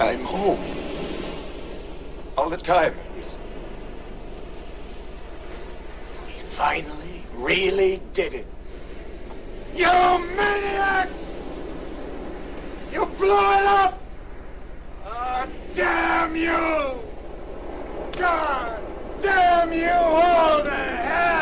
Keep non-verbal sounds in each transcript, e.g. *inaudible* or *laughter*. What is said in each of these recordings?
I'm home. All the time. We finally really did it. You maniacs! You blew it up! Oh, damn you! God damn you all to hell!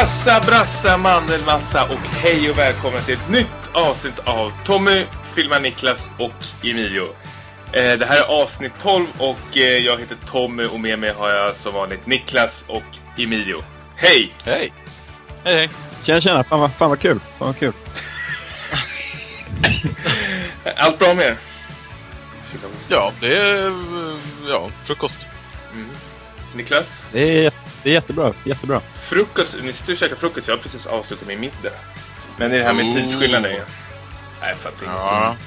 Sassa, brassa, mandelmassa och hej och välkommen till ett nytt avsnitt av Tommy, Filma Niklas och Emilio. Eh, det här är avsnitt 12 och eh, jag heter Tommy och med mig har jag som vanligt Niklas och Emilio. Hej! Hej! Hej, hej. Tjena, tjena. Fan vad, fan vad kul. Fan vad kul. *laughs* Allt bra med er? Ja, det är... Ja, frukost. Niklas? Det är, det är jättebra. Jättebra. Frukost, ni sitter och käkar frukost, jag har precis avslutat min middag. Men det är det här med Oh. tidsskillnaden. Nej, jag fattar Ja. ingenting.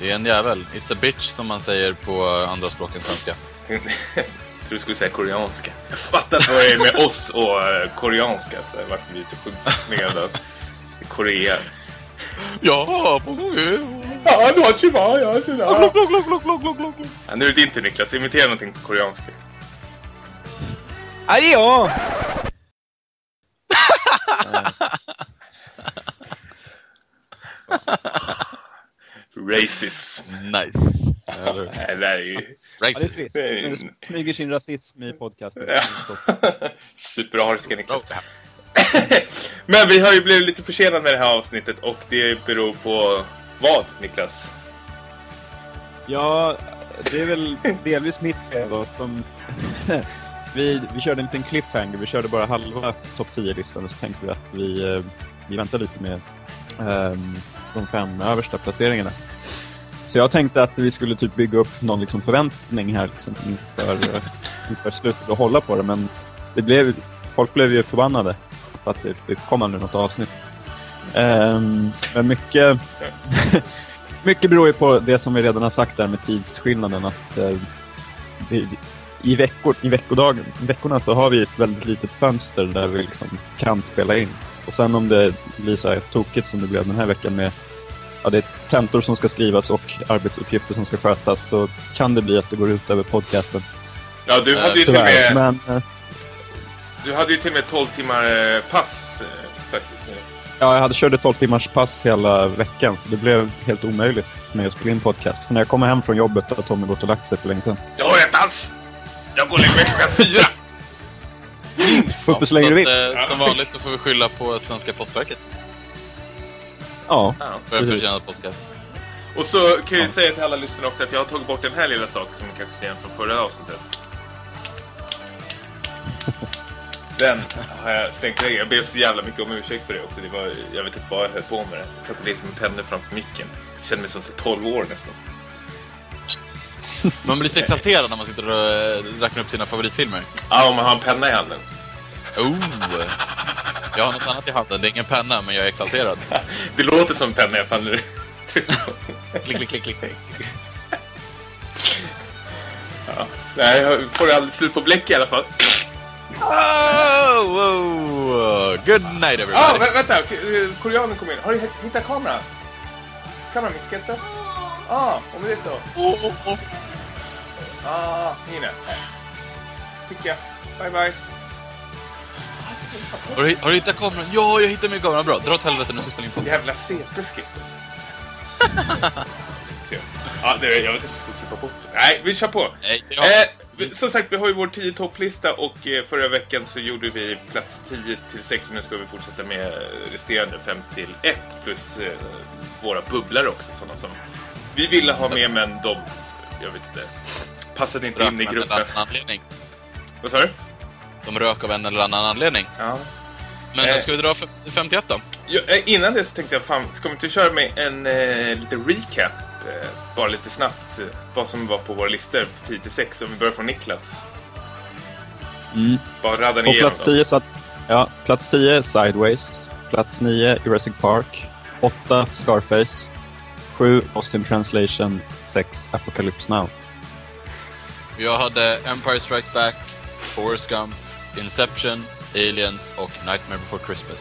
Det är en jävel. It's a bitch som man säger på andra språk än svenska. *laughs* Jag tror du skulle säga koreanska. Jag fattar inte vad det är med oss och eh, koreanska. Så varför vi är så sjukt av Korea. Ja, Ja, det var chiva, ja, sådär. Nu är det din tur Niklas, imitera någonting på koreanska. Adjå! Racism. Nice. Eller, Nej, det är ju... Ja, det är trist. Det smyger sin rasism i podcasten. *laughs* Superariska Niklas. *laughs* Men vi har ju blivit lite försenade med det här avsnittet och det beror på vad Niklas? Ja, det är väl delvis mitt fel då. Som *laughs* vi, vi körde en liten cliffhanger. Vi körde bara halva topp 10-listan och så tänkte vi att vi, eh, vi väntar lite med um, de fem översta placeringarna. Så jag tänkte att vi skulle typ bygga upp någon liksom förväntning här liksom inför, eh, inför slutet och hålla på det. Men det blev, folk blev ju förbannade för att det, det kom aldrig något avsnitt. Um, men mycket, *laughs* mycket beror ju på det som vi redan har sagt där med tidsskillnaden. Att uh, vi, i, veckor, i veckodagen, veckorna så har vi ett väldigt litet fönster där vi liksom kan spela in. Och sen om det blir så här tokigt som det blev den här veckan med ja, det är tentor som ska skrivas och arbetsuppgifter som ska skötas, då kan det bli att det går ut över podcasten. Ja, du hade ju till och Tyvärr. med, Men eh, du hade ju till och med 12 timmar eh, pass eh, faktiskt. ja, jag hade kört ett 12 timmars pass hela veckan, så det blev helt omöjligt med att spela in podcast. För när jag kommer hem från jobbet har Tommy gått och lagt sig för länge sedan. Jag har inte alls! Jag går och lägger mig klockan fyra! Du vill. Så att, eh, som vanligt så får vi skylla på Svenska Postverket Ja. Ja. för en förtjänad podcast. Och så kan jag ju säga till alla lyssnare också att jag har tagit bort den här lilla saken som ni kanske ser igen från förra avsnittet. *laughs* Den har jag sänkt lägre. Jag ber så jävla mycket om ursäkt för det också. Det var, jag vet inte vad jag höll på med det. Jag satt och lekte med pennor framför micken. Jag kände mig som för 12 år nästan. Man blir så exalterad när man sitter och eh, räknar upp sina favoritfilmer. Ja, om man har en penna i handen. Oh! Jag har något annat i handen. Det är ingen penna, men jag är exalterad. *laughs* Det låter som en penna i alla fall. Klick, klick, klick, klick. Ja. Nej, jag får aldrig slut på bläck i alla fall. Oh, oh. Good night everybody. ah, vä vänta. Eh, Koreanen kom in. Har du hit- hittat kameran? Kameran, mitt sketta? Ah, om det då. Oh, oh, oh. Ah, Nina. Fick jag. Bye, bye. Har, du, har du hittat kameran? Ja, jag hittade min kamera. Bra, dra åt helvete nu ska spela in på. Jävla CP-skrift. *laughs* ja, det, jag vet inte, ska klippa bort. Nej, vi kör på. Nej, ja. Eh, som sagt, vi har ju vår 10 topplista och eh, förra veckan så gjorde vi plats 10 till 6 och nu ska vi fortsätta med resterande 5 till 1 plus eh, våra bubblare också, sådana som vi ville ha med men de, jag vet inte, passade inte in i Rök av en eller gruppen. annan anledning. Vad sa du? De rök av en eller annan anledning. Ja. Men Eh. ska vi dra fem- 51 då? Ja, eh, innan det så tänkte jag, fan, ska vi inte köra med en eh, liten recap? Eh, bara lite snabbt, eh, vad som var på våra listor 10 till 6 om vi börjar från Niklas. Mm. Bara radda ner På plats dem. 10 satt, ja, plats 10 Sideways. Plats 9 Jurassic Park. 8. Scarface. 7. Lost in translation. 6. Apocalypse Now. Jag hade Empire Strikes Back, Forrest Gump, Inception, Aliens och Nightmare Before Christmas.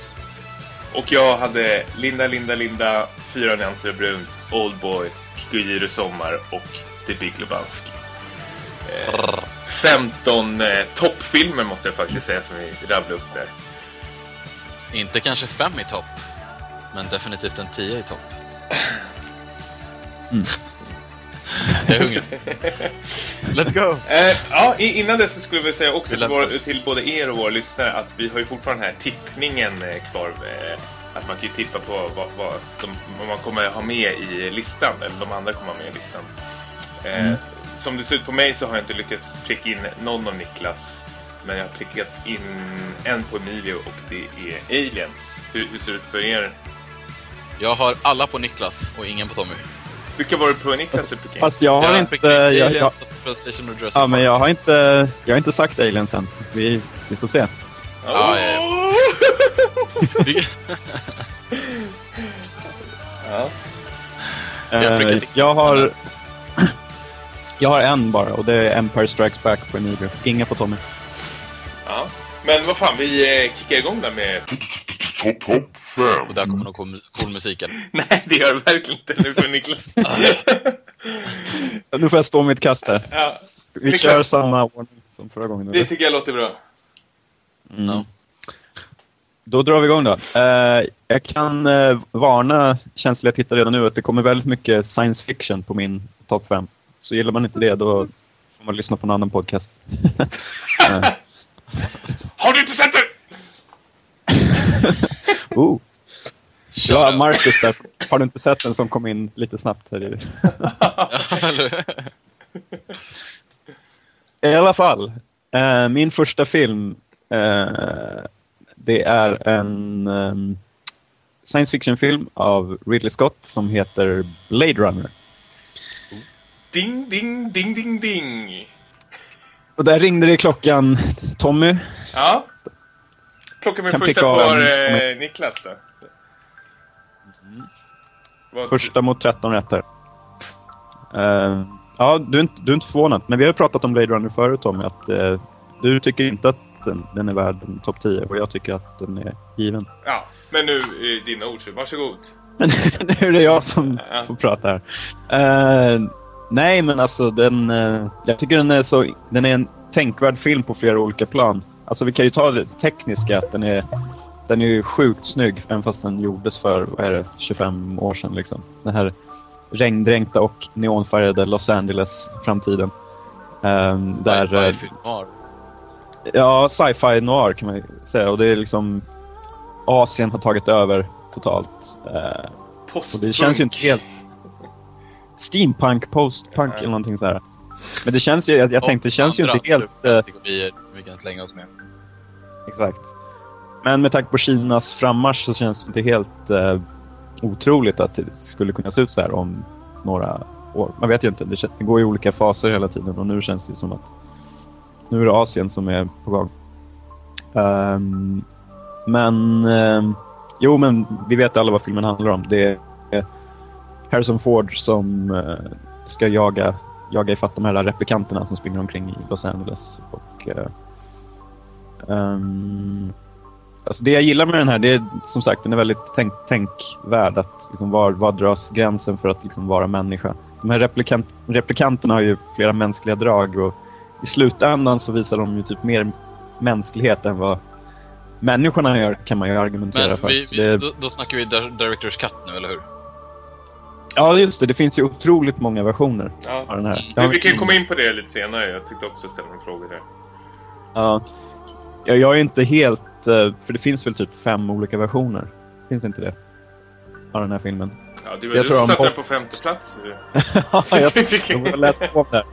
Och jag hade Linda, Linda, Linda, Fyra nyanser brunt, Oldboy, Kikujiro Sommar och The Big Lebowski. Eh, 15 eh, toppfilmer måste jag faktiskt säga som vi rabblade upp där. Inte kanske fem i topp, men definitivt en tia i topp. Mm. *laughs* Jag är hungrig. Let's go! Eh, ja, innan dess så skulle vilja säga också till, vår, till både er och våra lyssnare att vi har ju fortfarande den här tippningen eh, kvar. Eh, att man kan ju tippa på vad, vad, de, vad man kommer ha med i listan, eller de andra kommer ha med i listan. Eh, Mm. Som det ser ut på mig så har jag inte lyckats pricka in någon av Niklas. Men jag har prickat in en på Emilio och det är Aliens. Hur, hur ser det ut för er? Jag har alla på Niklas och ingen på Tommy. Vilka var det på Niklas in? Fast jag har inte... Jag, jag, ja, men jag har inte, jag har inte sagt Aliens än. Vi, vi får se. Oh! Ja, ja, Vi- *laughs* ja. Jag Eh, jag har... *clears throat* Jag har en bara och det är Empire Strikes Back på Emilio. Inga på Tommy. ja. Men vad fan, vi eh, kickar igång där med Topp 5. Och där kommer nog cool, cool musik eller? *laughs* Nej, det gör det verkligen inte nu för Niklas. *laughs* Nu får jag stå mitt kast här. ja, Vi Niklas. kör samma ordning som förra gången. det tycker jag låter bra. Mm. Ja. Då drar vi igång då. Eh, jag kan eh, varna känsliga tittare redan nu att det kommer väldigt mycket science fiction på min topp 5. Så gillar man inte det då får man lyssna på en annan podcast. *laughs* Eh, Har du inte sett det? *laughs* oh. Ja. Marcus där. Har du inte sett den som kom in lite snabbt här i... *laughs* Alla fall. Eh, min första film. Eh, det är en ehm, science fiction-film av Ridley Scott som heter Blade Runner. Ding, ding, ding, ding, ding. Och där ringde det klockan. Tommy, Ja. Plocka min Kan första en- eh, Niklas då. Vad- första mot 13 rätter. Eh, ja, du är, inte, du är inte förvånad. Men vi har ju pratat om Blade Runner förut Tommy. Att, eh, du tycker inte att den, den är värd en topp 10 och jag tycker att den är given. Ja, men nu är det dina ord så varsågod. *laughs* Men nu är det jag som Ja. får prata här. Eh, nej, men alltså den... eh, jag tycker den är så... Den är en tänkvärd film på flera olika plan. Alltså vi kan ju ta det tekniska att den är... Den är ju sjukt snygg, även fast den gjordes för, vad är det, 25 år sedan liksom. Den här regndränkta och neonfärgade Los Angeles-framtiden. Eh, där... Sci-fi eh, noir. Ja, sci-fi noir kan man säga. Och det är liksom... Asien har tagit över totalt. Postpunk. och det känns ju inte helt... Steampunk, postpunk eller någonting så här. Men det känns ju, jag, jag tänkte, det känns ju inte helt... Eh, kategorier vi kan slänga oss med. exakt. Men med tanke på Kinas frammarsch så känns det inte helt eh, otroligt att det skulle kunna se ut så här om några år. Man vet ju inte, det, det går i olika faser hela tiden och nu känns det som att nu är det Asien som är på gång. Ehm, men ehm, jo, men vi vet alla vad filmen handlar om. Det är Harrison Ford som eh, ska jaga, jaga ifatt de här replikanterna som springer omkring i Los Angeles. Och, ehm, alltså det jag gillar med den här, det är som sagt, den är väldigt tänk, tänkvärd. Att liksom var, var dras gränsen för att liksom vara människa? De här replikant, replikanterna har ju flera mänskliga drag och i slutändan så visar de ju typ mer mänsklighet än vad människorna gör, kan man ju argumentera Men för. vi, det, då, då snackar vi dir- Directors Cut nu, eller hur? Ja, just det. Det finns ju otroligt många versioner Ja. av den här. Jag Vi, kan ju komma in på det lite senare. Jag tänkte också ställa några frågor där. Ja. Ja, jag är inte helt... eh, För det finns väl typ fem olika versioner? Finns inte det? Av den här filmen. Ja, det var Jag du tror satte den på femte plats. *laughs* ja, jag, jag har läst på där.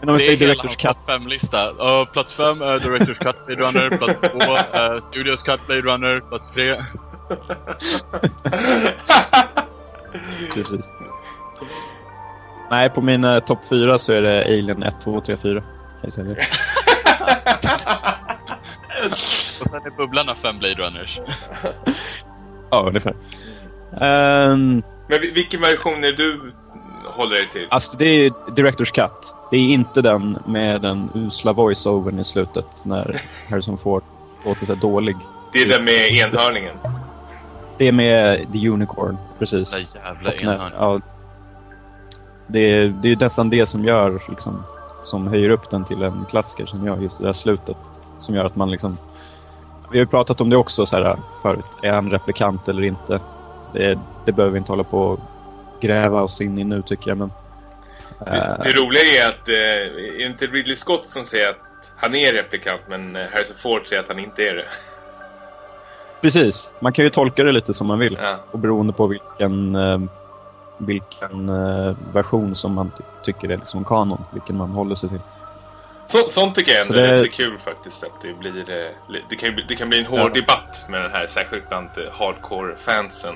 Men om vi Det är säger Directors Cut. fem-lista. Uh, plats fem är Directors Cut Blade Runner, plats två är Studios Cut Blade Runner, plats tre... *laughs* *laughs* *laughs* Precis. Nej, på min uh, topp fyra så är det Alien 1, 2, 3, 4. Kan jag säga det. *laughs* Och sen är bubblan av fem Blade Runners. *laughs* Ja, ungefär. Ehm, Men vi- vilken version är du håller dig till? alltså det är Directors Cut. Det är inte den med den usla voice-overn i slutet när Harrison Ford låter sig dålig. Det är den med enhörningen. Det är med The Unicorn, precis. Jävla Och när- ja, det, är, det är nästan det som gör, liksom, som höjer upp den till en klassiker, som gör just det där slutet. Som gör att man liksom... Vi har ju pratat om det också så här förut. Är han replikant eller inte? Det, det behöver vi inte hålla på och gräva oss in i nu tycker jag, men... Det, eh, det roliga är att eh, är det inte Ridley Scott som säger att han är replikant men eh, Harrison Ford säger att han inte är det. *laughs* Precis. Man kan ju tolka det lite som man vill. Ja. Och beroende på vilken, eh, vilken eh, version som man ty- tycker är liksom kanon. Vilken man håller sig till. Så, sånt tycker jag ändå Så är det- rätt så kul faktiskt. Att det, blir, eh, det, kan, bli- det kan bli en hård Ja. debatt med den här, särskilt bland hardcore-fansen.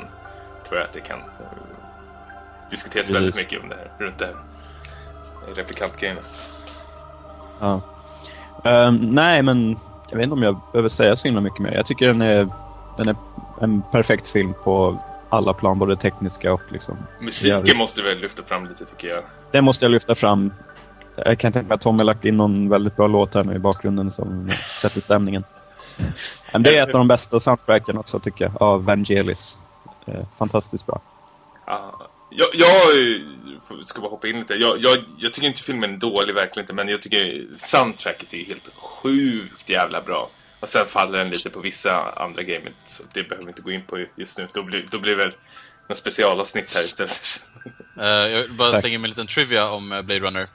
Tror jag att det kan diskuteras Precis. väldigt mycket om det här, runt det här replikantgrejen. Ja. Ehm, nej, men jag vet inte om jag behöver säga så himla mycket mer. Jag tycker den är, den är en perfekt film på alla plan, både tekniska och liksom... Musiken Jävligt. måste väl lyfta fram lite tycker jag. Det måste jag lyfta fram. Jag kan tänka mig att Tom har lagt in någon väldigt bra låt här nu i bakgrunden som sätter stämningen. Men det är ett av de bästa soundtracken också tycker jag, av Vangelis. Eh, fantastiskt bra. Ja, jag, jag ska bara hoppa in lite. Jag, jag, jag tycker inte filmen är dålig, verkligen inte. Men jag tycker soundtracket är helt sjukt jävla bra. Och sen faller den lite på vissa andra men Så det behöver vi inte gå in på just nu. Då blir, då blir det väl något specialavsnitt här istället. Eh, jag vill bara Tack. slänga in en liten trivia om eh, Blade Runner.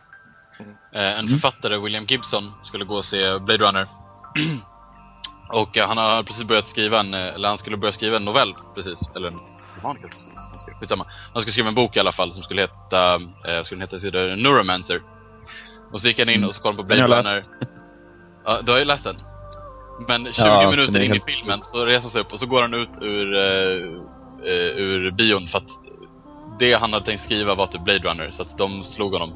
Eh, en författare, William Gibson, skulle gå och se Blade Runner. *clears throat* och eh, han har precis börjat skriva en, eller han skulle börja skriva en novell precis. Eller en roman kanske precis. Skitsamma. Han ska skriva en bok i alla fall som skulle heta, eh, skulle heta, så Neuromancer. Och så gick han in och så kollade på Blade. Runner. Ja, du har ju läst den. Men 20 Ja, minuter in i filmen så reser han sig upp och så går han ut ur, eh, eh, ur bion för att det han hade tänkt skriva var typ Blade Runner, så att de slog honom.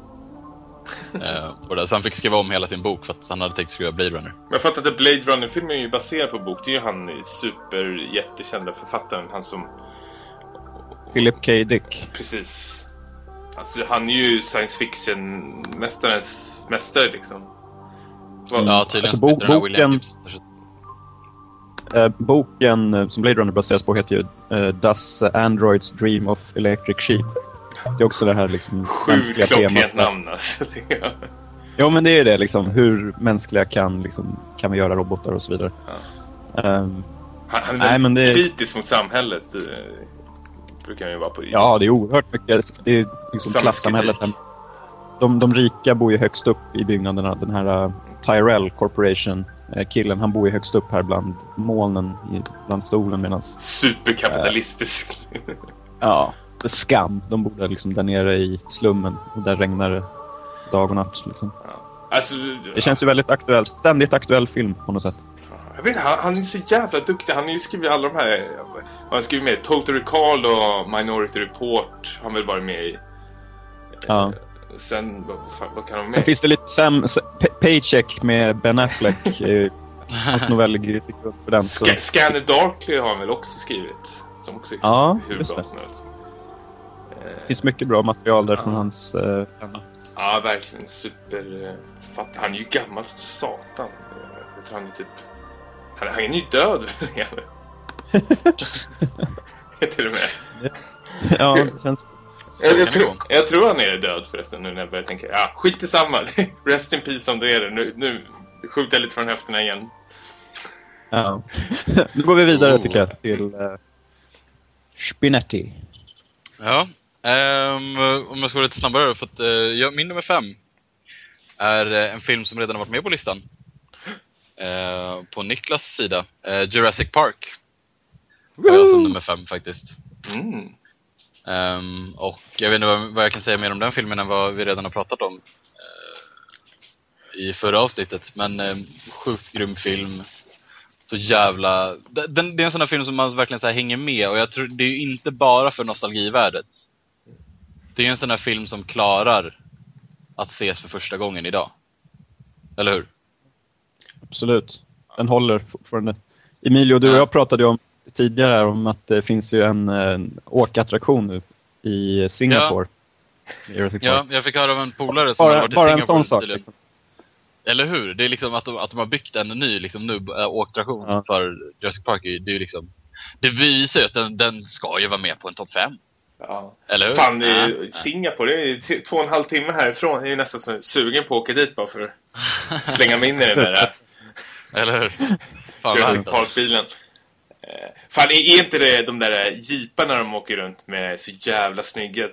*laughs* det. Så han fick skriva om hela sin bok för att han hade tänkt skriva Blade Runner. Men jag fattar att Blade Runner-filmen är ju baserad på bok. Det är ju han super jättekända författaren. Han som... Philip K. Dick. Precis. Alltså han är ju science fiction-mästarens mästare liksom. Vad- Ja, tydligen Alltså, bo- boken-. Eh, boken eh, som Blade Runner baseras på heter ju eh, Does Androids Dream of Electric Sheep. Det är också det här liksom Sjukt mänskliga klockrent temat. namn alltså. Ja men det är det liksom, hur mänskliga kan liksom, kan vi göra robotar och så vidare. Ehm, Han, han är Nej, det- kritisk mot samhället. eh, Brukar han ju vara på. ja, det är oerhört mycket. Det är liksom klassamhället. De, de rika bor ju högst upp i byggnaderna. Den här uh, Tyrell Corporation eh, killen, han bor ju högst upp här bland molnen, bland stolen medan Superkapitalistisk. *laughs* Ja, det är skam. De bor där, liksom, där nere i slummen. Och där regnar det dag och natt. Liksom. alltså, Det känns ju väldigt aktuellt. Ständigt aktuell film på något sätt. Jag vet, han, han är så jävla duktig. Han har ju skrivit alla de här... Han har skrivit med Total Recall och Minority Report. Han har väl varit med i. Ja. Sen, vad, vad kan vara Sen finns det lite Sam, Paycheck med Ben Affleck. eh, *laughs* Hans novell för den. Så. Sca Scanner Darkly har han väl också skrivit. Som också är Ja, hur bra det. som helst. Det finns mycket bra material där från Ja. hans eh, penna. Ja, verkligen superfatt. Han är ju gammal som satan. Jag tror han är typ... Han, han är ju död. *laughs* *laughs* Till och med. Ja, det känns... Jag, jag, tror, gå. jag tror han är död förresten nu när jag börjar tänka. Ja, skit i samma. *laughs* Rest in peace om det är det. Nu, nu skjuter jag lite från höfterna igen. Ja. *laughs* Nu går vi vidare Oh. tycker jag till uh, Spinetti. Ja, ehm, om jag ska vara lite snabbare för att eh, jag, min nummer fem är eh, en film som redan har varit med på listan. Eh, på Niklas sida. Jurassic Park. Har jag som nummer fem faktiskt. Mm. Ehm, och jag vet inte vad, vad jag kan säga mer om den filmen än vad vi redan har pratat om eh, i förra avsnittet. Men eh, sjukt grym film. Så jävla... Den, det är en sån här film som man verkligen så hänger med och jag tror det är ju inte bara för nostalgivärdet. Det är en sån här film som klarar att ses för första gången idag. Eller hur? Absolut. Den håller fortfarande. Emilio, du och Ja. jag pratade ju om tidigare om att det finns ju en, en åkattraktion nu i Singapore. i Jurassic Ja, jag fick höra av en polare som bara varit i bara en Singapore sån sak. Liksom. Eller hur? Det är liksom att de, att de har byggt en ny liksom, nu, äh, åktraktion Ja. för Jurassic Park. Det är ju liksom... Det visar ju att den, den ska ju vara med på en topp 5. Ja. Eller hur? Fan, det är, Ja. Singapore, det är ju två och en halv timme härifrån. Jag är nästan så sugen på att åka dit bara för att slänga mig in i den där *laughs* Eller hur? Fan, Jurassic. Park-bilen. Eh, Fan, är är inte det de där jeeparna de åker runt med så jävla snygga?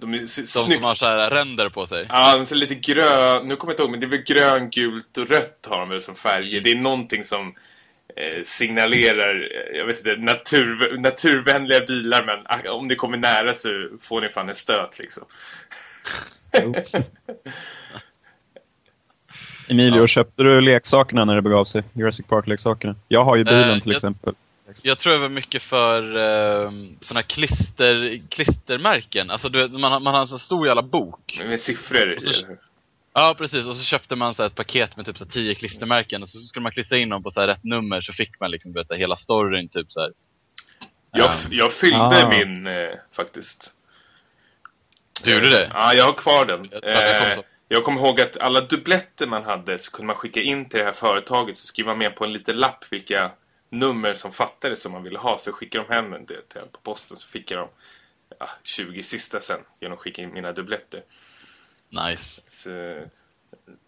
De är så, De snyggt. som har så här ränder på sig. Ja, de är lite grön. Nu kommer jag inte ihåg, men det är väl grön, gult och rött har de väl som färger. Det är någonting som eh, signalerar, eh, jag vet inte, natur, naturvänliga bilar. Men ah, om det kommer nära så får ni fan en stöt liksom. *laughs* Emilio, köpte du leksakerna när det begav sig? Jurassic Park-leksakerna? Jag har ju bilen Eh, till jag- exempel. Jag tror jag var mycket för eh, såna klister, klistermärken. Alltså du vet, man, man har en så stor jävla bok. Med siffror i, så- hur? Ja, precis. Och så köpte man så här ett paket med typ så här tio klistermärken och så skulle man klistra in dem på så här rätt nummer så fick man liksom vet, hela storyn typ så här. Jag, Ja. jag fyllde Ah. min eh, faktiskt. Du gjorde det? Ja, jag har kvar den. Jag- jag kom Eh, jag kommer ihåg att alla dubbletter man hade så kunde man skicka in till det här företaget så skrev man med på en liten lapp vilka nummer som fattades som man ville ha. Så skickade de hem det till på posten så fick jag de ja, 20 sista sen genom att skicka in mina dubbletter. Nice. Så,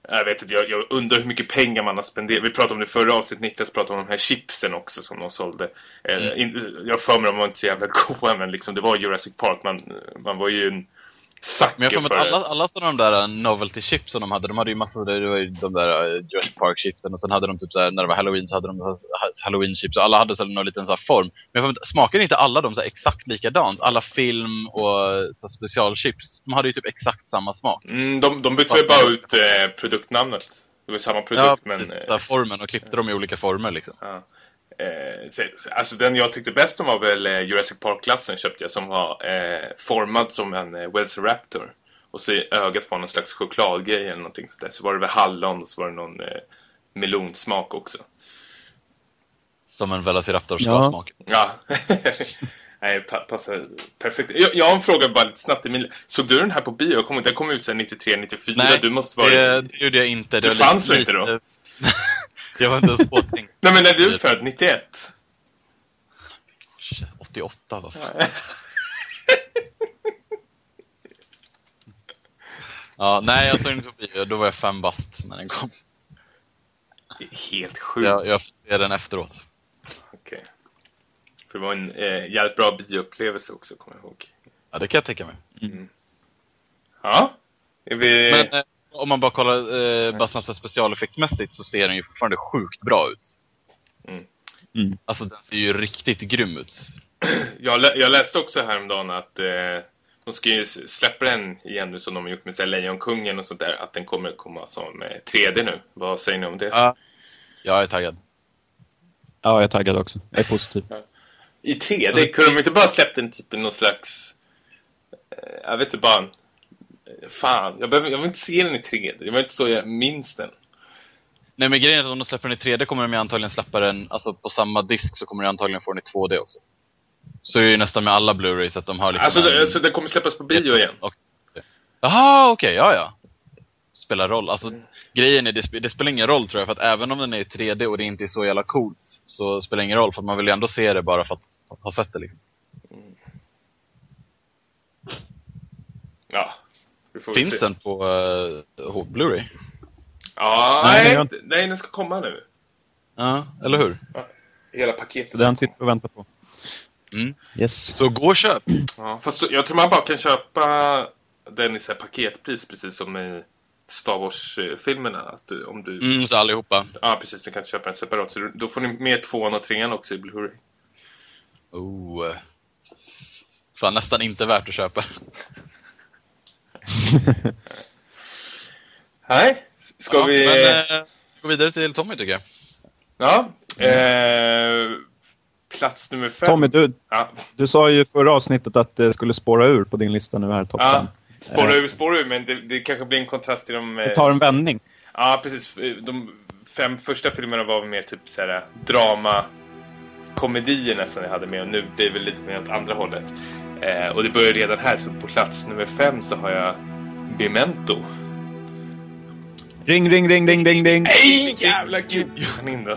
jag vet inte, jag, jag undrar hur mycket pengar man har spenderat. Vi pratade om det förra avsnittet, Niklas pratade om de här chipsen också som de sålde. Eh, Mm. jag för mig de var inte så jävla *laughs* goda, men liksom, det var Jurassic Park. Man, man var ju en sucker Men jag för att alla, alla sådana de där uh, novelty chips som de hade, de hade ju massor, det var ju de där uh, Jurassic Park chipsen och sen hade de typ såhär, när det var halloween så hade de ha- halloween chips och alla hade så här någon liten så här form. Men jag smakade inte alla de så här exakt likadant? Alla film och här specialchips, de hade ju typ exakt samma smak. Mm, de, de bytte väl bara ut eh, produktnamnet. Det var samma produkt, ja, men... här formen och klippte dem i olika former liksom. ja. Eh, så, så- alltså den jag tyckte bäst om var väl eh, Jurassic Park-klassen köpte jag som var eh, formad som en eh, Velociraptor. Och så i ögat var någon slags chokladgrej eller någonting sånt där. Så var det väl hallon och så var det någon eh, melonsmak också. Som en Velociraptor ska Ja. smaka. Ja. *laughs* Nej, pa passar perfekt. Jag, jag har en fråga bara lite snabbt Emil. Såg du den här på bio? Jag kommer inte, den kom ut sen 93, 94. Nej, du måste vara... det, det gjorde jag inte. Det Du var fanns väl inte då? Jag var inte ens påtänkt. *laughs* Nej men är du född 91? 88 va? Ja, nej jag såg den inte på bio. Då var jag fem bast när den kom. Det är helt sjukt. Jag, jag fick se den efteråt. Okej. För det var en eh, jävligt bra bioupplevelse också, kommer jag ihåg. Ja, det kan jag tänka mig. Ja. Är vi... Men eh, om man bara kollar eh, bara snabbt specialeffektsmässigt så ser den ju fortfarande sjukt bra ut. Mm. Mm. Alltså den ser ju riktigt grym ut. *clears throat* jag, lä- jag läste också häromdagen att eh, de ska ju släppa den igen nu som de har gjort med här, Lejonkungen och sånt där. Att den kommer komma som eh, 3D nu. Vad säger ni om det? Ja. Jag är taggad. Ja, jag är taggad också. Jag är positiv. I 3D? Kunde de inte bara släppt den typ i någon slags... Eh, jag vet inte, bara... en- Fan, jag, behöver, jag vill inte se den i 3D. Det var inte så jag minns den. Nej men grejen är att om de släpper den i 3D kommer de ju antagligen släppa den, alltså på samma disk så kommer de antagligen få den i 2D också. Så är det ju nästan med alla Blu-rays att de har liksom Alltså, en... alltså, den kommer släppas på bio igen. Jaha, okej, ja ja. Spelar roll. Alltså, grejen är, det, det spelar ingen roll tror jag, för att även om den är i 3D och det inte är så jävla coolt, så spelar det ingen roll, för att man vill ju ändå se det bara för att ha sett det liksom. Ja. Finns se. den på uh, Blu-ray? Ja, Nej, nej, nej, den ska komma nu. Ja, eller hur? Hela paketet. Så den sitter och väntar på. Mm. Yes. Så gå och köp! Ja, fast jag tror man bara kan köpa den i så här paketpris, precis som i Star Wars-filmerna. Om du... Mm, så allihopa. Ja, precis. Du kan köpa den separat. Så du- då får ni med tvåan och trean också i Blu-ray. Oh. Fan, nästan inte värt att köpa. *laughs* *laughs* Nej, ska ja, vi... Men, eh, gå vidare till Tommy tycker jag. Ja. Eh, plats nummer fem. Tommy, du, Ja, du sa ju förra avsnittet att det skulle spåra ur på din lista nu här, topp ja. Spåra ur, spåra ur, men det, det kanske blir en kontrast till de... Det Eh, tar en vändning. Ja, precis. De fem första filmerna var mer typ så här drama, komedierna som jag hade med och nu blir det väl lite mer åt andra hållet. Eh, och det börjar redan här, så på plats nummer fem så har jag Memento. Ring, ring, ring, ring, ring, ring. Nej, jävla kul! Han in då. *laughs*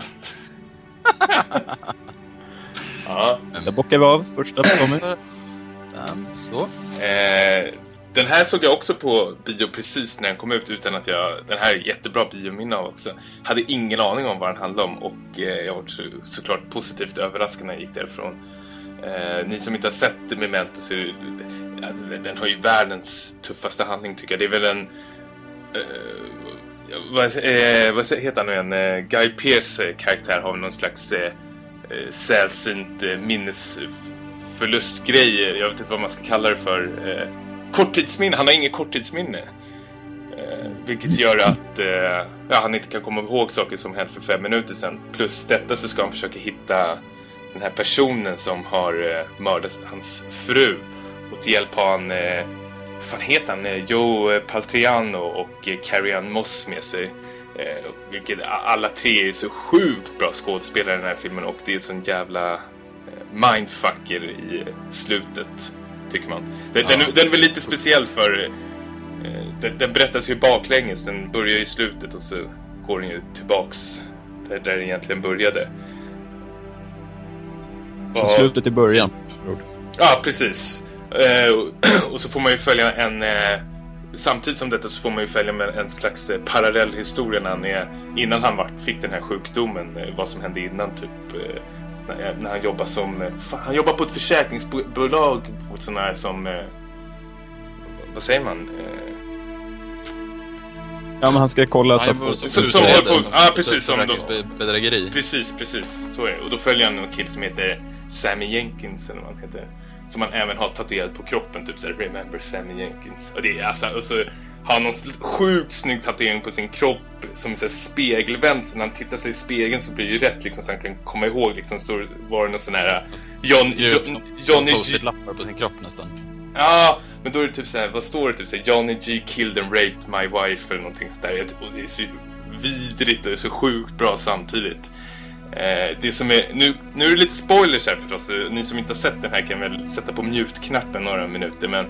ja. Där bockar vi av första Tommy. Ehm, så. Eh, den här såg jag också på bio precis när den kom ut utan att jag... Den här är jättebra biominne av också. Hade ingen aning om vad den handlade om och eh, jag var så, såklart positivt överraskad när jag gick därifrån. Eh, ni som inte har sett Memento så är det, ja, den har ju världens tuffaste handling tycker jag. Det är väl en... Eh, vad, eh, vad heter han nu igen? Eh, Guy Pearce-karaktär eh, har någon slags eh, eh, sällsynt eh, minnesförlustgrej. Jag vet inte vad man ska kalla det för. Eh, korttidsminne. Han har inget korttidsminne. Eh, vilket gör att eh, ja, han inte kan komma ihåg saker som hänt för fem minuter sedan. Plus detta så ska han försöka hitta den här personen som har eh, mördat hans fru. Och till hjälp har han, eh, vad fan heter han, eh, Joe Paltriano och Carrie Ann Moss med sig. Eh, vilket alla tre är så sjukt bra skådespelare i den här filmen och det är sån jävla mindfucker i slutet, tycker man. Den, Ja. den, den är väl lite speciell för eh, den, den berättas ju baklänges, den börjar i slutet och så går den ju tillbaks där, där den egentligen började. Och- slutet i början. Ja, precis. Eh, och- så får man ju följa en... Eh, samtidigt som detta så får man ju följa med en slags eh, parallell historia när han är, innan han var, fick den här sjukdomen. Eh, vad som hände innan typ. Eh, när, han jobbar som... Eh, fan, han jobbar på ett försäkringsbolag. På ett sån här som... Eh, vad säger man? Eh, Ja, men han ska kolla så Han att... jobbar som- på- ja, precis, som då- försäkringsbedrägeri. Precis, precis. Så är det. Och då följer han en kille som heter Sammy Jenkins eller vad han heter. Som han även har tatuerat på kroppen, typ såhär Remember Sammy Jenkins. Och det är alltså, och så har han någon sjukt snygg tatuering på sin kropp som är så här spegelvänd. Så när han tittar sig i spegeln så blir det ju rätt liksom så han kan komma ihåg liksom, står, var det någon sån här John, John, Johnny. Post-it-lappar på sin kropp nästan. Ja, men då är det typ såhär, vad står det? Typ såhär, Johnny G killed and raped my wife eller någonting sånt där. Och det är så vidrigt och det är så sjukt bra samtidigt. Eh, det som är, nu, nu är det lite spoilers här förstås. Eh, ni som inte har sett den här kan väl sätta på mute-knappen några minuter. Men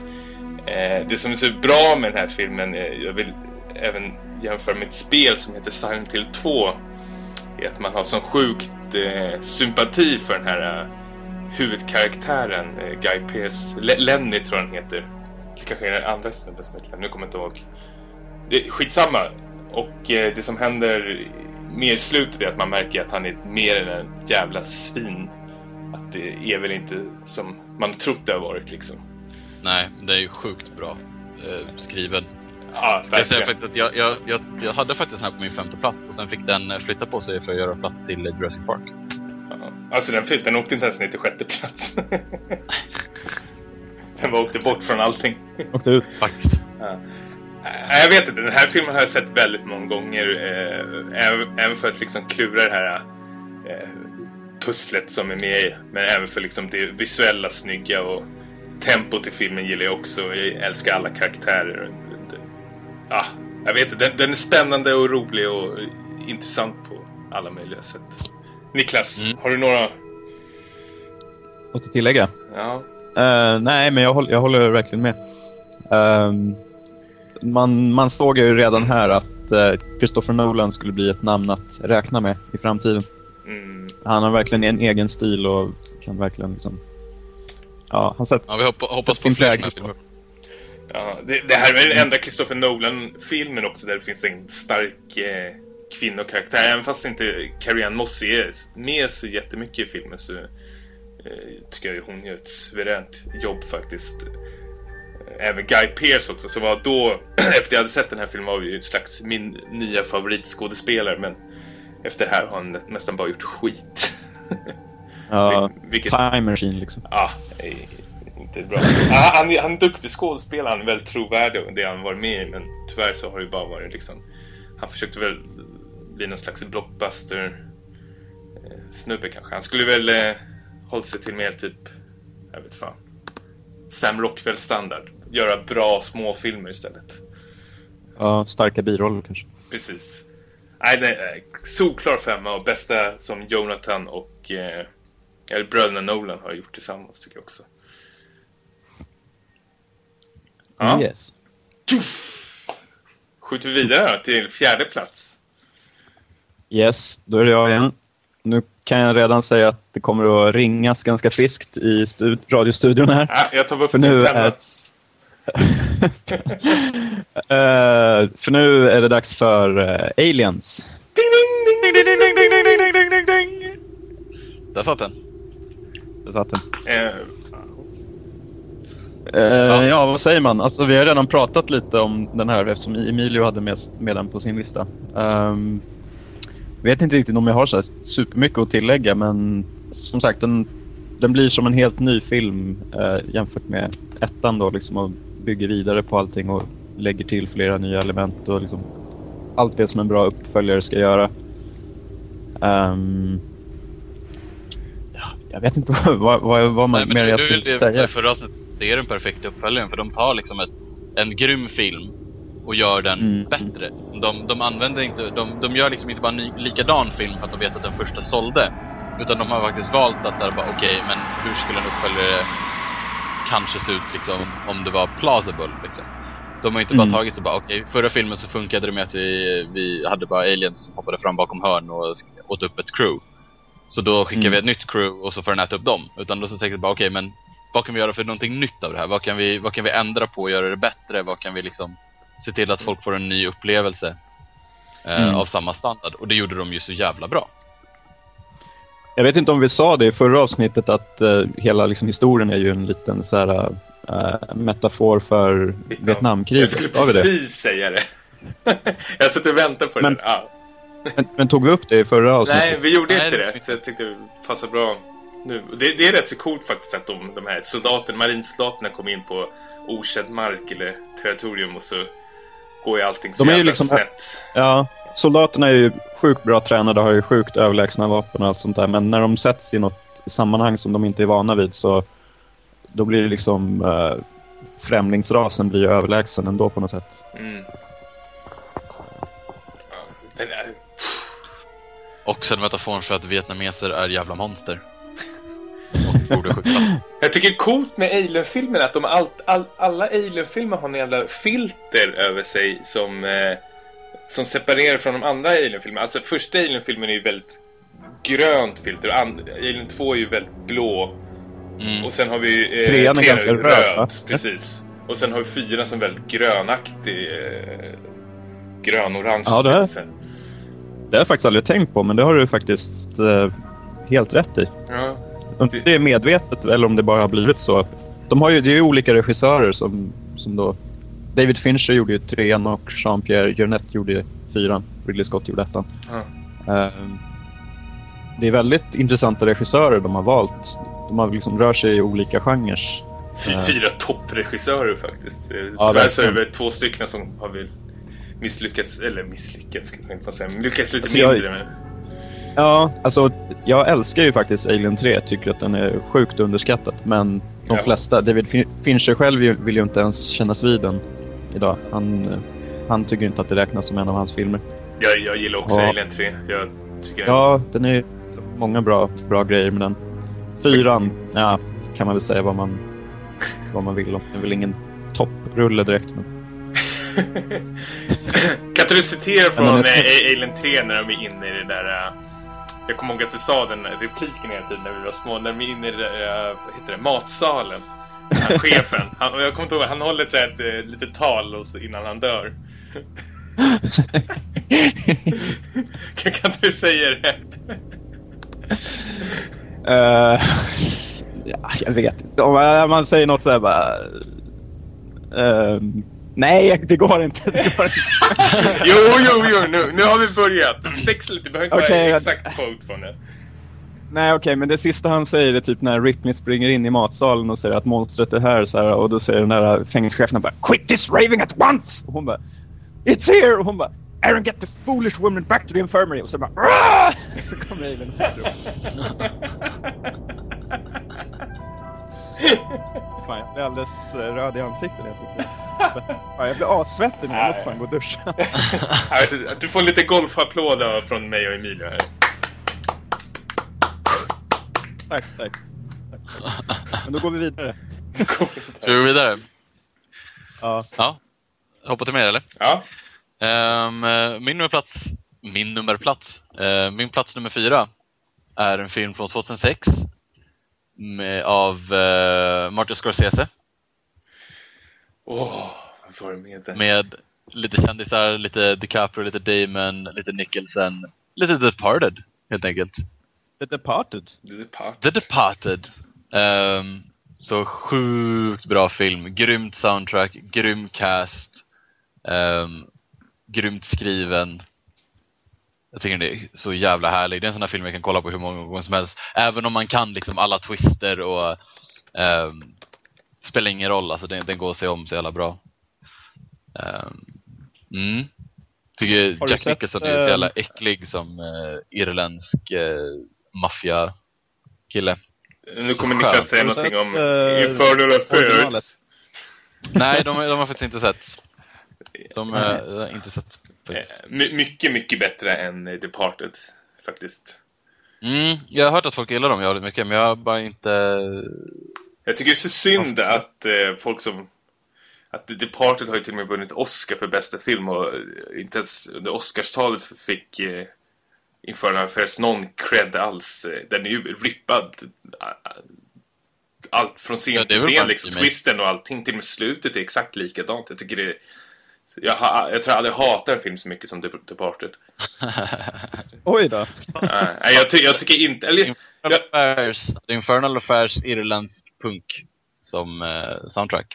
eh, det som är så bra med den här filmen, eh, jag vill även jämföra med ett spel som heter Silent Hill 2. Är att man har sån sjukt eh, sympati för den här eh, huvudkaraktären eh, Guy Pearce. Le- Lenny tror jag han heter. Det kanske är den andra snubben som heter Lenny, nu kommer jag inte ihåg. Det, skitsamma. Och eh, det som händer mer slutet är att man märker att han är mer än en jävla svin. Att det är väl inte som man trott det har varit liksom. Nej, det är ju sjukt bra eh, skriven. Ja, Jag, verkligen. faktiskt att jag, jag, jag, jag hade faktiskt den här på min femte plats och sen fick den eh, flytta på sig för att göra plats till Jurassic Park. Ja. Alltså den, den åkte inte ens ner till sjätte plats. *laughs* den bara åkte bort från allting. Åkte ut. Faktiskt. Ja. Jag vet inte, den här filmen har jag sett väldigt många gånger. Eh, även, för att liksom klura det här eh, pusslet som är med i. Men även för liksom det visuella snygga och tempot i filmen gillar jag också. Jag älskar alla karaktärer. Ja, jag vet inte, den, den är spännande och rolig och intressant på alla möjliga sätt. Niklas, Mm. har du några? Något att tillägga? Ja. Eh, nej, men jag, håller- jag håller verkligen med. Ehm, man, man såg ju redan här att eh, Christopher Nolan skulle bli ett namn att räkna med i framtiden. Mm. Han har verkligen en egen stil och kan verkligen liksom... Ja, han sett... Ja, vi hoppa, hoppas Sin på fler prägel. filmer. Ja, det, det här är den enda Christopher Nolan-filmen också där det finns en stark eh, kvinnokaraktär. Även fast inte Carrie Ann Moss är med så jättemycket i filmen så eh, tycker jag ju hon gör ett suveränt jobb faktiskt. Även Guy Pearce också som var då, *clears throat* efter jag hade sett den här filmen var ju en slags min nya favoritskådespelare men efter det här har han nästan bara gjort skit. *laughs* Ja, Vil- vilket- time machine liksom. Ja, inte bra. Ah, han, är, han är en duktig skådespelare, han är väldigt trovärdig det han varit med i. Men tyvärr så har det bara varit liksom... Han försökte väl bli någon slags blockbuster eh, snubbe kanske. Han skulle väl eh, hållit sig till mer typ, jag vet fan. Sam Rockwell standard. Göra bra småfilmer istället. Ja, starka biroller kanske. Precis. Nej, är solklar femma och bästa som Jonathan och eh, Eller bröderna Nolan har gjort tillsammans tycker jag också. Ja. Yes. Skjuter vi vidare till fjärde plats. Yes, då är det jag igen. Nu kan jag redan säga att det kommer att ringas ganska friskt i stud- radiostudion här. Ja, jag tar upp För nu är- Eh, för nu är det dags för eh, Aliens. Ding, ding, ding, ding, ding, ding, ding, ding, ding, ding, ding, ding. Där satt den. Där satt den. Eh, Eh, ja. vad säger man? Alltså, vi har redan pratat lite om den här eftersom Emilio hade med, med den på sin lista. Um, vet inte riktigt om jag har så här supermycket att tillägga men som sagt den, den blir som en helt ny film eh, jämfört med ettan då liksom och bygger vidare på allting och lägger till flera nya element och liksom allt det som en bra uppföljare ska göra. Ehm, ja, jag vet inte *laughs* vad, vad, vad man, Nej, mer jag det, säga. förra avsnittet, det är den perfekta uppföljaren för de tar liksom ett, en grym film och gör den Mm. bättre. De, de använder inte, de, de gör liksom inte bara en ny, likadan film för att de vet att den första sålde. Utan de har faktiskt valt att där bara, okej, men hur skulle en uppföljare kanske se ut liksom om det var plausible liksom. De har inte bara Mm. tagit och bara, okej, förra filmen så funkade det med att vi, vi hade bara aliens som hoppade fram bakom hörn och åt upp ett crew. Så då skickar Mm. vi ett nytt crew och så får den äta upp dem. Utan då så tänkte jag bara, okej men vad kan vi göra för någonting nytt av det här? Vad kan vi, vad kan vi ändra på och göra det bättre? Vad kan vi liksom se till att folk får en ny upplevelse eh, Mm. av samma standard? Och det gjorde de ju så jävla bra. Jag vet inte om vi sa det i förra avsnittet att eh, hela liksom, historien är ju en liten så här, eh, metafor för Jag Vietnamkriget. skulle Sa vi det? precis säga det. *laughs* jag satt och väntade på Men- det. Ja. Men, men tog vi upp det i förra avsnittet? Nej, vi gjorde Nej, inte det- det. Så jag tyckte det passade bra nu. Det, det är rätt så coolt faktiskt att de, de här soldaterna, marinsoldaterna kom in på okänd mark eller territorium och så går ju allting så De är ju liksom- snett. Ja, soldaterna är ju sjukt bra tränade, har ju sjukt överlägsna vapen och allt sånt där. Men när de sätts i något sammanhang som de inte är vana vid så då blir det liksom eh, främlingsrasen blir ju överlägsen ändå på något sätt. Mm. Ja, den är... Också en metafor för att vietnameser är jävla monster. *laughs* Och borde skjutas. Jag tycker det är coolt med Alien-filmerna att de allt, all, alla Alien-filmer har en jävla filter över sig som, eh, som separerar från de andra Alien-filmerna. Alltså första Alien-filmen är ju väldigt grönt filter Alien 2 är ju väldigt blå. Mm. Och sen har vi eh, Trean är trean ganska röd, va? precis. Och sen har vi fyran som är väldigt grönaktig. Eh, grön-orange. Ja, det är-. Det har jag faktiskt aldrig tänkt på, men det har du faktiskt eh, helt rätt i. Ja. Om det är medvetet eller om det bara har blivit så. De har ju, det är ju olika regissörer som, som då... David Fincher gjorde ju trean och Jean-Pierre Jeunet gjorde fyran. Ridley Scott gjorde ettan. Ehm, det är väldigt intressanta regissörer de har valt. De har liksom rör sig i olika genrer. Ja. Fyra toppregissörer faktiskt. Ja, Tyvärr så är det två stycken som har väl misslyckats, eller misslyckats kan jag inte säga, men lyckats lite Alltså, jag- mindre med. Ja, alltså jag älskar ju faktiskt Alien 3. Tycker att den är sjukt underskattad. Men de Ja. flesta, David Fin- Fincher själv vill ju inte ens kännas vid den idag. Han, han tycker inte att det räknas som en av hans filmer. Jag, jag gillar också Ja. Alien 3. Jag tycker Ja, den är många bra, bra grejer med den. Fyran, ja, kan man väl säga vad man, vad man vill om. Det är väl ingen topprulle direkt. Men... *laughs* Kan inte du citera från den är eh. Alien 3 när de är inne i det där... eh, jag kommer ihåg att du sa den repliken hela tiden när vi var små. När de är inne i det där, eh, vad heter det, matsalen. Han, *laughs* chefen. Han, jag kommer inte ihåg, han håller ett, så här, ett eh, litet tal och så, innan han dör. kan, *laughs* kan du säga det? Eh, ja, jag vet inte. Om man- säger något så här bara... ehm, nej, det går inte. Det går inte. *laughs* Jo, jo, jo, nu, nu har vi börjat. Lite, det behöver inte Okej, vara exakt quote från det. Nej okej, men det sista han säger är typ när Ripley springer in i matsalen och säger att monstret är här så här, och då säger den där fängelsechefen bara Quit this raving at once! Och hon bara It's here! Och hon bara Aaron get the foolish woman back to the infirmary! Och så bara "Rah!" *laughs* Så kommer Alien *laughs* Fan, jag blir alldeles eh, röd i ansiktet när jag sitter. Fan, jag blir assvettig nu, jag måste fan gå och duscha. *laughs* Du får lite golfapplåder från mig och Emilio här. Tack, tack. Men då går vi vidare. Ska vi gå vidare? Ja. Ja. Hoppa till mer eller? Ja. Eh, min nummerplats, min nummerplats, eh, min plats nummer fyra är en film från 2006 med, av uh, Martin Scorsese Åh, vad var det med den? med lite kändisar, lite DiCaprio, lite Damon, lite Nicholson, lite Departed helt enkelt. The Departed. The Depart. The Departed. Ehm, så sjukt bra film. Grymt soundtrack, grym cast. Um, grymt skriven. Jag tycker det är så jävla härlig. Det är en sån här film jag kan kolla på hur många gånger som helst. Även om man kan liksom alla twister och um, spelar ingen roll. Alltså den, den går att se om så jävla bra. Um, mm. Tycker Jack sett, Nicholson är så jävla äcklig som uh, irländsk uh, maffia-kille. Nu kommer. Niklas säga Har du någonting om eh, Infernal Affairs. Nej, de, de har faktiskt inte sett. De eh, har inte sett. Eh, my- mycket, mycket bättre än eh, Departed, faktiskt. Mm, jag har hört att folk gillar dem jävligt mycket, men jag har bara inte... Jag tycker det är så synd att eh, folk som... Att The Departed har ju till och med vunnit Oscar för bästa film och eh, inte ens under Oscarstalet fick eh, Infernal Affairs någon cred alls. Den är ju rippad. eh, Allt från scen Ja, är till scen, liksom. Twisten och allting. Till och med slutet är exakt likadant. Jag tycker det jag, har, jag tror jag aldrig hatat en film så mycket som The Departed. *laughs* Oj då. Nej, jag, ty, jag tycker inte... Eller, Infernal jag, Affairs, Infernal Affairs irländsk punk som eh, soundtrack.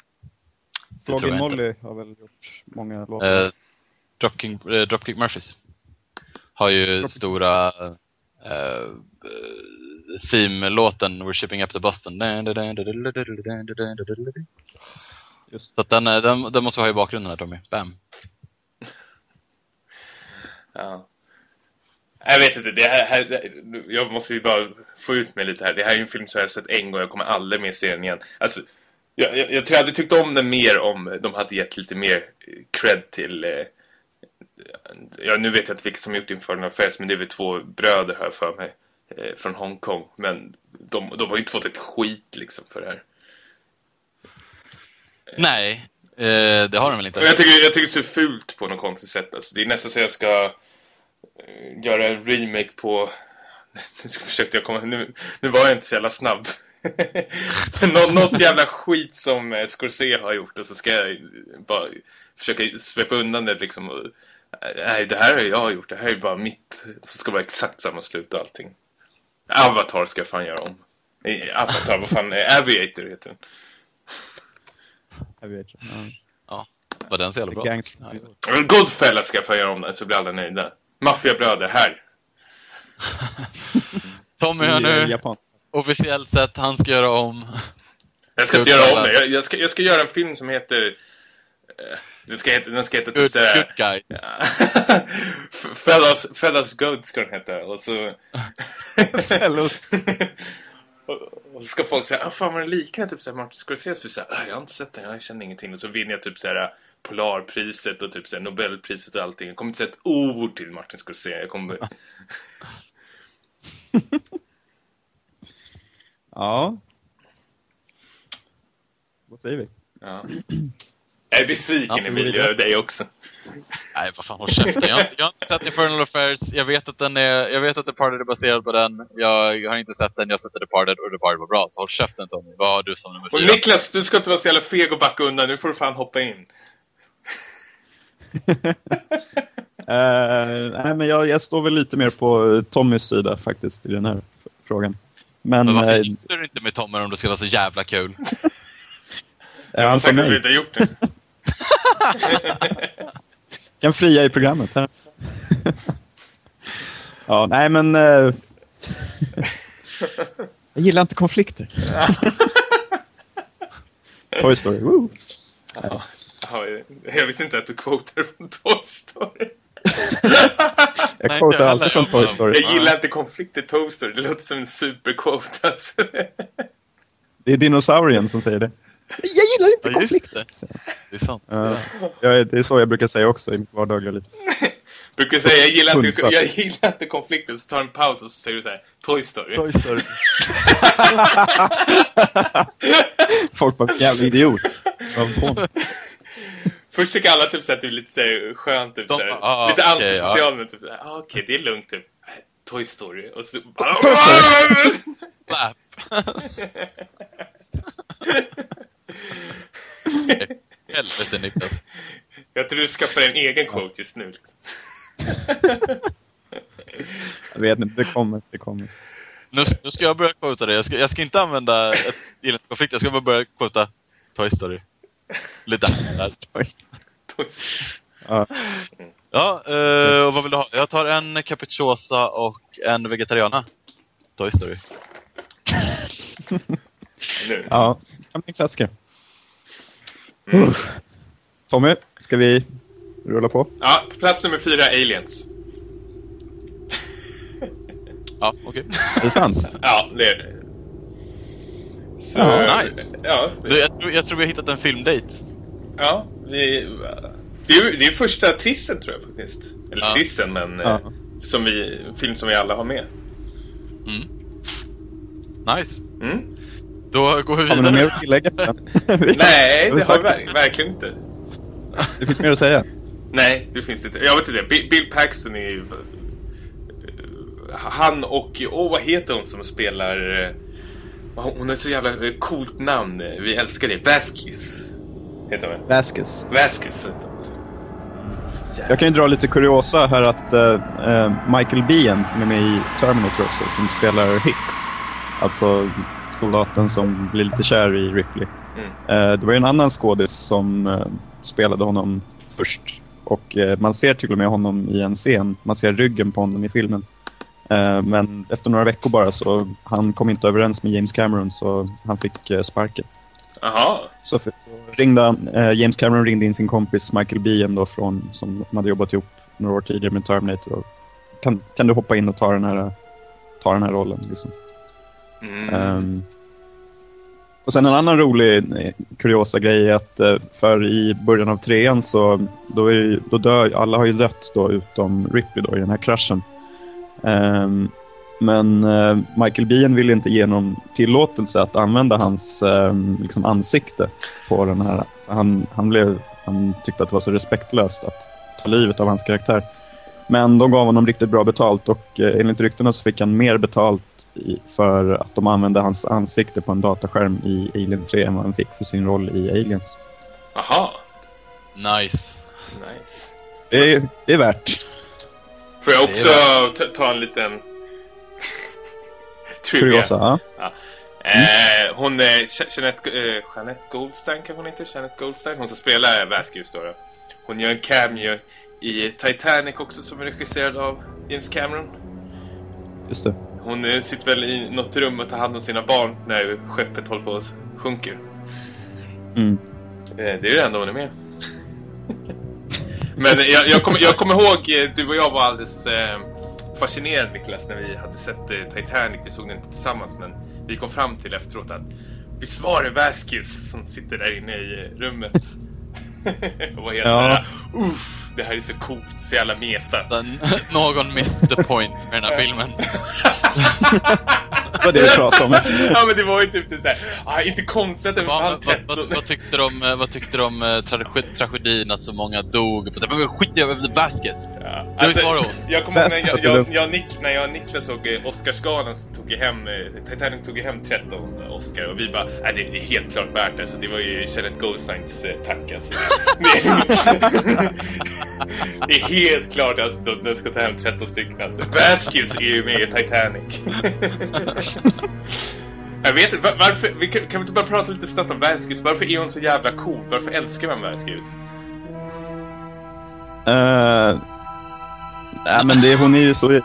Flogging. Molly har väl gjort många låtar. Eh, Dropkick, eh, Dropkick Murphys har ju stora eh, eh, theme-låten We're shipping up to Boston. Just. Så att den, eh, den, den måste vi ha i bakgrunden här Tommy. Bam. Ja. Jag vet inte, det här, här, jag måste ju bara få ut mig lite här. Det här är ju en film som jag har sett en gång, jag kommer aldrig mer se den igen. Alltså, jag, jag, jag tror jag hade tyckt om den mer om de hade gett lite mer cred till... Eh, ja, nu vet jag inte vilka som gjort Infernal Affairs, men det är väl två bröder här för mig. Eh, från Hongkong. Men de, de har ju inte fått ett skit liksom för det här. Nej, eh, det har den väl inte. Och jag tycker, jag tycker det så fult på något konstigt sätt. Alltså, det är nästan så jag ska eh, göra en remake på... *laughs* Nu försökte jag komma... Nu, nu var jag inte så jävla snabb. *laughs* Nå, något jävla skit som eh, Scorsese har gjort och så ska jag bara försöka släppa undan det liksom. Och, nej, det här har jag gjort. Det här är bara mitt. Så ska vara exakt samma slut och allting. Avatar ska jag fan göra om. Avatar, vad fan, eh, Aviator heter den. Vet inte. Ja. Var den så jävla bra? Ja, Goodfellas ska jag få göra om den så blir alla nöjda. Maffiabröder, här. *laughs* Tommy hör nu, eh, Japan. officiellt sett, han ska göra om. Jag ska inte göra om det. Jag, jag, ska, jag ska göra en film som heter... eh, Den ska heta, den ska heta typ Good, såhär... good guy. Ja. *laughs* Fellas, Fellas Good ska den heta. Och så... Fellas. *laughs* och, och så ska folk säga, ah, fan vad den liknar typ såhär Martin Scorsese. För såhär, ah, jag har inte sett den, jag känner ingenting. Och så vinner jag typ såhär Polarpriset och typ såhär Nobelpriset och allting. Jag kommer inte säga ett ord till Martin Scorsese. Jag kommer... *laughs* Ja. Vad säger vi? Ja. *clears throat* Jag är besviken Ja, Emilio, över dig också. Nej, vad fan, håll käften. Jag, har- jag har inte sett Infernal Affairs. Jag vet att den är, jag vet att Departed är baserad på den. Jag, jag har inte sett den, jag har sett Departed och Departed var bra. Så håll käften Tommy. Vad har du som nummer Och fyra? Niklas, du ska inte vara så jävla feg och backa undan. Nu får du fan hoppa in. *laughs* Eh, nej, men jag, jag står väl lite mer på Tommys sida faktiskt i den här frågan. Men, Men varför eh, gifter du inte med Tommy om det ska vara så jävla kul? *laughs* Jag har mig? inte gjort det. *laughs* kan fria i programmet. Här. ja, nej men... eh, jag gillar inte konflikter. *laughs* Toy Story, woo! Ja, jag visste inte att du quotar från Toy Story. *laughs* Jag quotar alltid från Toy Story. Jag gillar inte konflikter Toy Story. Det låter som en superquote alltså. Det är dinosaurien som säger det. Jag gillar inte Ja, konflikter. Det är sant. Ja, jag, det är så jag brukar säga också i mitt vardagliga liv. *laughs* Brukar säga jag gillar, inte, jag gillar inte konflikten så tar en paus och så säger du så här Toy Story. Toy Story. *laughs* Folk bara, jävla idiot. Du? Först tycker alla typ så att du är lite så här, skön typ De- så här, ah, Lite okej, antisocial men typ ah, okej det är lugnt typ "Äh, Toy Story och så *laughs* Slap. *laughs* Helvete Niklas. Jag tror du skaffar en egen quote just nu liksom. *laughs* Jag vet inte, det kommer, det kommer. Nu, nu ska jag börja quota det. Jag ska, jag ska inte använda ett konflikt. Jag ska bara börja quota Toy Story. Lite där. *laughs* Toy Story. Ja, Ja, eh, och vad vill du ha? Jag tar en capricciosa och en vegetariana. Toy Story. Nu. ja campingklassiker. Mm. Tommy, ska vi rulla på? Ja, plats nummer fyra Aliens. Ja, okej. Är det sant? *laughs* Ja, det är det. Så, Ja, nice. Ja, Du, jag, tror, jag tror vi har hittat en filmdate. ja vi, det, är, det är första trissen tror jag faktiskt. Eller Ja. trissen, men Ja. eh, som vi, film som vi alla har med. Mm. Nice. Mm. Då går vi Har vi mer vidare. att tillägga? *laughs* Nej, det har vi sagt- ver- verkligen inte. Det finns mer att säga. Nej, det finns inte. Jag vet inte. Bill, Bill Paxton är ju... Han och... Åh, vad heter hon som spelar... eh, Hon har så jävla coolt namn. Vi älskar det. Vasquez. Heter hon. Vasquez. Vasquez. Så jävla- Jag kan ju dra lite kuriosa här att eh, Michael Biehn som är med i Terminator också, som spelar Hicks. Alltså soldaten som blir lite kär i Ripley. Mm. Eh, det var ju en annan skådis som eh, spelade honom först. Och eh, man ser till och med honom i en scen. Man ser ryggen på honom i filmen. Men efter några veckor bara så han kom inte överens med James Cameron så han fick sparken. Jaha. Så, för, så ringde han, James Cameron ringde in sin kompis Michael Biehn då från, som de hade jobbat ihop några år tidigare med Terminator. Och, kan, kan du hoppa in och ta den här, ta den här rollen liksom. Mm. Um, och sen en annan rolig eh, kuriosa grej är att eh, för i början av trean så då, är, ju- då dör, alla har ju dött då utom Ripley då i den här kraschen. Um, men uh, Michael Biehn vill inte ge någon tillåtelse att använda hans um, liksom ansikte på den här. Han, han, blev, han tyckte att det var så respektlöst att ta livet av hans karaktär. Men de gav honom riktigt bra betalt och eh, enligt ryktena så fick han mer betalt för att de använde hans ansikte på en dataskärm i Alien 3 än vad han fick för sin roll i Aliens. Jaha. Nice. Nice. Det är, det är värt. Får jag också ta, en liten... *laughs* trivia? Kuriosa, ja. Eh, hon är Jeanette, eh, Jeanette Goldstein kanske hon heter? Jeanette Goldstein. Hon som spelar Vasquez då, då. Hon gör en cameo i Titanic också som är regisserad av James Cameron. Just det. Hon sitter väl i något rum och tar hand om sina barn när skeppet håller på att sjunker. Mm. Eh, det är det enda hon är med. Men jag, jag, kommer, jag kommer ihåg, eh, du och jag var alldeles eh, fascinerade Niklas när vi hade sett eh, Titanic. Vi såg den inte tillsammans men vi kom fram till efteråt att visst var det Vasquez som sitter där inne i rummet. *laughs* och var helt Ja. såhär, uff, det här är så coolt, så jävla meta. Den, *laughs* någon missed the point med den här filmen. *laughs* Det var det vi pratade om. *laughs* ja men det var ju typ det såhär, ah, inte konstigt att den Vad, vann vad, 13. vad, vad tyckte de om, eh, vad tyckte de om eh, tragedi, tragedin att så många dog? Men skit i över Vasquez! Ja, Du vet var jag kommer ihåg när jag, jag, jag, och Nick, när jag och Niklas såg eh, Oscarsgalan så tog jag hem, Titanic tog ju hem 13 Oscar och vi bara, nej det är helt klart värt det. Så det var ju Jeanette Goldsteins tack alltså. *laughs* *laughs* Det är, helt klart alltså, de- den ska ta hem 13 stycken alltså. Vasquez är ju med i Titanic. *laughs* Jag vet inte, varför, vi kan, kan vi inte bara prata lite snabbt om Vasquez? Varför är hon så jävla cool? Varför älskar man Vasquez? Uh, eh, nej, men det, hon är ju så... *laughs*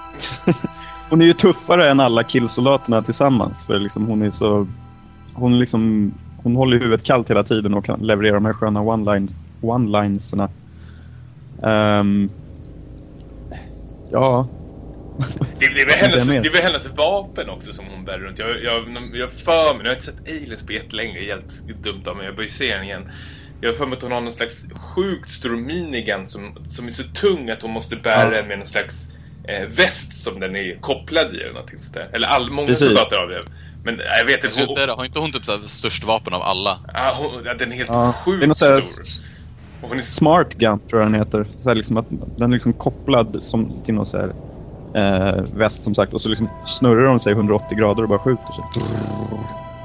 hon är ju tuffare än alla killsoldaterna tillsammans. För liksom hon är så... Hon liksom... Hon håller huvudet kallt hela tiden och kan leverera de här sköna one-line, one um, ehm, ja. *laughs* Det, det, är väl hennes, det väl hennes vapen också som hon bär runt. Jag, jag, jag för mig, jag har inte sett Aliens på jättelänge, det är helt dumt av mig, jag börjar se den igen. Jag har för mig att hon har någon slags sjukt stor minigun som, som är så tung att hon måste bära Ja. den med någon slags eh, väst som den är kopplad i eller någonting sånt där. Eller all, många Precis. soldater har det. Men äh, jag vet Jag inte. Hon, har inte hon typ så störst vapen av alla? ja, hon, ja, den är helt Ja, sjukt stor. Och hon är Smart Gun tror jag den heter. Så här liksom att den är liksom kopplad som, till någon så här, eh, väst som sagt och så liksom snurrar de sig 180 grader och bara skjuter sig.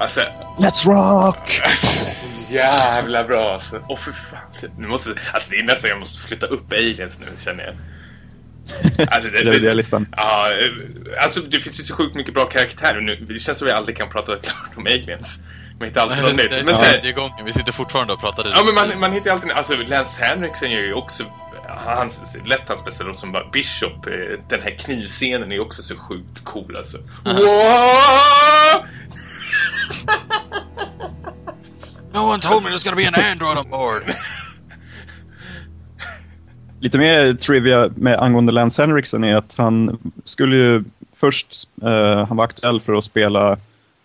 alltså, Let's rock! så *laughs* jävla bra alltså. Åh för fan. Nu måste, alltså det är nästan jag måste flytta upp aliens nu känner jag. *laughs* Alltså, Det är det listan. Ja, eh, alltså det finns ju så sjukt mycket bra karaktärer nu. Det känns som att vi aldrig kan prata *laughs* klart om aliens. Man hittar alltid något det, nytt. det, Men ja. så här, det är gången, vi sitter fortfarande och pratar Ja men man, man hittar ju alltid, alltså Lance Henriksen gör ju också, hans, lätt hans bästa roll som bara Bishop, eh, den här knivscenen är också så sjukt cool alltså. No one told me there's gonna be an android on board! Lite mer trivia med angående Lance Henriksen är att han skulle ju först, eh, han var aktuell för att spela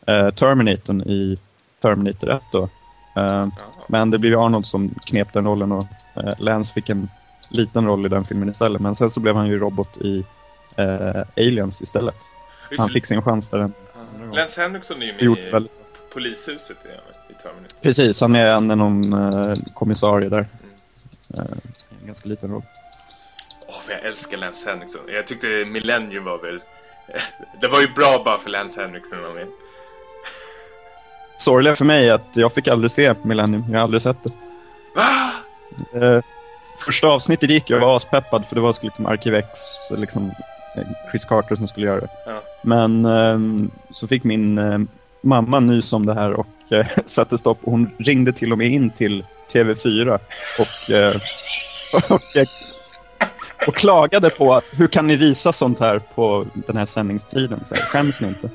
eh, Terminatorn i Terminator 1 då. Eh, men det blev ju Arnold som knep den rollen och eh, Lance fick en liten roll i den filmen istället. Men sen så blev han ju robot i eh, Aliens istället. Så han fick sin chans där. Lance Henriksen är ju Gjort med i väldigt- polishuset i, i Terminator. Precis, han är en, någon eh, kommissarie där. Eh, en ganska liten roll. Åh, vad jag älskar Lance Henriksen. Jag tyckte Millennium var väl... *laughs* Det var ju bra bara för Lance Henriksen att vara med. Sorgliga för mig är att jag fick aldrig se Millennium. Jag har aldrig sett det. Va? Eh, första avsnittet gick jag var aspeppad för det var liksom Arkivex, liksom eh, Chris Carter som skulle göra det. Ja. Men ehm, så fick min eh, mamma nys om det här och eh, *laughs* satte stopp. Och hon ringde till och med in till TV4 och, eh, *laughs* och, eh, och klagade på att hur kan ni visa sånt här på den här sändningstiden? Så här, skäms ni inte?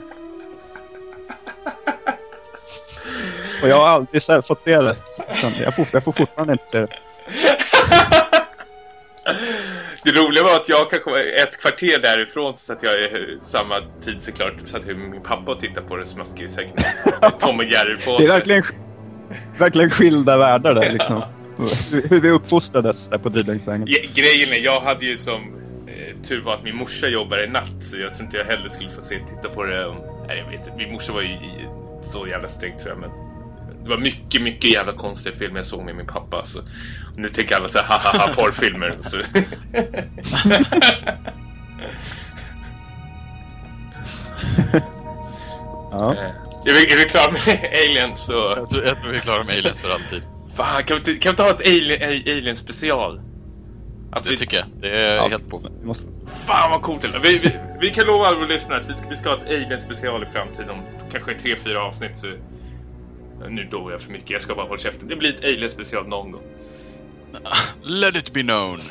Och jag har aldrig så här, fått se det. Jag får, jag får fortfarande inte se det. *laughs* Det roliga var att jag kanske var ett kvarter därifrån så att jag i samma tid såklart så att min pappa och tittade på det smaskig säkert med *laughs* Tom och Jerry på Det är verkligen, verkligen skilda världar där *laughs* liksom. Hur vi uppfostrades där på Dridängsvängen. Grejen är, jag hade ju som eh, tur var att min morsa jobbar i natt så jag tror inte jag heller skulle få se titta på det. Om, nej, jag vet inte. Min morsa var ju i- så jävla sträng tror jag men det var mycket, mycket jävla konstiga filmer jag såg med min pappa. Så. Nu tänker alla så här, haha, porrfilmer. Så. *laughs* Ja. Eh, är, vi, är vi klara med aliens så... Jag tror, jag tror vi är klara med aliens för alltid. Fan, kan vi, inte- kan vi inte ha ett alien, alien special? Att Det vi, tycker jag. Det är Ja. helt på. Vi måste... Fan vad coolt det är. vi, vi, vi kan lova alla våra lyssnare att vi ska, vi ska ha ett alien special i framtiden. Om kanske tre, fyra avsnitt så... Nu dog jag för mycket, jag ska bara hålla käften. Det blir ett alien special någon gång. Let it be known. *laughs*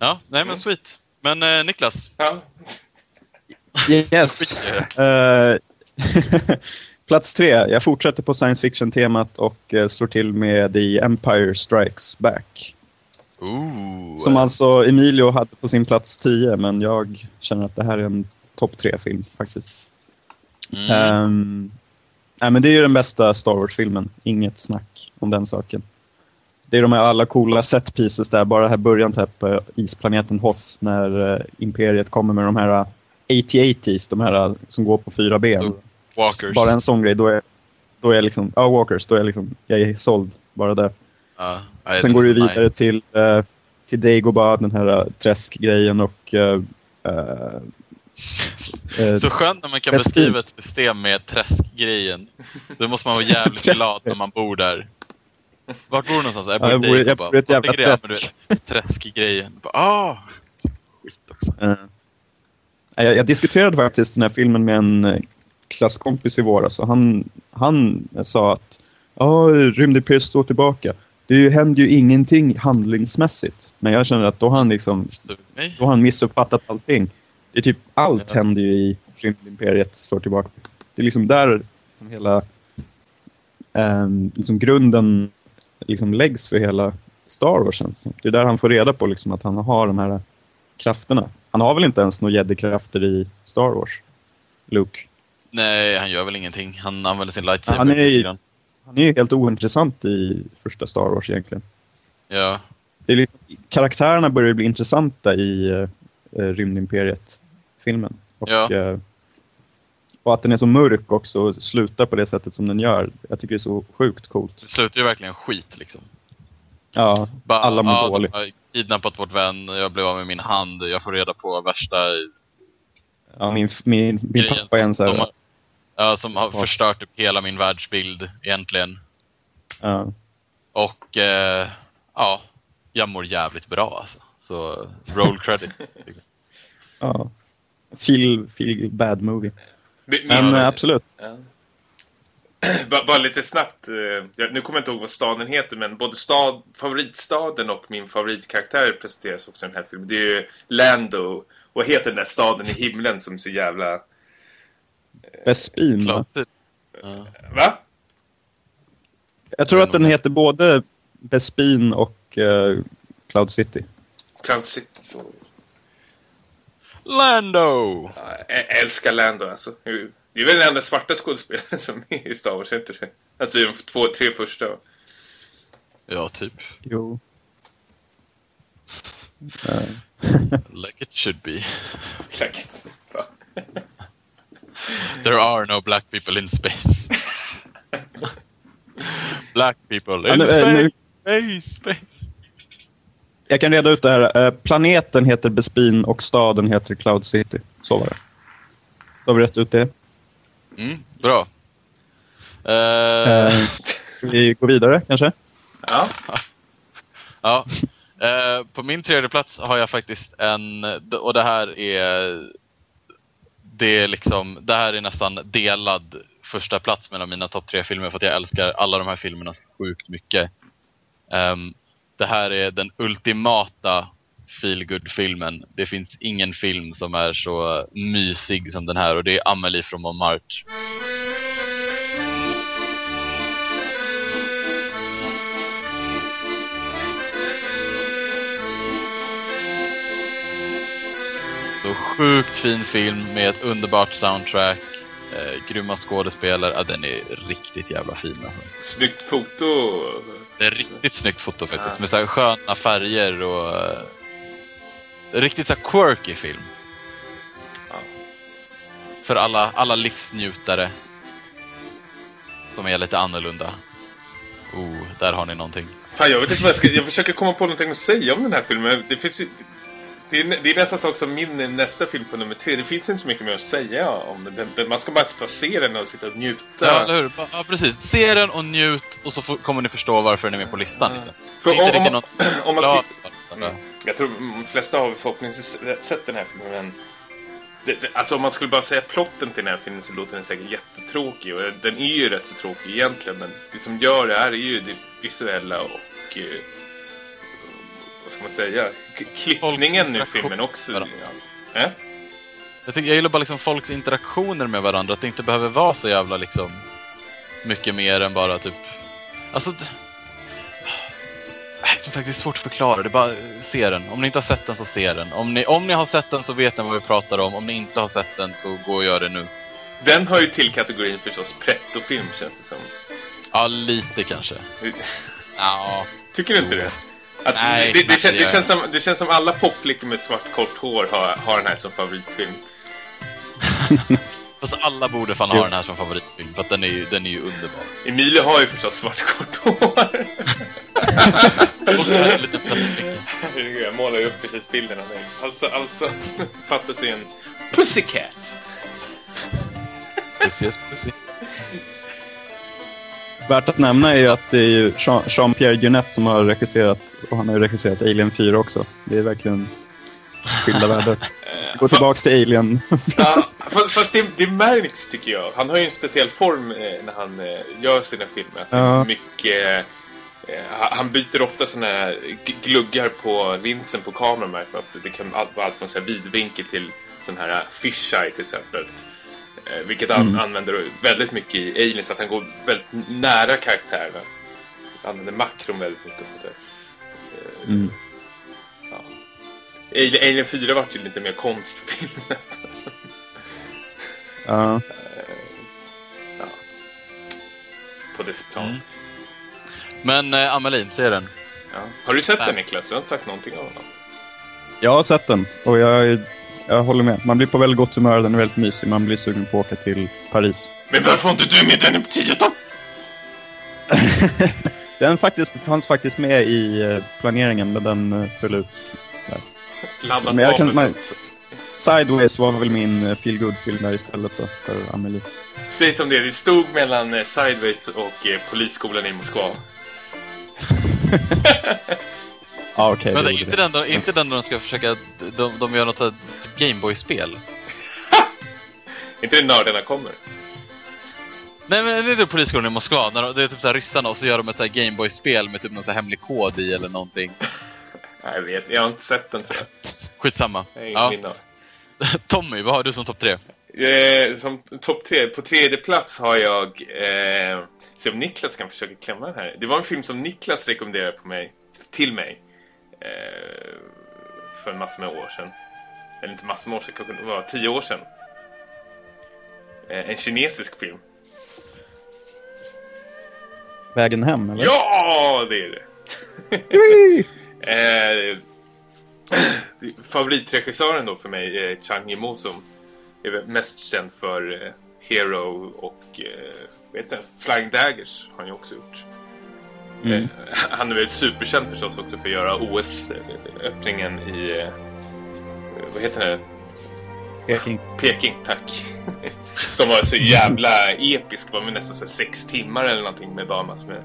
Ja, nej men sweet. Men eh, Niklas, Ja. Yes. Eh, *laughs* plats tre. Jag fortsätter på science fiction-temat och eh, slår till med The Empire Strikes Back. Ooh. Som alltså Emilio hade på sin plats 10, men jag känner att det här är en topp tre-film faktiskt. Mm. Ehm, nej, men det är ju den bästa Star Wars-filmen. Inget snack om den saken. Det är de här alla coola set pieces där. Bara här början här på isplaneten Hoth när eh, Imperiet kommer med de här eh, AT-ATs, de här eh, som går på fyra ben. Walkers. Bara en sån grej, då är, då är jag liksom, ja Walkers, då är jag liksom, jag är såld. Bara. Ja, nej, Sen går du nej. vidare till, eh, till Dagobah, den här uh, träskgrejen och eh, eh, eh, Så skönt när man kan beskriva ett system med träskgrejen. Då måste man vara *laughs* jävligt glad när man bor där. Vart bor du någonstans? Jag Ja, bor jag i bor i- jag bor i ett Vad jävla träsk. vet, Träskgrejen. Ah! Eh, jag, jag diskuterade faktiskt den här filmen med en eh, klasskompis i våras och han, han sa att ja, Rymdimperiet står tillbaka. Det händer ju ingenting handlingsmässigt. Men jag känner att då har han liksom, då har han missuppfattat allting. Det är typ allt Ja. händer ju i Rymdimperiet står tillbaka. Det är liksom där som hela ehm, liksom grunden liksom läggs för hela Star Wars. det är där han får reda på liksom att han har de här krafterna. Han har väl inte ens några jedi-krafter i Star Wars? Luke. nej, han gör väl ingenting. Han använder sin lightsaber. Han är ju- han är ju helt ointressant i första Star Wars egentligen. Ja. Det är liksom, karaktärerna börjar bli intressanta i uh, Rymdimperiet-filmen. Och, Ja. eh, och att den är så mörk också och slutar på det sättet som den gör. Jag tycker det är så sjukt coolt. Det slutar ju verkligen skit liksom. Ja, Bara, alla mår ja, dåligt. de har kidnappat vårt vän, jag blev av med min hand, jag får reda på värsta Ja, min, min, min grejen pappa är en så som här, har, ja, som har Ja. förstört upp hela min världsbild egentligen. ja. Och eh, ja, jag mår jävligt bra alltså. Så roll credit. *laughs* ja. Feel, feel bad movie. Men eh, absolut. Ja. *clears throat* Bara, lite snabbt. eh, Nu kommer jag inte ihåg vad staden heter, men både stad, favoritstaden och min favoritkaraktär presenteras också i den här filmen. Det är ju Lando. Vad heter den där staden i himlen som så jävla... Bespin, va? Ja. Va? Jag tror att den heter både Bespin och eh, Cloud City. Cloud City. Så. Lando! Ja, jag älskar Lando alltså. Det är väl den enda svarta skådespelaren som är i Star Wars, är inte det? Alltså i de två, tre första. Ja, typ. Jo. Like it should be. Ja. There are no black people in space. *laughs* black people Ja, in nu- nu- space, space, space. Jag kan reda ut det här. Eh, planeten heter Bespin och staden heter Cloud City. Så var det. Då har vi rätt ut det. Mm, bra. Ska vi gå vidare kanske? *laughs* ja. Ja. Eh, på min tredje plats har jag faktiskt en, och det här är, det är liksom, det här är nästan delad första plats mellan mina topp tre filmer för att jag älskar alla de här filmerna så sjukt mycket. Ehm, det här är den ultimata feelgood filmen Det finns ingen film som är så mysig som den här och det är Amelie från Montmartre. Så sjukt fin film med ett underbart soundtrack, eh, grymma skådespelare. Ja, den är riktigt jävla fin alltså. Snyggt foto. Det är riktigt snyggt foto faktiskt, Ja. med så här sköna färger och... eh, riktigt så quirky film. Ja. För alla, alla livsnjutare. Som är lite annorlunda. Oh, där har ni någonting. Fan, jag vet inte vad jag ska... Jag försöker komma på någonting att säga om den här filmen. Det finns ju... Det är, det är nästan sak som min nästa film på nummer tre. Det finns inte så mycket mer att säga om den. den, man ska bara se den och sitta och njuta. Ja, eller hur? Ja, precis. Se den och njut och så får, kommer ni förstå varför den är med på listan. Liksom. För Inte om, om, något om man. Mm. Jag tror de flesta har förhoppningsvis sett den här filmen, men... Det, det, alltså om man skulle bara säga plotten till den här filmen så låter den säkert jättetråkig. Och den är ju rätt så tråkig egentligen, men det som gör det här är ju det visuella och... Eh, ska man säga? K- klippningen i filmen också. Ja. Äh? Jag, tycker, jag gillar bara liksom folks interaktioner med varandra. Att det inte behöver vara så jävla liksom mycket mer än bara typ... Alltså... Nej, Som sagt, det är svårt att förklara. Det är bara, se den. Om ni inte har sett den så se den. Om ni, om ni har sett den så vet ni vad vi pratar om. Om ni inte har sett den så gå och gör det nu. Den hör ju till kategorin förstås pretto-film känns det som. Ja, lite kanske. Ja. Tycker du inte det? Att Nej, det, det, kän, det känns som, det känns som alla popflickor med svart kort hår har, har den här som favoritfilm. *laughs* Fast alla borde fan ha den här som favoritfilm. För att den är ju, den är ju underbar. Emilio har ju förstås svart kort hår. *laughs* Är *laughs* jag målar ju upp precis bilden av mig. Alltså, alltså, fattas i en pussycat. Precis, precis. Värt att nämna är ju att det är Jean-Pierre Jeunet som har regisserat, och han har ju regisserat Alien 4 också. Det är verkligen skilda *laughs* världar. Gå tillbaks till Alien. Ja, fast, det, det märks tycker jag. Han har ju en speciell form eh, när han eh, gör sina filmer. Att Ja. mycket... Eh, han- byter ofta såna här gluggar på linsen på kameran märker man ofta. Det kan allt- vara allt från så här vidvinkel till sån här fisheye till exempel. Eh, vilket han Mm. använder väldigt mycket i Aliens, att han går väldigt nära karaktärerna. Så han använder makron väldigt mycket och sånt där. Eh, Mm. ja. Alien, Alien 4 vart ju lite mer konstfilm *laughs* nästan. Ja. Ja. på dess plan. Mm. Men eh, Amelin, se den. Ja. Har du sett Nej. den Niklas? Du har inte sagt någonting om den. Jag har sett den och jag, jag håller med. Man blir på väldigt gott humör, den är väldigt mysig. Man blir sugen på att åka till Paris. Men varför inte du med den på 10 topp? Den faktiskt, fanns faktiskt med i eh, planeringen när den uh, föll ut. Laddat Men jag kan, man, Sideways var väl min uh, feel film där istället då, för Amelie. Säg som det det stod mellan eh, Sideways och eh, polisskolan i Moskva. *laughs* *laughs* Det är gjorde inte den, då, inte den de ska försöka... De, de gör något typ Gameboy-spel. *laughs* inte det nördarna kommer? Nej men det är typ polisskolan i Moskva, när de, det är typ såhär ryssarna och så gör de ett såhär Gameboy-spel med typ någon sån här hemlig kod i eller någonting. Nej, *laughs* jag vet. Jag har inte sett den tror jag. Skitsamma. Jag Ja. *laughs* Tommy, vad har du som topp tre? Eh, som topp tre, på tredje plats har jag... Eh, se om Niklas kan försöka klämma den här. Det var en film som Niklas rekommenderade på mig, till mig. Eh, för massa med år sedan. Eller inte massor med år sedan, kanske det var tio år sedan. Eh, en kinesisk film. Vägen hem, eller? Ja, det är det! *laughs* Eh, favoritregissören då för mig är Chang Yimou som är mest känd för eh, Hero och eh, vet du, Flying Daggers har han ju också gjort. Mm. Eh, han är väl superkänd förstås också för att göra OS-öppningen i eh, vad heter det? Peking. Peking, tack. *laughs* Som var så jävla episk. Var med nästan så sex timmar eller någonting med massor med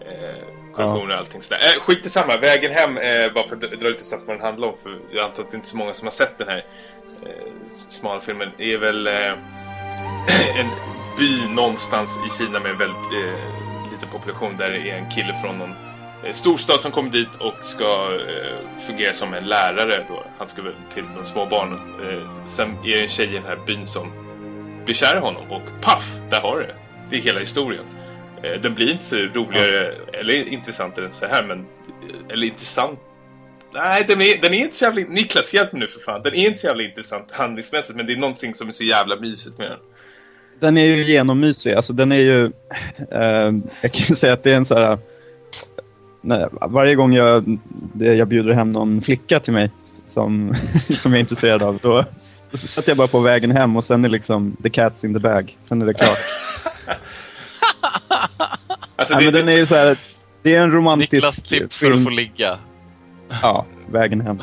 eh, korrektioner och allting sådär. Eh, skit i samma. Vägen hem, eh, bara för att dra- lite snabbt vad den handlar om. För jag antar att det inte är så många som har sett den här eh, smala filmen. Det är väl eh, *clears throat* en by någonstans i Kina med väldigt eh, liten population. Där det är en kille från någon eh, storstad som kommer dit och ska eh, fungera som en lärare då. Han ska väl till de små barnen. Eh, sen är det en tjej i den här byn som blir kär i honom och paff, där har det. Det är hela historien. Eh, den blir inte roligare eller intressantare än så här men eller intressant Nej, den är, den är inte så jävla... Niklas, hjälp mig nu för fan. Den är inte så jävla intressant handlingsmässigt, men det är någonting som är så jävla mysigt med den. Den är ju genommysig. Alltså den är ju... Eh, jag kan ju säga att det är en så här... Nej, varje gång jag, det- jag bjuder hem någon flicka till mig som, *laughs* som jag är intresserad av, då, då sätter jag bara på vägen hem och sen är liksom the cat's in the bag. Sen är det klart. *laughs* Alltså, Ja, det, men den är ju så här, det är en romantisk Niklas tips för att film. få ligga. Ja, vägen hem.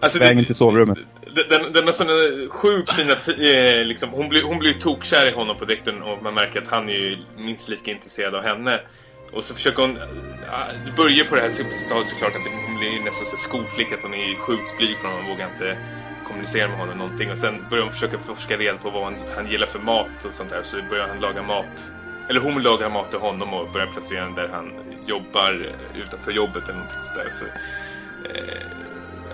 alltså, vägen till sovrummet. Den, den, är sån eh, sjukt fina... Eh, eh, liksom, hon blir, hon blir tokkär i honom på direkten och man märker att han är ju minst lika intresserad av henne. Och så försöker hon... Ah, det börjar på det här stadiet såklart att hon blir nästan så skolflicka att hon är sjukt blyg för honom och vågar inte kommunicera med honom någonting. Och sen börjar hon försöka forska reda på vad han, han gillar för mat och sånt där. Så börjar han laga mat. Eller hon lagar mat till honom och börjar placera den där han jobbar utanför jobbet eller någonting sådär. Så, eh,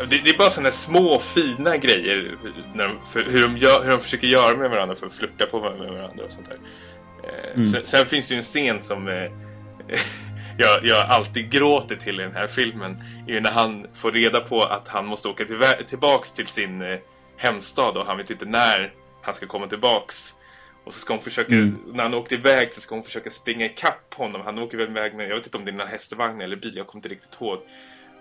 det, det är bara sådana små fina grejer när de, för hur, de gör, hur de försöker göra med varandra för att flirta på med varandra och sånt där. Eh, Mm. sen, sen finns det ju en scen som eh, *laughs* jag, jag alltid gråter till i den här filmen. är ju när han får reda på att han måste åka till, tillbaks till sin eh, hemstad och han vet inte när han ska komma tillbaks. Och så ska hon försöka, Mm. när han åkte iväg så ska hon försöka springa ikapp honom. Han åker väl iväg med, jag vet inte om det är en hästvagn eller bil, jag kommer inte riktigt ihåg.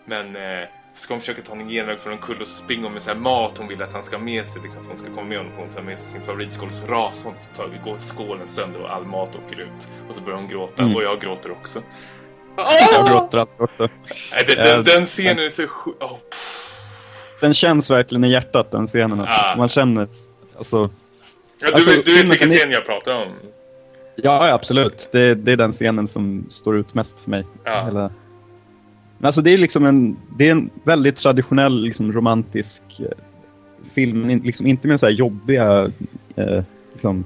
Men eh, ska hon försöka ta en genväg från en kulle och springa med så här mat hon vill att han ska ha med sig. Liksom, för hon ska komma med honom. Hon tar med sig sin rasar hon. Så tar, går skålen sönder och all mat åker ut. Och så börjar hon gråta. Mm. Och jag gråter också. Jag gråter också. Nej, den, den, Eh, den scenen är så sjuk. Oh, Den känns verkligen i hjärtat, den scenen. Ah. Man känner, alltså... ja, du, Alltså, vet- du vet vilken scen jag pratar om? Ja, ja, absolut. Det, det är den scenen som står ut mest för mig. Ja. Hela... Men alltså det är liksom en, det är en väldigt traditionell liksom, romantisk eh, film. in- Liksom, inte med så här jobbiga, eh, liksom,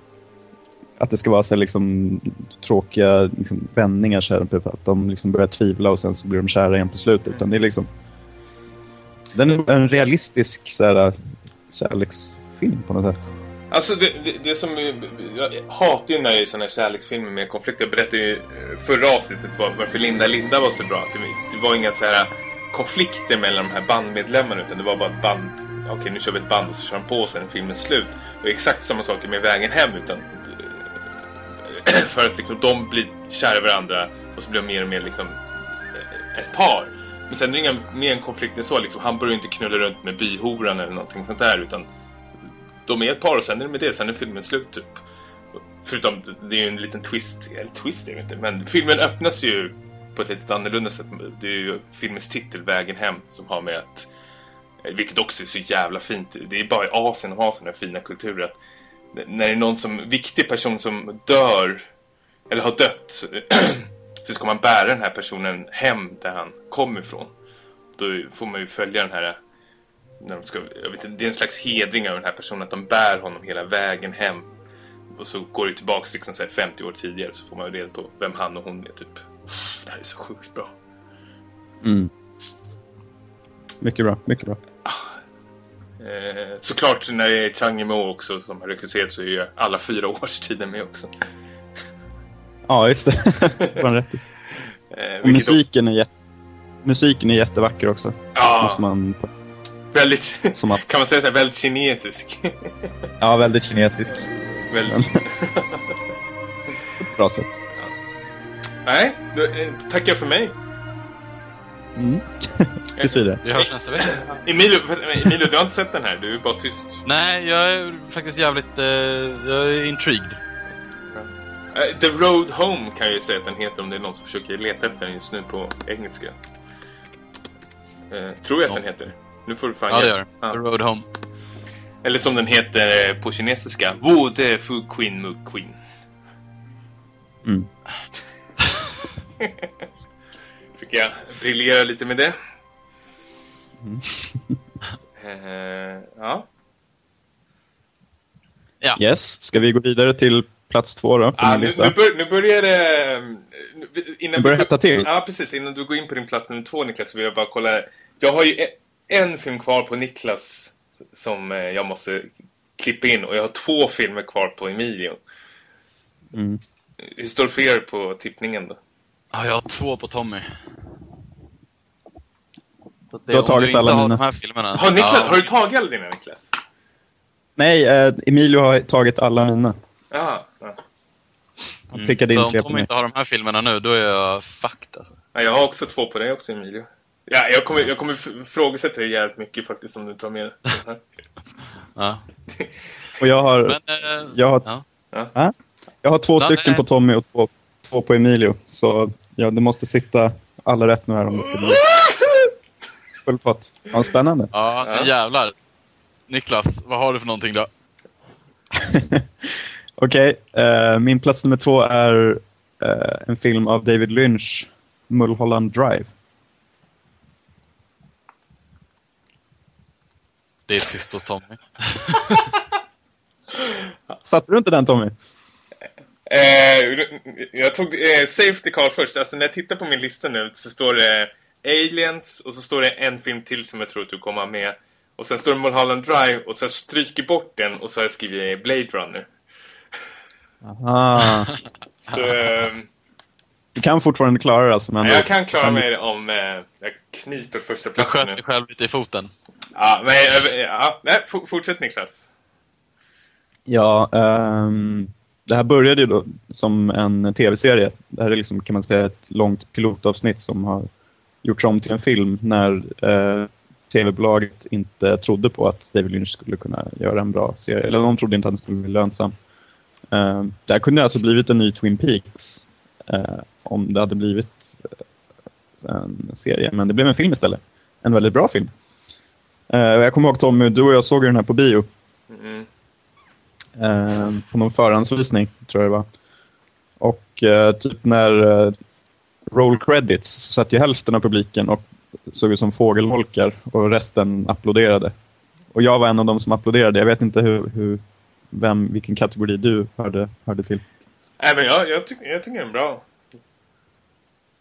att det ska vara så här, liksom, tråkiga liksom, vändningar. Så här, typ, att de liksom börjar tvivla och sen så blir de kära igen på slutet. Utan det är liksom... Den är en realistisk så här, eh, kärleksfilm på något sätt. Alltså det, det, det som... är- Jag hatar ju när det är såna här kärleksfilmer med konflikter. Jag berättade ju eh, förra avsnittet varför Linda Linda var så bra. Att det, det var inga så här konflikter mellan de här bandmedlemmarna utan det var bara ett band. Okej, nu kör vi ett band och så kör de på och sen är filmen slut. Och exakt samma sak med Vägen hem utan... Eh, *clears throat* för att liksom, de blir kära i varandra och så blir de mer och mer liksom, eh, ett par. Men sen är det inga mer konflikter än så. Liksom, han börjar ju inte knulla runt med byhoran eller någonting sånt där. Utan de är ett par och sen är det med det. Sen är filmen slut typ. Förutom, det är ju en liten twist. Eller twist, jag vet inte. Men filmen öppnas ju på ett lite annorlunda sätt. Det är ju filmens titel, Vägen hem, som har med att... Vilket också är så jävla fint. Det är bara i Asien de har sådana fina kulturer. Att när det är någon som, viktig person som dör, eller har dött, *clears throat* så ska man bära den här personen hem där han kommer ifrån. Då får man ju följa den här när de ska, jag vet inte, det är en slags hedring av den här personen att de bär honom hela vägen hem. Och så går det tillbaks liksom så här 50 år tidigare så får man reda på vem han och hon är typ. Det här är så sjukt bra. Mm. Mycket bra, mycket bra. Eh, såklart när det är Chang Yimou också som har regisserat så är ju alla fyra årstider med också. Ja, just det. *laughs* var rätt. Eh, musiken är, musiken är jättevacker också. Ja, Måste man... väldigt, Som att... kan man säga så här, väldigt kinesisk. Ja, väldigt kinesisk. väldigt, bra sätt. nej, då, eh, tackar för mig. Mm. *laughs* Tills vidare. Vi hörs nästa vecka. Emilio, Emilio, du har inte sett den här, du är bara tyst. Nej, jag är faktiskt jävligt... Eh, jag är intrigued. Eh, The Road Home kan jag ju säga att den heter om det är någon som försöker leta efter den just nu på engelska. Eh, tror jag att Ja. den heter. Nu får du fan Ja, det gör det. Ja. The Road Home. Eller som den heter eh, på kinesiska. Wo de fu queen mu queen. Mm. *laughs* Fick jag briljera lite med det. Mm. *laughs* Eh, ja. Ja. Yes, ska vi gå vidare till plats två då på Ah, min nu, lista? nu, bör, nu börjar det... eh, nu- Innan Nu börjar vi- hetta till. Ja, precis. Innan du går in på din plats nummer två, Niklas, så vill jag bara kolla. Jag har ju e- en film kvar på Niklas som eh, jag måste klippa in. Och jag har två filmer kvar på Emilio. Mm. Hur står det för er på tippningen då? Ja, jag har två på Tommy. Det- Du har om tagit inte alla har mina. de här filmerna. Har, Niklas, ja, har du tagit alla dina, Niklas? Nej, eh, Emilio har tagit alla mina. Jaha. Ja. Han mm. prickade in Så om tre på Tommy mig. inte har de här filmerna nu, då är jag fucked alltså. Ja, jag har också två på dig också, Emilio. Ja, jag kommer, jag kommer f- ifrågasätta dig jävligt mycket faktiskt om du tar med den här. Ja. *laughs* Och jag har, Men, eh, jag har, ja. Ah? jag har två Ja, stycken nej. på Tommy och två, två på Emilio. Så ja, det måste sitta alla rätt nu här om det ska *laughs* bli full pott. Ja, spännande. Ja, Ja. jävlar. Niklas, vad har du för någonting då? *laughs* Okej, eh, min plats nummer två är eh, en film av David Lynch, Mulholland Drive. Det är tyst hos Tommy. *laughs* Satte du inte den Tommy? Eh, jag tog eh, Safety Call först. Alltså när jag tittar på min lista nu så står det Aliens och så står det en film till som jag tror att du kommer med. Och sen står det Mulholland Drive och så jag strykit bort den och så har jag skrivit Blade Runner. Ah, *laughs* Så ehm, du kan fortfarande klara det alltså. Men jag kan klara mig om eh, jag kniper första platsen sköt nu. dig själv lite i foten. Ja, men, eh, ja, nej, fortsätt Niklas. Ja, ehm, det här började ju då som en tv-serie. Det här är liksom kan man säga ett långt pilotavsnitt som har gjorts om till en film när eh, tv-bolaget inte trodde på att David Lynch skulle kunna göra en bra serie. Eller de trodde inte att den skulle bli lönsam. Eh, det här kunde alltså blivit en ny Twin Peaks eh, om det hade blivit eh, en serie. Men det blev en film istället. En väldigt bra film. Eh, jag kommer ihåg Tommy, du och jag såg den här på bio. Mm. Eh, på någon förhandsvisning, tror jag det var. Och eh, typ när eh, roll credits satt ju hälften av publiken och såg ut som fågelholkar och resten applåderade. Och jag var en av dem som applåderade. Jag vet inte hur, hur, vem, vilken kategori du hörde, hörde till. Nej, men jag, jag, tycker, jag tycker den är bra.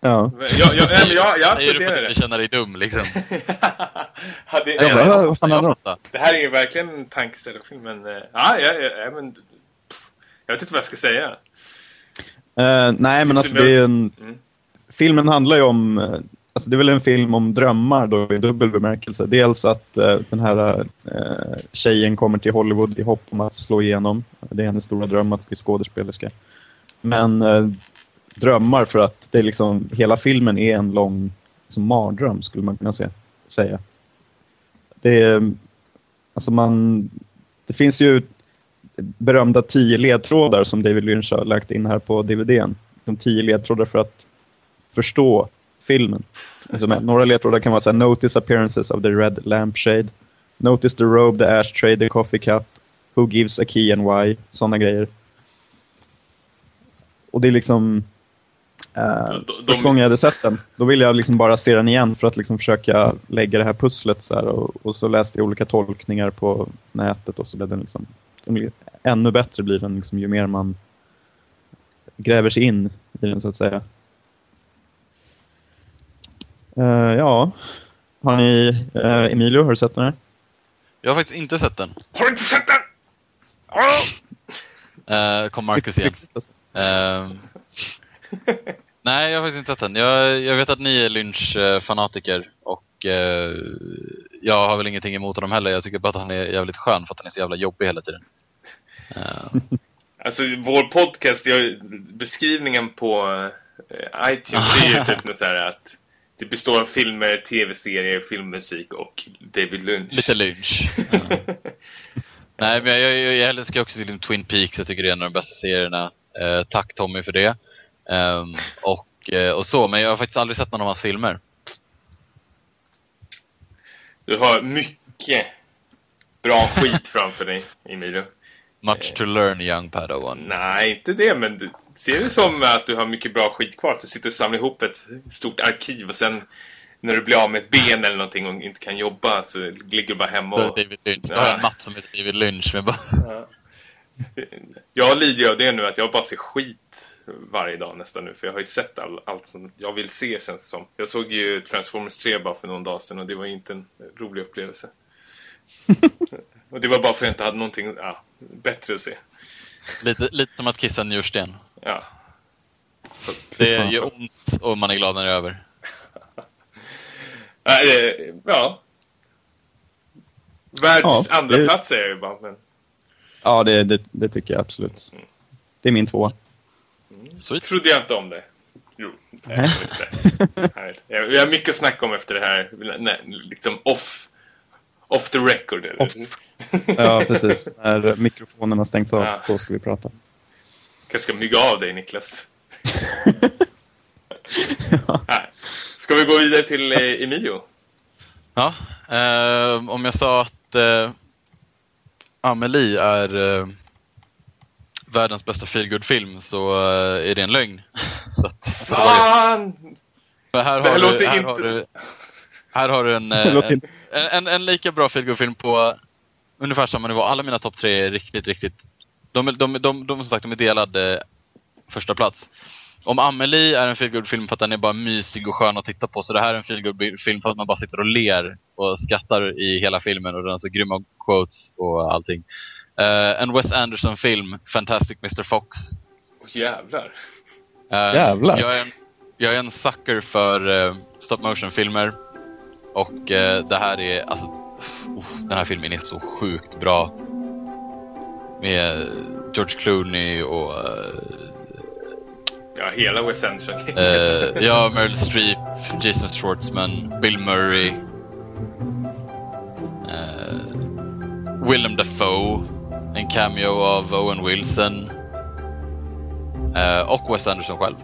Ja. Jag, jag, nej, men jag, jag du applåderar att det. inte känna dig dum liksom? *laughs* ja, det, Jag bara, "Vad- fan handlar det om?" det här är ju verkligen en tankeställare-film, men... eh, Ja, ja, ja, ja, men... pff, Jag vet inte vad jag ska säga. Eh, nej, men alltså det är en... Mm. Filmen handlar ju om... eh, Alltså det är väl en film om drömmar då i dubbel bemärkelse. Dels att eh, den här eh, tjejen kommer till Hollywood i hopp om att slå igenom. Det är hennes stora dröm att bli skådespelerska. Men eh, drömmar för att det är liksom, hela filmen är en lång liksom, mardröm skulle man kunna se, säga. Det är, alltså man, det finns ju berömda tio ledtrådar som David Lynch har lagt in här på DVDn. De tio ledtrådar för att förstå filmen. Alltså, några ledtrådar kan vara så här, Notice appearances of the red lampshade. Notice the robe, the ashtray, the coffee cup. Who gives a key and why? Sådana grejer. Och det är liksom... Uh, De- de- första gången jag hade sett den, då ville jag liksom bara se den igen för att liksom försöka lägga det här pusslet så här, och, och så läste jag olika tolkningar på nätet och så blev den liksom ännu bättre blir den liksom ju mer man gräver sig in i den så att säga. Eh, ja, har ni, eh, Emilio, har du sett den här? Jag har faktiskt inte sett den. Har du inte sett den? Uh, kom Marcus igen. *laughs* Ehm, nej, jag har faktiskt inte sett den. Jag, jag vet att ni är Lynch-fanatiker och eh, jag har väl ingenting emot honom heller. Jag tycker bara att han är jävligt skön för att han är så jävla jobbig hela tiden. Ehm, Alltså, vår podcast, jag, beskrivningen på eh, iTunes är ju *laughs* typ så här att det består av filmer, tv-serier, filmmusik och David Lynch. lite Lynch. *laughs* Nej, men jag, jag, jag älskar också Twin Peaks. Jag tycker det är en av de bästa serierna. Eh, tack Tommy för det. Ehm, och, eh, och så, men jag har faktiskt aldrig sett någon av hans filmer. Du har mycket bra skit framför dig, Emilio. Much to learn young Padawan. Nej, inte det, men du ser det som att du har mycket bra skit kvar. Att du sitter och samlar ihop ett stort arkiv och sen när du blir av med ett ben eller någonting och inte kan jobba så ligger du bara hemma och... David Lynch. Jag har en mapp som heter David Lynch. Men bara, Jag lider av det nu att jag bara ser skit varje dag nästan nu. För jag har ju sett all, allt som jag vill se känns det som. Jag såg ju Transformers 3 bara för någon dag sedan och det var ju inte en rolig upplevelse. *laughs* och det var bara för att jag inte hade någonting ja, bättre att se. lite, lite som att kissa en njursten. Ja. Det gör ont och man är glad när det är över. *laughs* Ja. Världs Ja, andra det- plats är jag ju bara. Men Ja, det, det, det tycker jag absolut. Det är min tvåa. Sweet. trodde jag inte om det. Jo, nej, *laughs* jag vet inte. Vi har mycket att snacka om efter det här. Nej, liksom off, off the record. Eller? Off. Ja, precis. När mikrofonerna stängs av, Ja. då ska vi prata. kanske ska mygga av dig, Niklas. *laughs* Nej. Ska vi gå vidare till eh, Emilio? Ja, eh, om jag sa att eh, Amelie är eh, världens bästa feelgood-film så eh, är det en lögn. *laughs* så Fan! Men här har, låter du, här, inte- har du, här har du en, *laughs* eh, en, en, en lika bra feelgood-film på ungefär samma nivå. Alla mina topp tre är riktigt, riktigt... De, de, de, de, som sagt, de är delade första plats. Om Amelie är en feelgood-film för att den är bara mysig och skön att titta på, så det här är en feelgood-film för att man bara sitter och ler och skrattar i hela filmen och den har så grymma quotes och allting. Eh, en Wes Anderson-film, Fantastic Mr. Fox. Åh, jävlar. Eh, Jävlar. Jag är en, jag är en sucker för uh, stop motion-filmer. Och eh, det här är, alltså, uff, den här filmen är så sjukt bra. Med George Clooney och eh, Ja, hela Wes Anderson. eh, ja, Meryl Streep, Jason Schwartzman, Bill Murray. eh, Willem Dafoe. En cameo av Owen Wilson. eh, och Wes Anderson själv.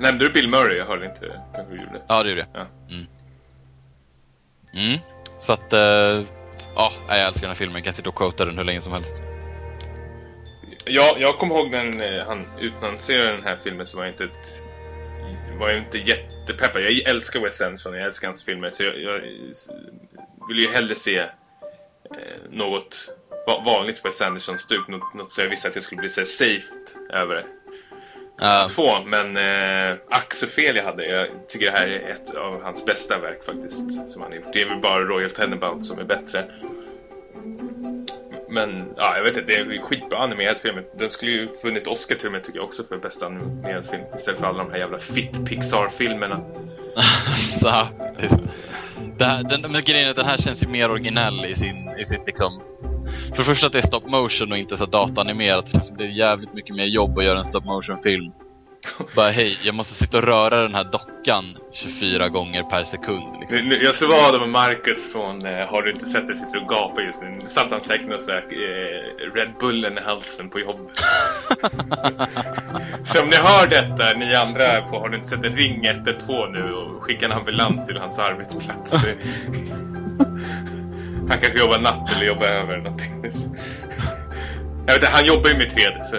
Nämnde du Bill Murray? Jag hörde inte det. Kanske du gjorde. Ja, det gjorde jag. Ja. Mm. Mm. Så att, eh, ja, jag älskar den här filmen. Jag kan sitta och quota den hur länge som helst. Ja, jag kommer ihåg när eh, han utannonserade den här filmen så var jag inte ett, var jag inte jättepeppad. Jag älskar Wes Anderson, jag älskar hans filmer. Så jag, jag vill ju hellre se eh, något va- vanligt Wes Anderson-stuk. Något, något så jag visste att jag skulle bli så safe över det. Ja, Två, men eh, ack så fel jag hade. Jag tycker det här är ett av hans bästa verk faktiskt. Som han har gjort. Det är väl bara Royal Tenenbaums som är bättre. Men ja, jag vet inte, det är en skitbra animerad film. Den skulle ju vunnit Oscar till och med tycker jag också för bästa animerad film. Istället för alla de här jävla fit-Pixar-filmerna. *laughs* ja, här, den, men grejen är att den här känns ju mer originell i sin, i sitt liksom... För det första att det är stop motion och inte så datanimerat. Det är jävligt mycket mer jobb att göra en stop motion film. Bara hej, jag måste sitta och röra den här dockan 24 gånger per sekund. Liksom. Nu, nu, jag ska vara med Marcus från eh, Har du inte sett det? Sitter och gapar just nu. Satt han säkert sån här eh, Red Bullen i halsen på jobbet. *laughs* Så om ni hör detta, ni andra på Har du inte sett det? Ring 112 nu och skicka en ambulans till hans arbetsplats. *laughs* han kanske jobbar natt eller jobbar över någonting. Jag vet inte, han jobbar ju med 3D så...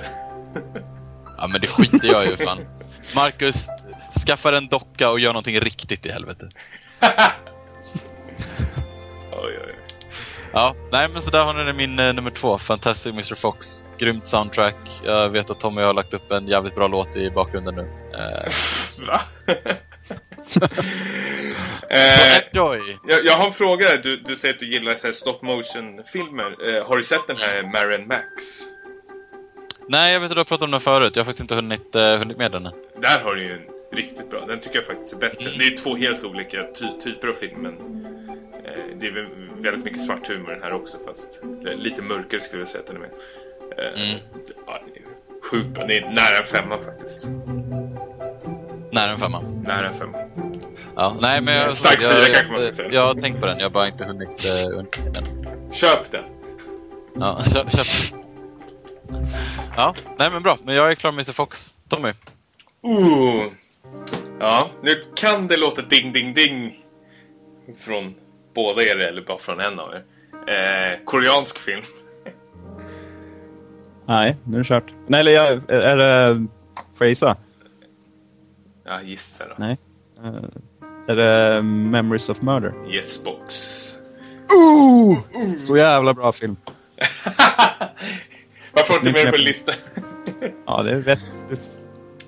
Ja men det skiter jag ju fan. Marcus, skaffa en docka och gör någonting riktigt i helvete. *laughs* oj, oj. Ja, nej men så där har ni min eh, nummer två, Fantastic Mr Fox. Grymt soundtrack. Jag vet att Tommy har lagt upp en jävligt bra låt i bakgrunden nu. Eh, *laughs* Va? *laughs* eh, enjoy! jag, jag har en fråga. Du, du säger att du gillar så här stop motion-filmer. Eh, har du sett den här Maren Max? Nej, jag vet att du har pratat om den förut. Jag har faktiskt inte hunnit, uh, hunnit med den än. Där har du ju en riktigt bra. Den tycker jag faktiskt är bättre. Mm. Det är två helt olika ty typer av film, men eh, det är väl väldigt mycket svart humor den här också, fast lite mörkare skulle jag säga att den är med. Eh, Mm. ja, det är sjukt bra. Det är nära en femma faktiskt. Nära en femma. Nära en femma. Ja, nej men jag... Stark fyra kanske man ska säga. Jag har tänkt på den, jag har bara inte hunnit uh, med den. Köp den! Ja, *laughs* köp, köp. Ja, nej men bra. Men jag är klar med Mr Fox. Tommy? Ooh. Ja, nu kan det låta ding ding ding från båda er eller bara från en av er. Eh, koreansk film. *laughs* Nej, nu är det kört. Nej, eller jag, är det... Får jag gissa? Ja, gissa då. Nej. Eh, är det Memories of Murder? Yes box. Ooh! Så jävla bra film. *laughs* Varför inte med det på listan? Ja, det vet... Det,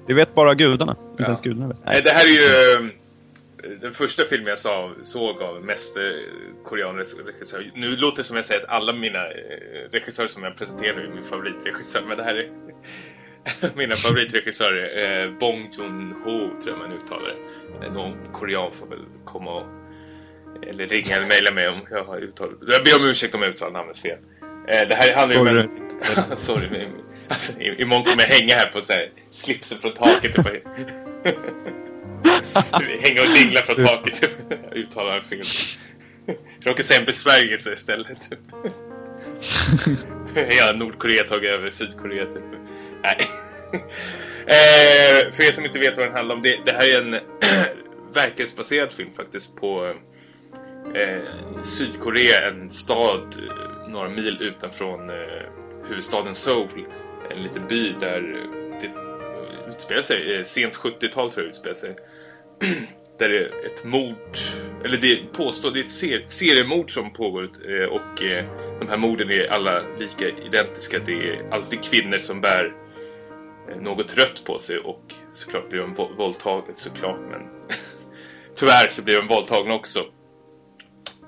det vet bara gudarna. Ja. Inte gudarna vet. Nej, det här är ju eh, den första filmen jag sa, såg av mest eh, koreansk regissör. Nu låter det som jag säger att alla mina eh, regissörer som jag presenterar nu är min favoritregissör, men det här är *laughs* mina favoritregissörer. Eh, Bong Joon-ho tror jag man uttalar det. Någon korean får väl komma och eller ringa eller mejla mig om jag har uttalat Jag ber om ursäkt om jag uttalar namnet fel. Eh, det här handlar ju om *laughs* Sorry. men- Alltså, imorgon kommer jag hänga här på så här, slipsen från taket. Typ. *laughs* hänga och dingla från taket. *laughs* Jag uttalar fel. Jag råkar säga en besvärjelse istället. Typ. Hela Nordkorea tagit över Sydkorea. Typ. Nej. Eh, för er som inte vet vad den handlar om. Det, det här är en *clears throat* verklighetsbaserad film faktiskt på eh, Sydkorea, en stad eh, några mil utanför eh, huvudstaden Seoul. En liten by där det utspelar sig, eh, sent 70-tal tror jag utspelar sig. *clears throat* där det är ett mord, eller det påstår, det är ett ser, seriemord som pågår eh, och eh, de här morden är alla lika identiska. Det är alltid kvinnor som bär något rött på sig och såklart blir de våldtaget såklart men *laughs* tyvärr så blir de våldtagna också.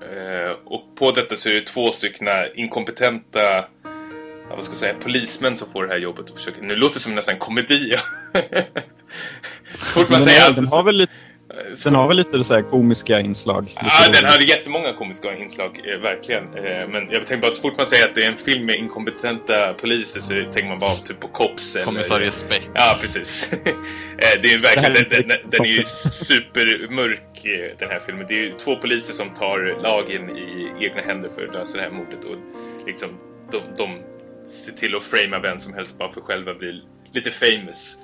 Eh, och på detta så är det två stycken inkompetenta ja, vad ska jag säga, polismän som får det här jobbet och försöker, nu låter det som nästan komedi. *laughs* så fort man Den, säger har, allt- den, har väl lite, så den har väl lite så här komiska inslag. Ja, den roligt. hade jättemånga komiska inslag, eh, verkligen. Eh, men jag tänker bara, så fort man säger att det är en film med inkompetenta poliser så tänker man bara typ på Cops. Kommissarie Speck. Ja, precis. *laughs* Eh, det är verkligen, den, den, den är ju supermörk eh, den här filmen. Det är ju två poliser som tar lagen i egna händer för att lösa det här mordet och liksom de, de se till att framea vem som helst bara för själva bli lite famous.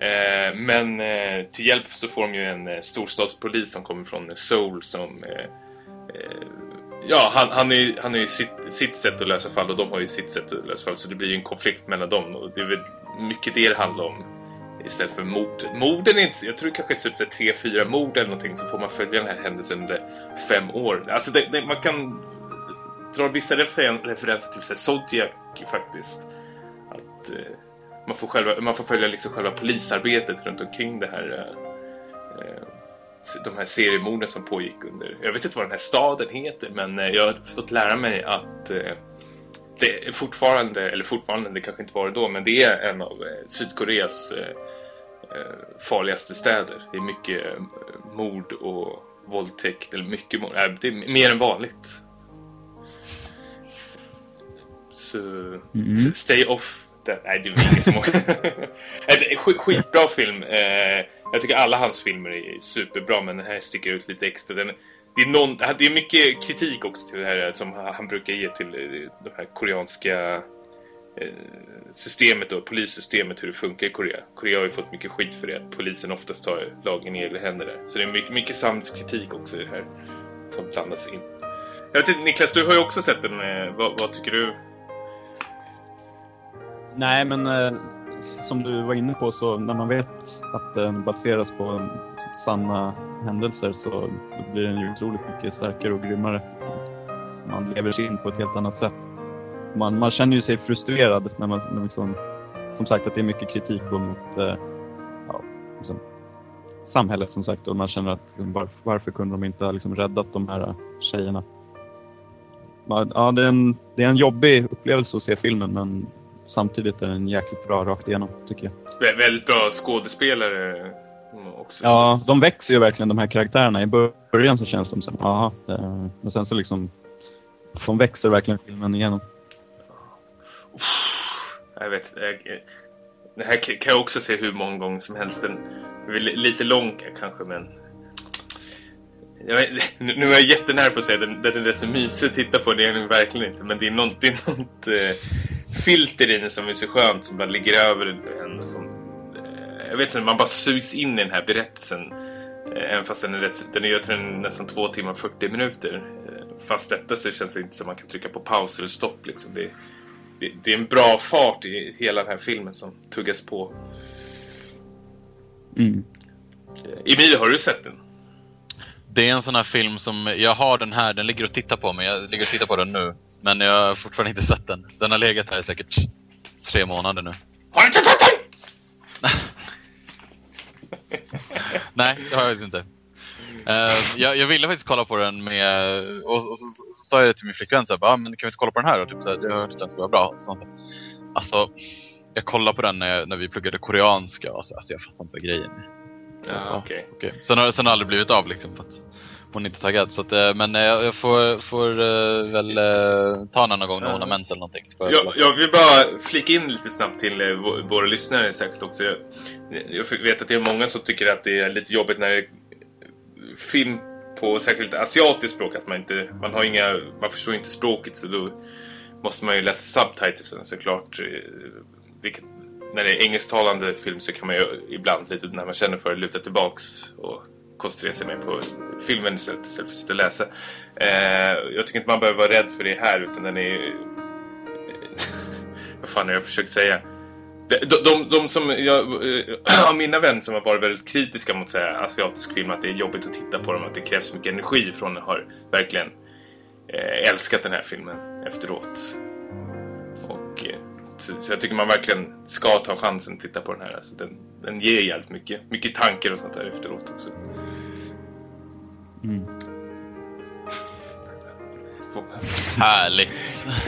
Eh, men eh, till hjälp så får de ju en eh, storstadspolis som kommer från Seoul som Ja, han, han är ju han är ju sitt, sitt sätt att lösa fall och de har ju sitt sätt att lösa fall så det blir ju en konflikt mellan dem och det är väl mycket det det handlar om istället för mord. Morden är inte, jag tror det kanske är typ så tre, fyra mord eller någonting så får man följa den här händelsen under fem år. Alltså det, det, man kan drar vissa referen, referenser till sig Zodiac faktiskt. Att eh, man, får själva, man får följa liksom själva polisarbetet runt omkring det här eh, eh, de här seriemorden som pågick under... Jag vet inte vad den här staden heter men eh, jag har fått lära mig att eh, det är fortfarande, eller fortfarande, det kanske inte var det då, men det är en av eh, Sydkoreas eh, eh farligaste städer. Det är mycket eh, mord och våldtäkt, eller mycket mord. Det är mer än vanligt. Så Mm. s- stay off. that. Nej, det är ingen som åker. *laughs* Skitbra film. Eh, jag tycker alla hans filmer är superbra, men den här sticker ut lite extra. Den, det, är någon, det är mycket kritik också till det här som han brukar ge till eh, det här koreanska eh, systemet och polissystemet, hur det funkar i Korea. Korea har ju fått mycket skit för det, att polisen oftast tar lagen i egna händer där. Så det är mycket, mycket samhällskritik också i det här som blandas in. Jag vet inte, Niklas, du har ju också sett den. Vad, vad tycker du? Nej, men eh, som du var inne på så när man vet att den baseras på eh, sanna händelser så blir den ju otroligt mycket starkare och grymmare. Man lever sig in på ett helt annat sätt. Man, man känner ju sig frustrerad när man när liksom, som sagt att det är mycket kritik då mot eh, ja, liksom, samhället som sagt och man känner att liksom, varför, varför kunde de inte ha liksom räddat de här tjejerna? Ja, det är, en, det är en jobbig upplevelse att se filmen men samtidigt är den jäkligt bra rakt igenom tycker jag. Vä- väldigt bra skådespelare mm, också. Ja, de växer ju verkligen de här karaktärerna. I början så känns de som, jaha, eh, men sen så liksom, de växer verkligen filmen igenom. Jag vet jag, Det här kan jag också se hur många gånger som helst. Den lite lång kanske, men... Jag nu är jag jättenära på att säga den, den är rätt så mysig att titta på. Det är den verkligen inte. Men det är något, det är något eh, filter i den som är så skönt som bara ligger över en. Som, eh, jag vet inte, man bara sugs in i den här berättelsen. Eh, även fast den är rätt, den är, jag tror den är nästan två timmar och 40 minuter. Eh, fast detta så känns det inte som man kan trycka på paus eller stopp liksom. Det, det, det är en bra fart i hela den här filmen som tuggas på. Mm. Emil, har du sett den? Det är en sån här film som, jag har den här, den ligger och tittar på mig. Jag ligger och tittar på den nu. Men jag har fortfarande inte sett den. Den har legat här i säkert tre månader nu. Har du inte sett den? *laughs* Nej, det har jag inte. Eh, jag, jag ville faktiskt kolla på den med, och, och så, sa jag det till min flickvän såhär, ah, men kan vi inte kolla på den här då? Typ, såhär, jag hört att den ska vara bra. Så alltså, jag kollade på den när, jag, när vi pluggade koreanska och så, alltså, jag fattar inte vad grejen är. Ja, okej. Okej. Sen, har, sen har det aldrig blivit av liksom, för att hon är inte taggad. Så att, eh, men eh, jag får, får eh, väl ta den någon gång när hon har mens eller någonting. Jag Jag, jag vill bara flika in lite snabbt till vå- våra lyssnare särskilt också. Jag, jag vet att det är många som tycker att det är lite jobbigt när det är film på särskilt asiatiskt språk. Att man inte, man har inga, man förstår inte språket så då måste man ju läsa subtitlesen såklart. Vilket, när det är engelsktalande film så kan man ju ibland lite när man känner för det luta tillbaks och koncentrera sig mer på filmen istället, istället för att sitta och läsa. Eh, jag tycker inte man behöver vara rädd för det här utan den är *laughs* vad fan har jag försökt säga? De, de, de, som jag, eh, *clears throat* av mina vänner som har varit väldigt kritiska mot så här, asiatisk film, att det är jobbigt att titta på dem, att det krävs mycket energi från den, har verkligen eh, älskat den här filmen efteråt. Och eh, så, så jag tycker man verkligen ska ta chansen att titta på den här. Alltså, den, den ger jävligt mycket, mycket tankar och sånt där efteråt också. Mm. *laughs* Härligt.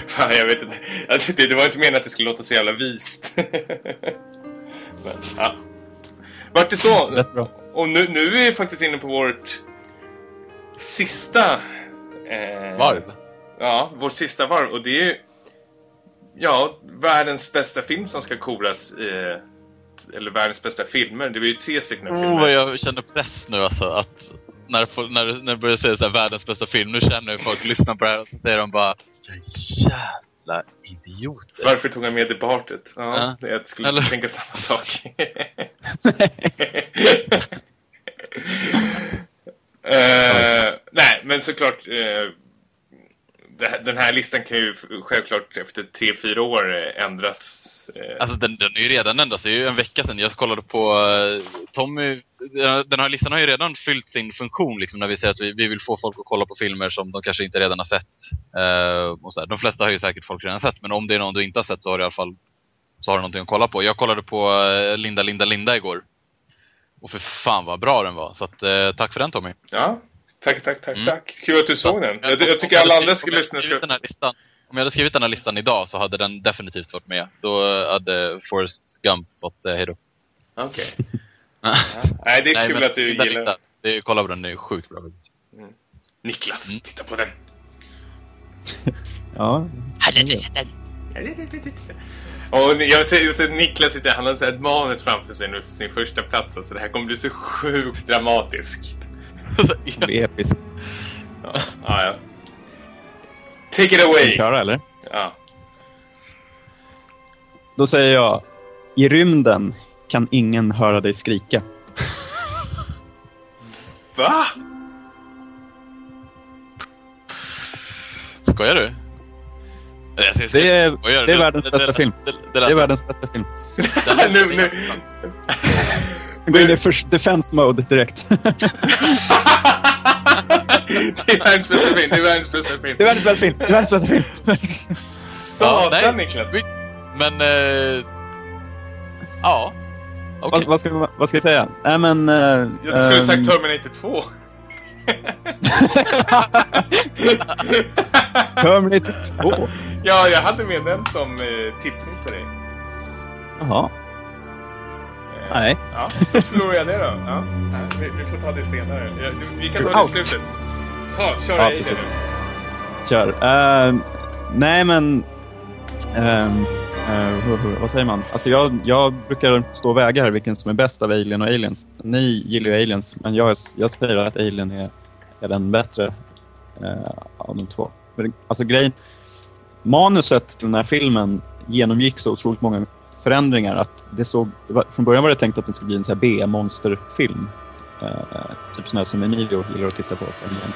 Fan, jag vet inte. Alltså, det, det var inte meningen att det skulle låta så jävla vist. *laughs* Men, ja. Vart det så? Och nu, nu är vi faktiskt inne på vårt sista... Eh, Varv. Ja, vårt sista varv. Och det är ja, världens bästa film som ska koras. Eh, eller världens bästa filmer. Det var ju tre stycken filmer. Oh, vad jag känner press nu alltså. Att när, folk- när, när du börjar säga så här, världens bästa film, nu känner jag folk lyssnar på det här och så säger de bara "Ja, jävla idioter. Varför tog han med departet? Ja, Ja. jag skulle Eller- tänka samma sak. *laughs* *laughs* Eh, nej, men såklart. här- den här listan kan ju självklart efter tre fyra år eh, ändras. eh, Alltså den, den är ju redan ändrats, det är ju en vecka sedan. Jag kollade på uh, Tommy, den här listan har ju redan fyllt sin funktion liksom när vi säger att vi, vi vill få folk att kolla på filmer som de kanske inte redan har sett. Eh, och så här. De flesta har ju säkert folk redan sett, men om det är någon du inte har sett så har du i alla fall så har du någonting att kolla på. Jag kollade på eh, Linda, Linda, Linda igår. Och för fan vad bra den var. Så att, eh, tack för den Tommy. Ja, tack, tack, tack, Mm. tack. Kul att du såg den. Jag, jag tycker alla andra skrivit- ska. Den här listan, om jag hade skrivit den här listan idag så hade den definitivt varit med. Då hade Forrest Gump fått säga hejdå. Okej. *laughs* Nej, det är kul men att du gillar den. det. Kolla på den, det är sjukt bra faktiskt. Niklas, Mm. titta på den. *laughs* Ja. Och jag ser, jag ser Niklas sitter, han har ett manus framför sig nu för sin första plats. Så alltså det här kommer bli så sjukt dramatiskt. *laughs* Det blir episkt. Ja, ja. ja. Take it Ska vi away! köra eller? Ja. Då säger jag. I rymden kan ingen höra dig skrika. Va? Skojar du? Det är, skojar det är världens bästa det- film. Det, det, Det är världens bästa film. *laughs* nu, nu. *laughs* Gå in i first defense mode direkt. *laughs* Det är världens bästa film. Det är världens bästa film. Det är världens bästa film. Det är världens bästa film. Satan nej. Niklas! Men... Eh, ja. Okej. vad, vad, ska, vad ska jag säga? Nej men... Uh, Jag skulle sagt Terminator 2. *laughs* Terminator 2. Ja, jag hade med den som eh, tippning på dig. Jaha. Nej. Ja, då förlorar jag det då. Ja, vi, vi får ta det senare. Vi kan ta det i slutet. Ta, kör Ja, det nu. Kör. Eh, nej men... hur- hur- vad säger man? Alltså jag, jag brukar stå och väga här vilken som är bäst av Alien och Aliens. Ni gillar ju Aliens, men jag, jag säger att Alien är, är den bättre eh, av de två. Men, Alltså grejen... Manuset till den här filmen genomgick så otroligt många förändringar att det såg... Det var, från början var det tänkt att det skulle bli en här B-monsterfilm. Eh, typ sån här som Emilio gillar att titta på. så En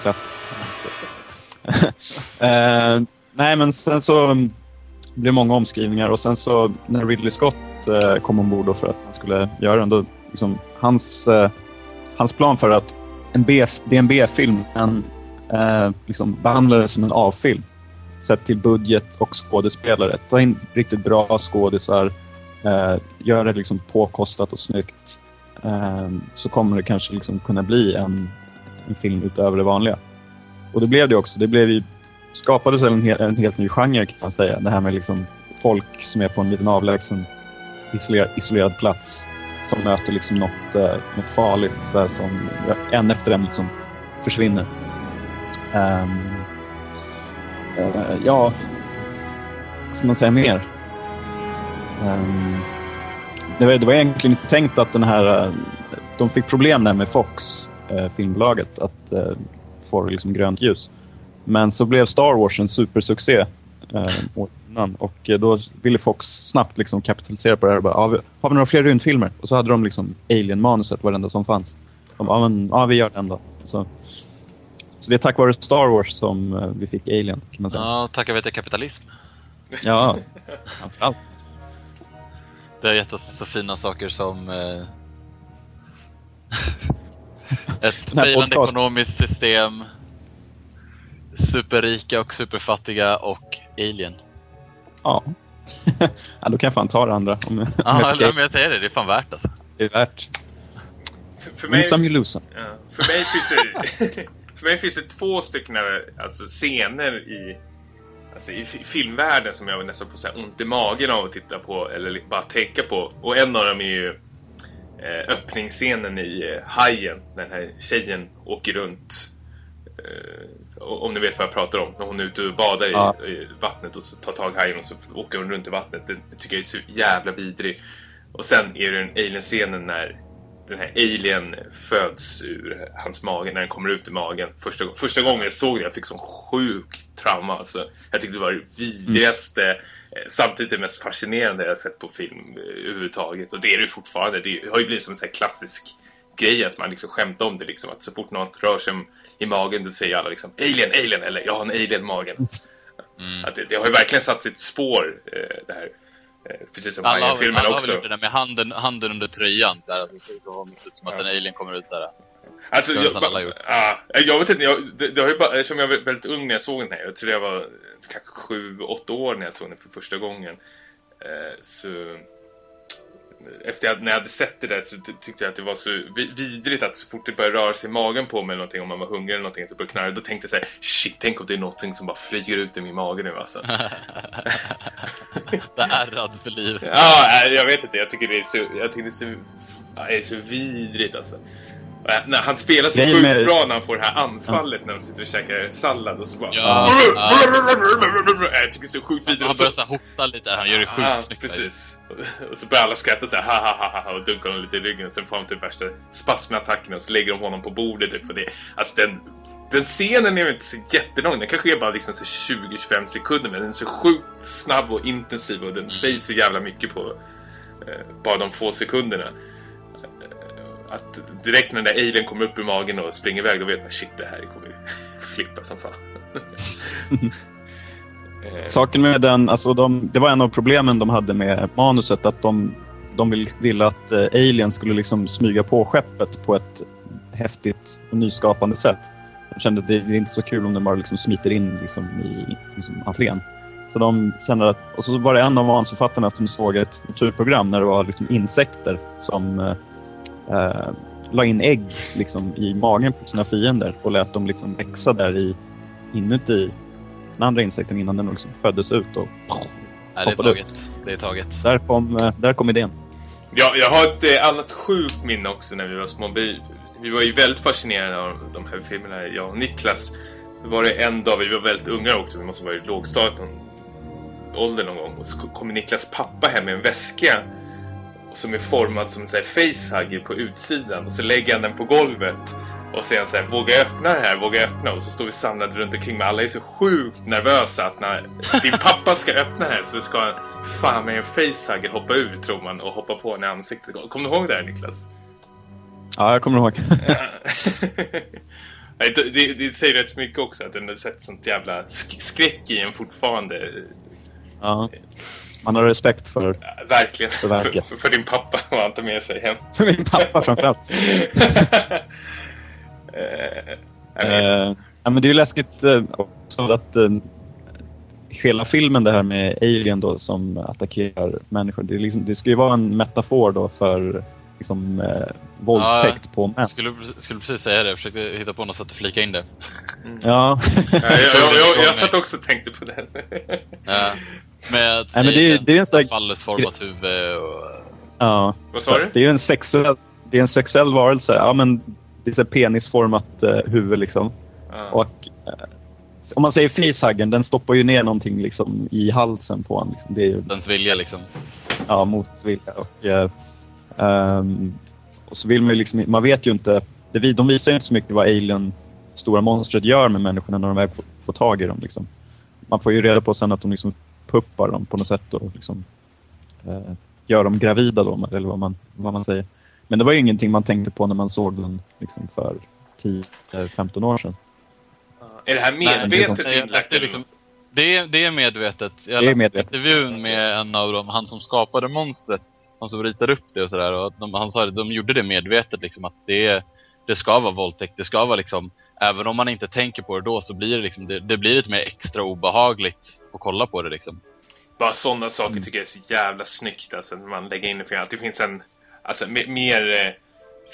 *laughs* eh, nej, men sen så mm, blev det många omskrivningar och sen så när Ridley Scott eh, kom ombord då för att han skulle göra den, då liksom hans, eh, hans plan för att en B, det är en B-film, men eh, liksom behandlades som en A-film. Sett till budget och skådespelare. Ta in riktigt bra skådisar, eh, gör det liksom påkostat och snyggt. Eh, så kommer det kanske liksom kunna bli en, en film utöver det vanliga. Och det blev det också. Det blev ju, skapades en, hel, en helt ny genre kan man säga. Det här med liksom folk som är på en liten avlägsen isolerad, isolerad plats som möter liksom något, eh, något farligt så här, som en efter en liksom försvinner. Um, uh, ja, vad ska man säga mer? Ehm, det, var, det var egentligen inte tänkt att den här... eh, De fick problem där med Fox, eh, filmbolaget, att eh, få liksom grönt ljus. Men så blev Star Wars en supersuccé eh, innan och då ville Fox snabbt liksom kapitalisera på det här och bara, ja, vi- har vi några fler rymdfilmer? Och så hade de liksom Alien-manuset, varenda som fanns. De bara, men, ja vi gör den då. Så, så det är tack vare Star Wars som eh, vi fick Alien kan man säga. Ja, tacka vete kapitalism. Ja, *laughs* framförallt. Det har gett oss så fina saker som eh, *laughs* ett podcast. ekonomiskt system, superrika och superfattiga och alien. Ja. *laughs* ja, då kan jag fan ta det andra. Om, om Ja, jag fick eller, men jag säger det, det är fan värt alltså. det är värt. För, för, mig, ja, för, mig finns det, *laughs* för mig finns det två stycken alltså, scener i, alltså, i fi- filmvärlden som jag nästan får så ont i magen av att titta på eller bara tänka på. Och en av dem är ju eh, öppningsscenen i eh, Hajen. Den här tjejen åker runt. Eh, om ni vet vad jag pratar om. När hon är ute och badar i, Ja. i vattnet och så tar tag i hajen och så åker hon runt i vattnet. Det tycker jag är så jävla vidrig. Och sen är det den alien-scenen när den här alien föds ur hans mage, när den kommer ut ur magen. Första, första gången jag såg det, jag fick sån sjuk trauma. Alltså, jag tyckte det var det vidrigaste, eh, samtidigt det mest fascinerande jag sett på film eh, överhuvudtaget. Och det är det fortfarande. Det har ju blivit som en klassisk grej att man liksom skämtar om det liksom. Att så fort något rör sig i magen då säger alla liksom alien, alien eller jag har en alien i magen. Mm. Att det, det har ju verkligen satt sitt spår eh, det här. Eh, precis som Alla har, väl- Hajen-filmen alla har också. väl det där med handen, handen under tröjan. Där alltså, det ser så ut som att en alien kommer ut där. Alltså, jag, alla gjort. ja, jag vet inte, jag, det, det har ju bara, eftersom jag var väldigt ung när jag såg den här, jag tror jag var kanske sju, åtta år när jag såg den för första gången. Eh, så efter jag, när jag hade sett det där så ty- tyckte jag att det var så vi- vidrigt att så fort det började röra sig i magen på mig någonting, om man var hungrig eller någonting, att det började knarra, då tänkte jag så här, shit, tänk om det är någonting som bara flyger ut ur min mage nu alltså. *laughs* det är ärrad för livet. Ja, jag vet inte. Jag tycker det är så, jag tycker det är så, det är så vidrigt alltså. Äh, Nej, han spelar så sjukt med- bra när han får det här anfallet när de sitter och käkar sallad och så bara... Ja, ja. Jag tycker det är så sjukt vidare. Han börjar så hota lite, han gör det sjukt Ja, snyggt. precis. Och så börjar alla skratta så här, ha, ha, ha, ha, och dunkar honom lite i ryggen. Och sen får han typ värsta spasmattacken och så lägger de honom på bordet. Typ, och det, alltså den, den scenen är ju inte så jättelång. Den kanske är bara liksom så 20-25 sekunder. Men den är så sjukt snabb och intensiv och den säger så jävla mycket på eh, bara de få sekunderna. Eh, Att direkt när den där alien kommer upp ur magen och springer iväg, då vet man shit, det här kommer ju *laughs* flippa som fan. *laughs* Eh, Saken med den, alltså de, det var en av problemen de hade med manuset. Att de, de vill, ville att eh, Alien skulle liksom smyga på skeppet på ett häftigt och nyskapande sätt. De kände att det, det är inte så kul om den bara liksom smiter in liksom i liksom, entrén. Så de kände att, och så var det en av manusförfattarna som såg ett naturprogram när det var liksom insekter som eh, la in ägg liksom, i magen på sina fiender och lät dem liksom växa där i, inuti den andra insekten innan den liksom föddes ut. Och Nej, det är taget. Det är taget. där, kom, eh, där kom idén. Ja, jag har ett eh, annat sjukt minne också när vi var små. Vi, vi var ju väldigt fascinerade av de här filmerna, jag och Niklas. Det var det en dag, vi var väldigt unga också, vi måste vara i lågstadiet ålder någon gång. Och så kommer Niklas pappa hem med en väska som är formad som en facehugger på utsidan. Och så lägger han den på golvet. Och säger så här, våga öppna det här, våga öppna. Och så står vi samlade runt omkring men alla är så sjukt nervösa att när din pappa ska öppna det här så ska han fan med en facehugger hoppa ut tror man och hoppa på när ansiktet går. Kommer du ihåg det här Niklas? Ja, jag kommer ihåg. *laughs* Det, det, det säger rätt mycket också att den har sett sånt jävla sk- skräck i en fortfarande. ja. Man har respekt för, Ja, Verkligen. För För, verket. för, för din pappa *laughs* och han tar med sig hem. *laughs* för min pappa framförallt. *laughs* Eh. Eh, ja, men det är ju läskigt eh, också att eh, hela filmen det här med Alien då som attackerar människor. Det, är liksom, det ska ju vara en metafor då för liksom, eh, våldtäkt på män. Jag skulle, skulle precis säga det, jag försökte hitta på något sätt att flika in det. Ja. Ja, jag, jag, jag, jag satt också och tänkte på den. Ja. Med Nej, men det är- det är en sån här- fallesformat huvud och... ja. Vad sa du? Det är ju en sexuell, det är en sexuell varelse. Ja, men det är penisformat eh, huvud liksom. Ja. Och eh, om man säger facehuggen, den stoppar ju ner någonting liksom i halsen på honom. Liksom. Det är ju Dens vilja liksom. ja, motvilja. Och, eh, ehm, och så vill man ju liksom, man vet ju inte, det, de visar ju inte så mycket vad Alien, stora monstret, gör med människorna när de väl får, får tag i dem. Liksom. Man får ju reda på sen att de liksom puppar dem på något sätt och liksom, eh, gör dem gravida då, eller vad man, vad man säger. Men det var ju ingenting man tänkte på när man såg den liksom, för 10-15 år sedan. Är det här medvetet det är- inlagt? det är eller liksom- något? Det är, det är medvetet. Jag Det är medvetet. intervjun med en av dem, han som skapade monstret, han som ritade upp det och sådär. Han sa att de gjorde det medvetet liksom att det, det ska vara våldtäkt. Det ska vara liksom, även om man inte tänker på det då så blir det liksom, det, det blir lite mer extra obehagligt att kolla på det liksom. Bara sådana saker Mm. tycker jag är så jävla snyggt. Alltså, när man lägger in det för att det finns en alltså, me- mer eh,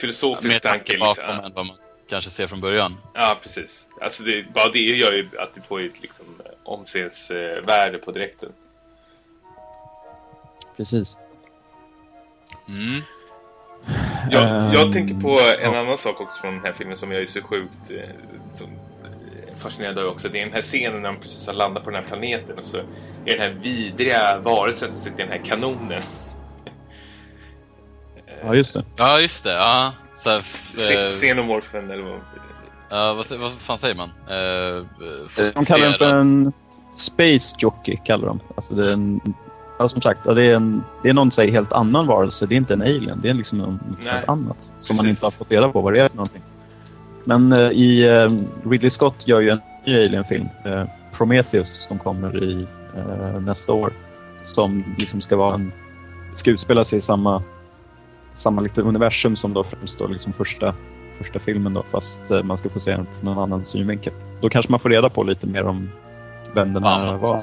filosofisk Mer tanke. Liksom. än vad man kanske ser från början. Ja, precis. Alltså det, bara det gör ju att det får ett liksom, omsevärde på direkten. Precis. Mm. Jag, jag Ehm, tänker på en ja. annan sak också från den här filmen som jag är så sjukt eh, som, fascinerad av också. Det är den här scenen när de precis har landat på den här planeten och så är den här vidriga varelsen som sitter i den här kanonen. *laughs* Ja, just det. Ja, just det. Ja. Så här, Se- eh, Xenomorphen eller vad... ja, vad, vad fan säger man? Eh, De kallar den för en Space Jockey. Kallar de. Alltså det är en, ja, som sagt, ja, det är, en, det är någon säger, helt annan varelse. Det är inte en alien. Det är liksom något helt annat. Som man Precis. inte har fått reda på vad det är för någonting. Men eh, i eh, Ridley Scott gör ju en ny Alien-film. Eh, Prometheus som kommer i eh, nästa år. Som liksom ska vara en... Ska utspela sig i samma, samma lite universum som då främst då liksom första, första filmen då. Fast eh, man ska få se den från någon annan synvinkel. Då kanske man får reda på lite mer om vem den här var.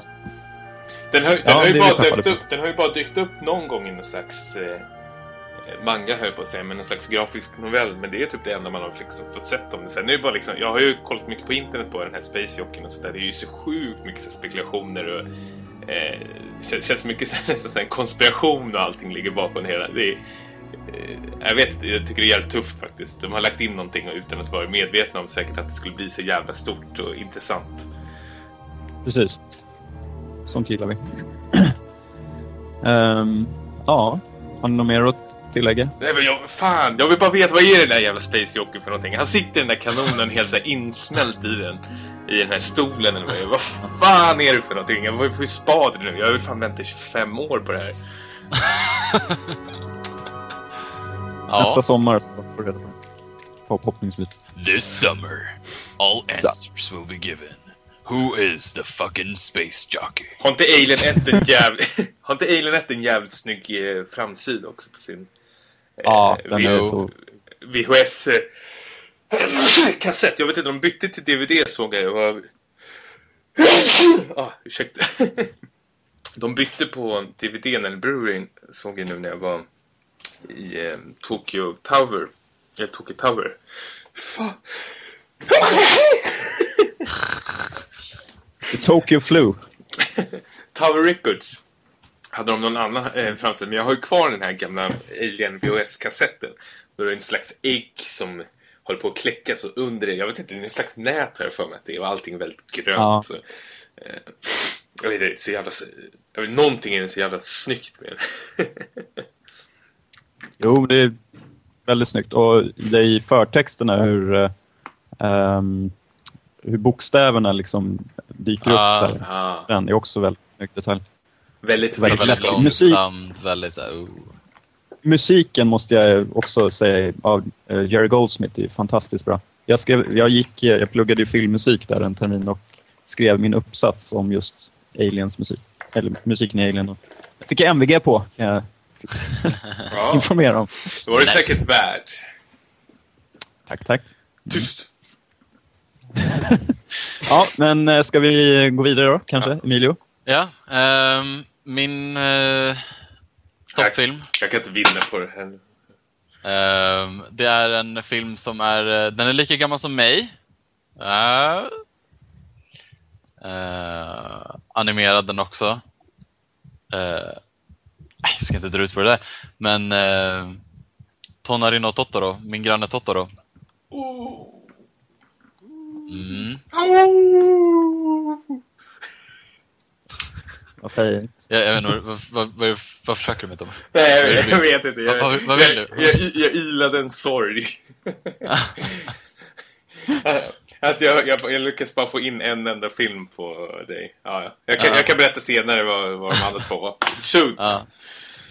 Den har, den, Ja, har ju bara dykt upp, den har ju bara dykt upp någon gång i någon slags eh, manga höll jag på att säga, men någon slags grafisk novell. Men det är typ det enda man har liksom fått sett om det. Sen är det bara liksom, jag har ju kollat mycket på internet på den här Space Jockeyn och sådär. Det är ju så sjukt mycket så spekulationer och eh, det känns- känns mycket *laughs* så här, nästan så här en konspiration och allting ligger bakom det hela. Det är, eh, jag vet inte, jag tycker det är jävligt tufft faktiskt. De har lagt in någonting utan att vara medvetna om säkert att det skulle bli så jävla stort och intressant. Precis. Sånt gillar vi. um, *clears throat* ja, har ni något mer att tillägga? Nej men jag, fan, jag vill bara veta vad är den där jävla Space Jockey för någonting? Han sitter i den där kanonen helt så här insmält i den. I den här stolen eller vad det. Vad fan är det för någonting? Jag var för spad nu. Jag har ju fan väntat i 25 år på det här. *laughs* Nästa Ja. sommar så får du reda på det. Förhoppningsvis. This summer, all answers will be given. Who is the fucking space jockey? Har inte Alien 1 en jävligt... *laughs* har inte Alien 1 en jävligt snygg eh, framsida också på sin... eh, Ja, den är V- så... VHS... Eh, kassett. Jag vet inte, de bytte till DVD såg jag. jag var... ah, ursäkta. de bytte på DVDn eller Blu-ray såg jag nu när jag var i eh, Tokyo Tower. Eller Tokyo Tower. Fan. Tokyo Flu. Tower Records hade de någon annan eh, framsida. Men jag har ju kvar den här gamla Alien VHS-kassetten. Då är det en slags ägg som håller på att kläckas och under det. Jag vet inte, det är en slags nät här för mig det och allting väldigt grönt. Ja. Så, eh, jag vet inte, så jävla... Jag vet, någonting är så jävla snyggt med den. *laughs* Jo, det är väldigt snyggt. Och det är i förtexterna hur, ehm, hur bokstäverna liksom dyker Ah, upp. Så här. ah, Den är också väldigt snyggt detalj. Väldigt, Väldigt väldigt, långsamt, Musik. väldigt oh. Musiken måste jag också säga av eh, Jerry Goldsmith är fantastiskt bra. Jag, skrev, jag, gick, eh, jag pluggade ju filmmusik där en termin och skrev min uppsats om just Aliens musik. Eller musiken i Alien. Jag fick jag MVG på, kan jag *laughs* Ja, informera om. då var det säkert värt. Tack, tack. Tyst! *laughs* Ja, men eh, ska vi gå vidare då, kanske, Emilio? Ja, ehm, min eh, toppfilm. Jag kan inte vinna på det här. Ehm, det är en film som är, eh, den är lika gammal som mig. Uh, uh, animerad den också. Uh, jag ska inte dra ut på det där. Men uh, Tonarino Totoro, min granne Totoro. Mm. Vad säger Jag, jag vet inte, vad, vad, vad, vad försöker du med Tom? Nej, jag, jag vi- vet inte. Jag, Vad- vad- vill jag, du? jag, jag, ilade en sorg. *laughs* Att jag, jag, jag lyckas bara få in en enda film på dig. Ja, ja. Jag, kan, Ja. jag kan berätta senare vad, vad de andra två var. Shoot! Ja.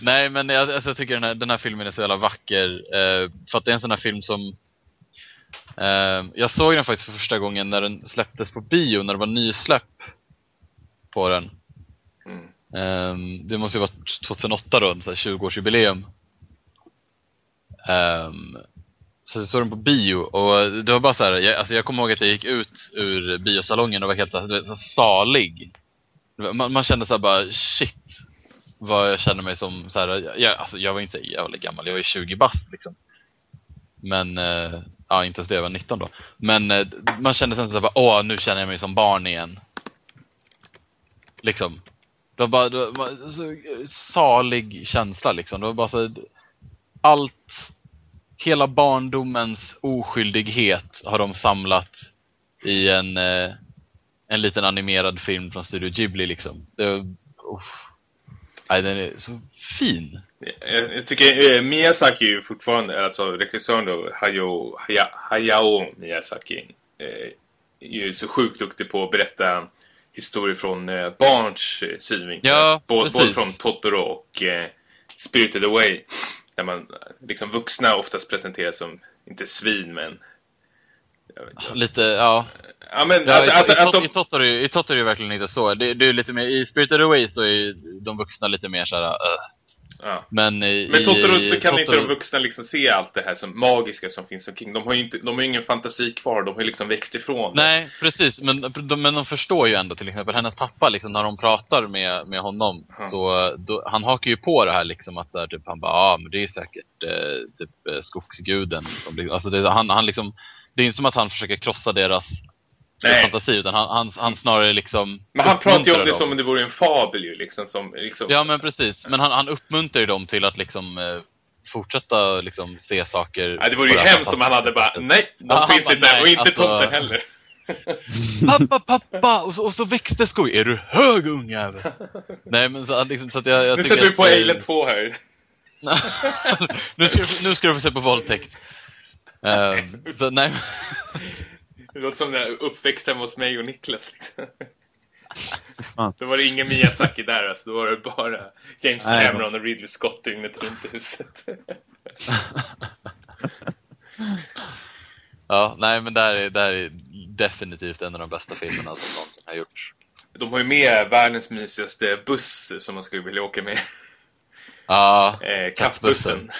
Nej, men jag, alltså, jag tycker den här, den här filmen är så jävla vacker. Eh, för att det är en sån här film som... Eh, jag såg den faktiskt för första gången när den släpptes på bio, när det var nysläpp på den. Mm. Det måste ju vara 2008 då, ehm, så 20-årsjubileum. Um, så jag såg den på bio och det var bara så här, jag, alltså jag kommer ihåg att jag gick ut ur biosalongen och var helt så vet, så salig. Man, man kände så här bara, shit, vad jag känner mig som så här, jag, alltså jag var inte så jävla gammal, jag var ju 20 bast liksom. Men, eh, ja inte ens det, jag var 19 då. Men eh, man kände sen så här, bara, åh nu känner jag mig som barn igen. Liksom. Det var bara, det var så eh, salig känsla liksom. Det var bara så, allt, hela barndomens oskyldighet har de samlat i en, eh, en liten animerad film från Studio Ghibli liksom. Det var, uff. Nej, den är så fin. Jag, jag tycker eh, Miyazaki är ju fortfarande, alltså regissören då, Hayao, Haya, Hayao Miyazaki, eh, är ju så sjukt duktig på att berätta historier från eh, barns eh, synvinkel. Ja, både, både från Totoro och eh, Spirited Away. Där man, eh, liksom vuxna oftast presenteras som, inte svin men... Jag. Lite, ja. Ja men ja att, i, att, i, att, de... I Totoro är i Totoro är det verkligen inte så. Det, det är lite mer, i Spirited Away så är de vuxna lite mer såhär, uh. Ja. Men i, Men Totoro så kan inte Totoro- de vuxna liksom se allt det här som magiska som finns omkring. De har ju inte, de har ingen fantasi kvar, de har ju liksom växt ifrån det. Nej, precis. Men de, men de förstår ju ändå till exempel hennes pappa, liksom, när de pratar med, med honom, Ja. så då, han hakar ju på det här liksom att så här, typ, han bara, ja ah, men det är säkert eh, typ eh, skogsguden. Som, alltså det, han, han liksom, det är inte som att han försöker krossa deras Nej. fantasi, utan han, han, han snarare liksom Men han pratar ju om det dem. som om det vore en fabel ju liksom. Som, liksom Ja, men precis. Men han, han uppmuntrar ju dem till att liksom eh, fortsätta liksom se saker... Nej, det vore ju hemskt om han hade bara, nej, de Ja, finns bara, inte, nej, och inte alltså- tomten heller. *laughs* Pappa, pappa! Och så, och så växte skoj. Är du hög ungjävel? Nej men så, liksom, så att jag, jag Nu sätter vi på Alien 2 här. *laughs* nu, ska du, nu ska du få se på våldtäkt. *laughs* Ehm, så, nej, Det låter som den där uppväxt hemma hos mig och Niklas. Liksom. Då var det ingen Miyazaki där, alltså. då var det bara James Cameron och Ridley Scott dygnet runt i huset. *laughs* ja, nej men det här är, det här är definitivt en av de bästa filmerna som någonsin har gjorts. De har ju med världens mysigaste buss som man skulle vilja åka med. Ja, Eh, kattbussen.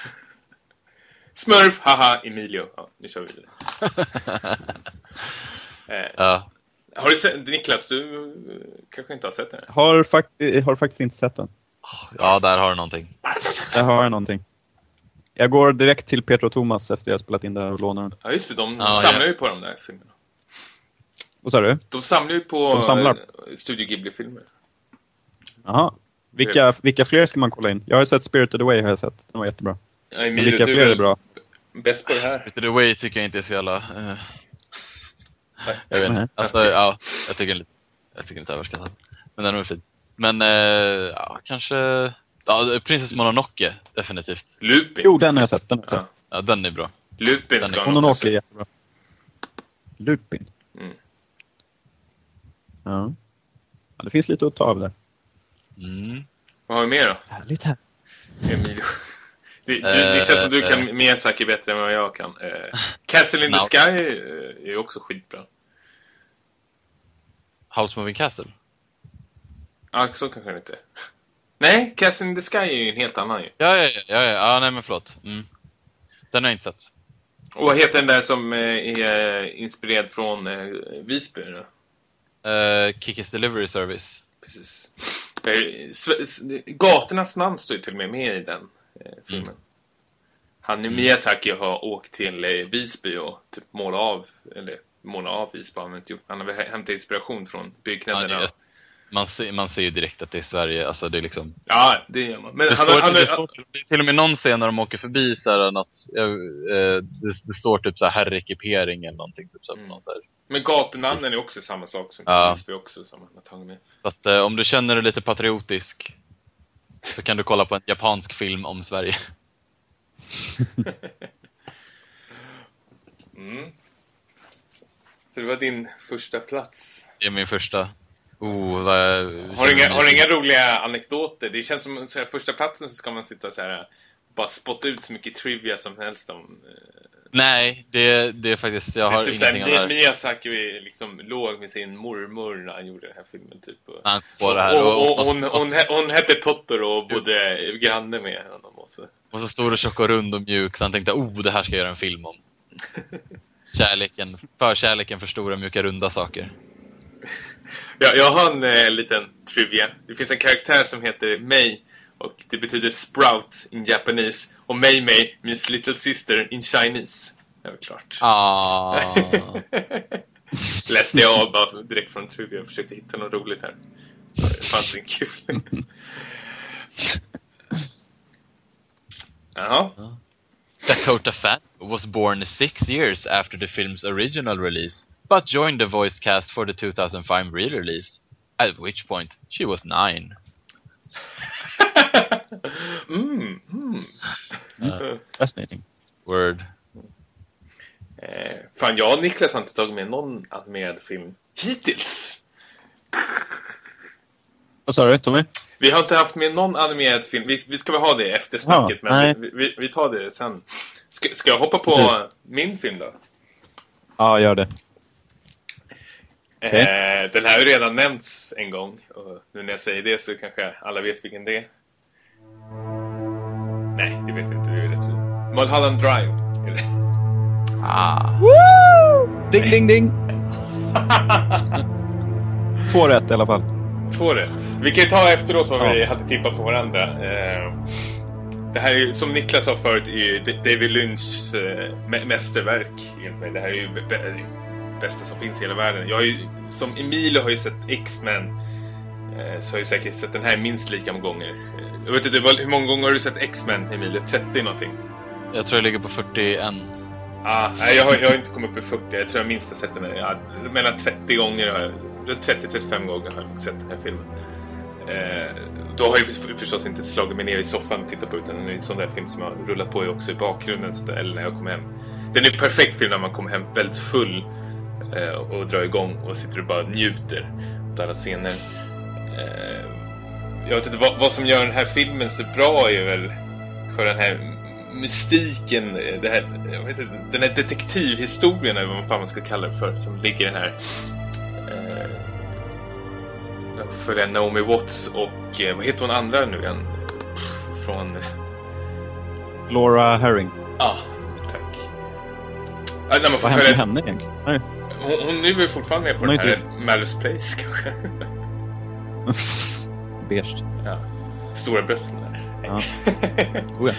Smurf, haha, Emilio. Ja, nu kör vi vidare. *laughs* eh, ja. har du sett, Niklas, du eh, kanske inte har sett den? Har, fakt- har faktiskt inte sett den. ja, där har du någonting. Där har jag någonting. Jag går direkt till Peter och Thomas efter jag spelat in det här och lånar den. Ja, just det. De Ja, samlar ja. ju på de där filmerna. Vad sa du? De samlar ju på De samlar. eh, Studio Ghibli-filmer. Jaha. Vilka, vilka fler ska man kolla in? Jag har sett Spirited Away, har jag sett. Den var jättebra. Ja, Emilio, vilka fler är bra? bäst på det här. Spirited Away tycker jag inte är så jävla... Eh, jag vet inte. Alltså, ja, jag tycker lite... Jag tycker inte överskattad. Men den är fin. Men, eh, ja, kanske... Ja, Princess Mononoke, definitivt. Lupin. Jo, den har jag sett. Den har jag Ja. sett. Ja, den är bra. Lupin Den ska är- också Mononoke är jättebra. Lupin. Mm. Ja. ja. Det finns lite att ta av där. Mm. Vad har vi mer då? Härligt här. Emilio. Det, du, det känns som du Eh, kan Miyazaki bättre än vad jag kan. Eh, Castle in the. Sky eh, är ju också skitbra. House Moving Castle. Ja, så kanske det inte. Nej, Castle in the Sky är ju en helt annan ju. Ja, ja, ja, ja, ja, nej men förlåt. Mm. Den har jag inte sett. Och vad heter den där som eh, är eh, inspirerad från eh, Visby då? Uh, Kickers Delivery Service. Precis. Gatornas namn står ju till och med med i den eh, filmen. Mm. Han Miyazaki har åkt till Visby och typ målat av, eller målat av han inte gjort. Han har väl hämtat inspiration från Ja, byggnaderna. det, man, ser, man ser ju direkt att det är Sverige. Alltså det är liksom... Ja, det gör man. Men Det, han, står, han, det, han, står det till och med någon scen när de åker förbi så här något, eh, eh, det, det står typ så här herrekipering eller någonting. Typ, så, här, Mm. någon, så, här. men gatunamnen är också samma sak som Ja. Visby också, som han har tagit med. så att eh, om du känner dig lite patriotisk så kan du kolla på en japansk film om Sverige. *laughs* Mm. Så det var din första plats. Det är min första. Oh, vad Har du inga, har du inga roliga anekdoter? Det känns som så här, första platsen så ska man sitta så här bara spotta ut så mycket trivia som helst om... eh, Nej, det, det är faktiskt, jag det är har typ såhär, ingenting om det. Miyazaki liksom låg med sin mormor när han gjorde den här filmen typ. Och, Han det här. och, och, och, hon, hon, hon hette Totoro och bodde granne med honom också. och så stor och tjock och rund och mjuk, så han tänkte oh, det här ska jag göra en film om. *laughs* Kärleken, förkärleken för stora, mjuka, runda saker. Jag, jag har en eh, liten trivia. Det finns en karaktär som heter Mei och det betyder Sprout in Japanese och Mei Mei means little sister in Chinese. Det är väl klart. Ah. *laughs* Läste jag av bara direkt från trivia och försökte hitta något roligt här. Det fanns en kul. *laughs* Jaha. Dakota Fan was born six years after the film's original release, but joined the voice cast for the 2005 re-release, at which point she was nine. *laughs* Mm, mm. Fascinating. Word. Eh, fan, jag och Niklas har inte tagit med någon animerad film hittills. Vad sa du, Tommy? Vi har inte haft med någon animerad film. Vi, vi ska väl ha det efter snacket, Ja, men vi, vi, vi tar det sen. Ska, ska jag hoppa på Precis. min film då? Ja, gör det. Okej. Eh, den här har ju redan nämnts en gång. Och nu när jag säger det så kanske alla vet vilken det är. Nej, det vet inte. Det är rätt så. Mulholland Drive. Är det. Ah. Ding, ding, ding! Två rätt i alla fall. Två rätt. Vi kan ju ta efteråt vad vi Ja. hade tippat på varandra. Eh, det här är ju, som Niklas sa förut, är ju David Lynchs eh, mä- mästerverk. Det här är ju det bästa som finns i hela världen. Jag har ju, som Emilio har ju sett X-Men. Eh, så har jag säkert sett den här minst lika många gånger. Jag vet inte, hur många gånger har du sett X-Men, Emilie? 30 någonting? Jag tror jag ligger på 41. Ah, nej, jag har, jag har inte kommit upp i 40. Jag tror jag minst har sett den. Ja, mellan 30 gånger har jag... 30-35 gånger har jag nog sett den här filmen. Eh, då har jag förstås inte slagit mig ner i soffan och tittat på utan det är en sån där film som jag rullar på också i bakgrunden så där, eller när jag kommer hem. Den är en perfekt film när man kommer hem väldigt full eh, och drar igång och sitter och bara njuter av alla scener. Eh, jag vet inte, vad, vad som gör den här filmen så bra är väl för den här mystiken, eh, det här, jag vet inte, den här detektivhistorien eller vad fan man ska kalla det för som ligger i den här för den Naomi Watts och eh, vad heter hon andra nu igen? Pff, Från... Laura Herring. Ja, ah, tack. Ah, när man får Vad hände följa, henne egentligen? Nej. hon, hon är väl fortfarande med på Hon den här Malice Place kanske? *laughs* Beige. ja. Stora brösten där. Ja. *laughs* Oh, ja.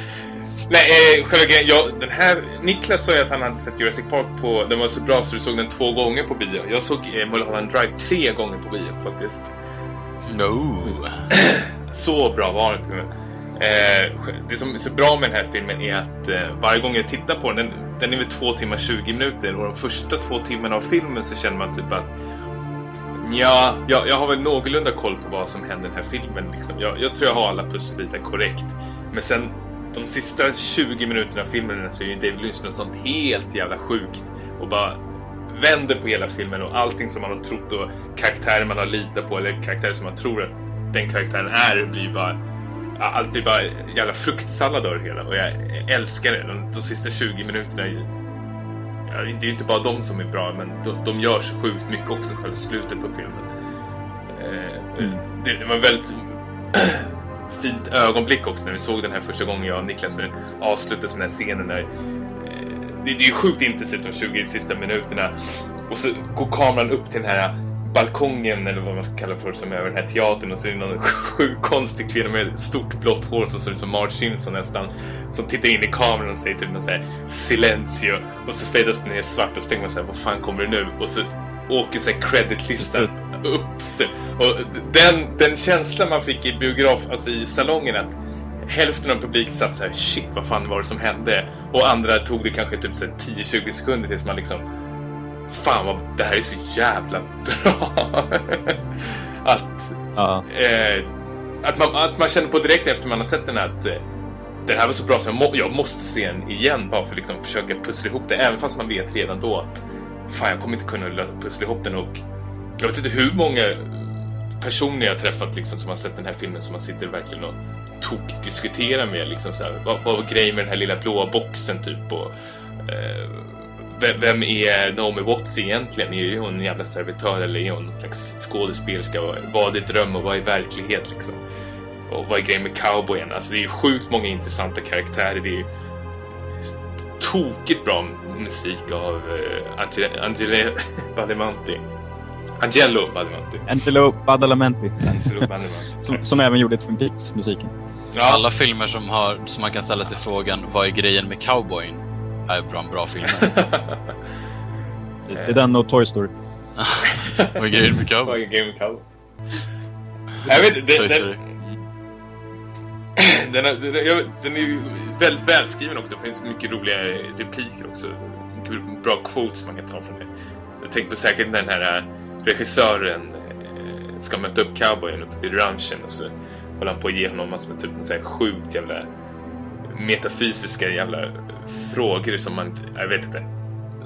Nej, eh, själva grejen, jag, den här, Niklas sa ju att han hade sett Jurassic Park på, den var så bra så du såg den två gånger på bio. Jag såg eh, Mulholland Drive tre gånger på bio faktiskt. No. *clears throat* Så bra var den inte. Eh, det som är så bra med den här filmen är att eh, varje gång jag tittar på den, den, den är väl två timmar 20 minuter och de första två timmarna av filmen så känner man typ att Ja, jag, jag har väl någorlunda koll på vad som händer i den här filmen. Liksom. Jag, jag tror jag har alla pusselbitar korrekt. Men sen de sista 20 minuterna av filmen så är ju David Lynch något sånt helt jävla sjukt. Och bara vänder på hela filmen och allting som man har trott och karaktärer man har litat på eller karaktärer som man tror att den karaktären är blir bara allt blir bara jävla fruktsallad av det hela och jag älskar det. De, de sista 20 minuterna ja, det är ju inte bara de som är bra men de, de gör så sjukt mycket också själva slutet på filmen. Eh, Mm. det, det var en väldigt *clears throat* fint ögonblick också när vi såg den här första gången jag och Niklas när den här scenen när det, det är ju sjukt intensivt de 20 sista minuterna. Och så går kameran upp till den här balkongen eller vad man ska kalla det för som är över den här teatern. Och så är det någon sjukt konstig kvinna med stort blått hår som ser ut som Marge Simpson nästan som tittar in i kameran och säger typ något såhär silencio. Och så fadas den ner svart och så tänker man såhär vad fan kommer det nu? Och så åker här creditlistan upp. Så, och den, den känslan man fick i biograf, alltså i salongen att hälften av publiken satt så här shit vad fan var det som hände? Och andra tog det kanske typ så här 10-20 sekunder tills man liksom fan vad det här är så jävla bra. *laughs* Att Ja. eh, att, man, att man känner på direkt efter man har sett den här att eh, den här var så bra så jag, må, jag måste se den igen bara för att liksom försöka pussla ihop det. Även fast man vet redan då att fan jag kommer inte kunna pussla ihop den och jag vet inte hur många personer jag har träffat liksom, som har sett den här filmen som man sitter verkligen och tokdiskuterar med liksom så här, vad, vad var grejen med den här lilla blåa boxen typ och eh, vem, vem är Naomi Watts egentligen? Är hon en jävla servitör eller är hon någon slags skådespelerska? Vad- är dröm och vad är verklighet liksom? Och vad är grejen med cowboyen? Alltså det är ju sjukt många intressanta karaktärer. Det är ju tokigt bra musik av eh, Angelo, Angelo Badalamenti. *laughs* Angelo Badalamenti. Angelo Badalamenti. Angelo Badalamenti. *laughs* Som, som även gjorde Twin Peaks-musiken. Ja, Alla filmer som, har, som man kan ställa sig frågan vad är grejen med cowboyn? är bra, bra filmer. Det är den och Toy Story. *laughs* vad är grejen med vad cowboy? är grejen med cowboy? Jag vet inte, den, den, *clears throat* Den är, den, är, jag- den är ju väldigt välskriven också. Det finns mycket roliga repliker också. Mycket bra quotes man kan ta från det. Jag tänkte på säkert den här eh, regissören eh, ska möta upp cowboyen uppe vid ranchen och så håller han på att ge honom massor med typ här sjukt jävla metafysiska jävla frågor som man inte, jag vet inte.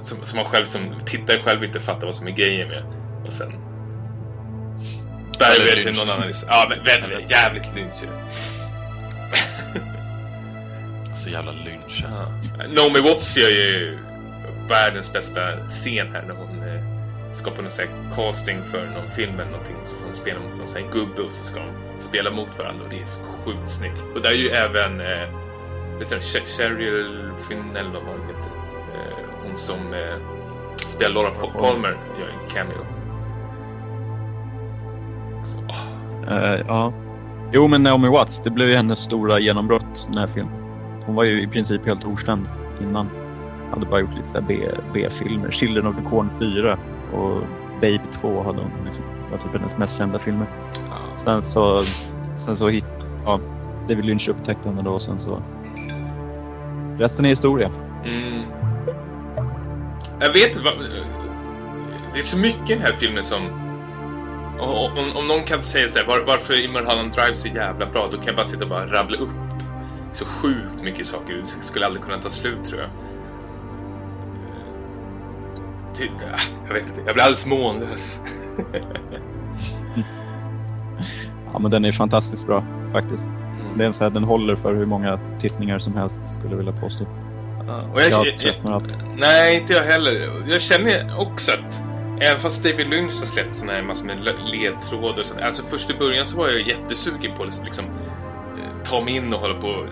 Som, som man själv som tittare själv inte fattar vad som är grejen med. Och sen... Där vet till någon annan. Ja, men väldigt, jävligt lynch. Så jävla lynch. Ja. Naomi Watts gör ju världens bästa scen här när hon ska på någon sån här casting för någon film eller någonting så får hon spela mot någon sån här gubbe och så ska de spela mot varandra och det är så sjukt snyggt. Och där är ju även eh, vet du, Cher- Cheryl Finn eller vad hon heter. Eh, hon som eh, spelar Laura Pa- Palmer gör en cameo. Så, Eh, ja. Jo, men Naomi Watts, det blev ju hennes stora genombrott den här filmen. Hon var ju i princip helt okänd innan. Hade bara gjort lite B-filmer. Children of the Corn 4 och Baby 2 hade hon liksom, var typ hennes mest kända filmer. ja. Sen så, sen så hit, ja, David Lynch upptäckte henne då och sen så... Resten är historia. Mm. Jag vet inte. Det är så mycket i den här filmen som... Om, om någon kan säga så här, var, varför är Mulholland Drive så jävla bra, då kan jag bara sitta och bara rabbla upp så sjukt mycket saker. Det skulle aldrig kunna ta slut, tror jag. Ty, ah, jag vet inte, jag blir alldeles månlös. Ja, men den är fantastiskt bra faktiskt. Mm. Det är en så här, den håller för hur många tittningar som helst skulle jag vilja påstå. Ja, och jag, Jag jag, Nej, inte jag heller. Jag känner också att även fast David Lynch har släppt såna här massor med le- ledtrådar sånt, Alltså först i början så var jag jättesugen på att liksom eh, ta mig in och hålla på och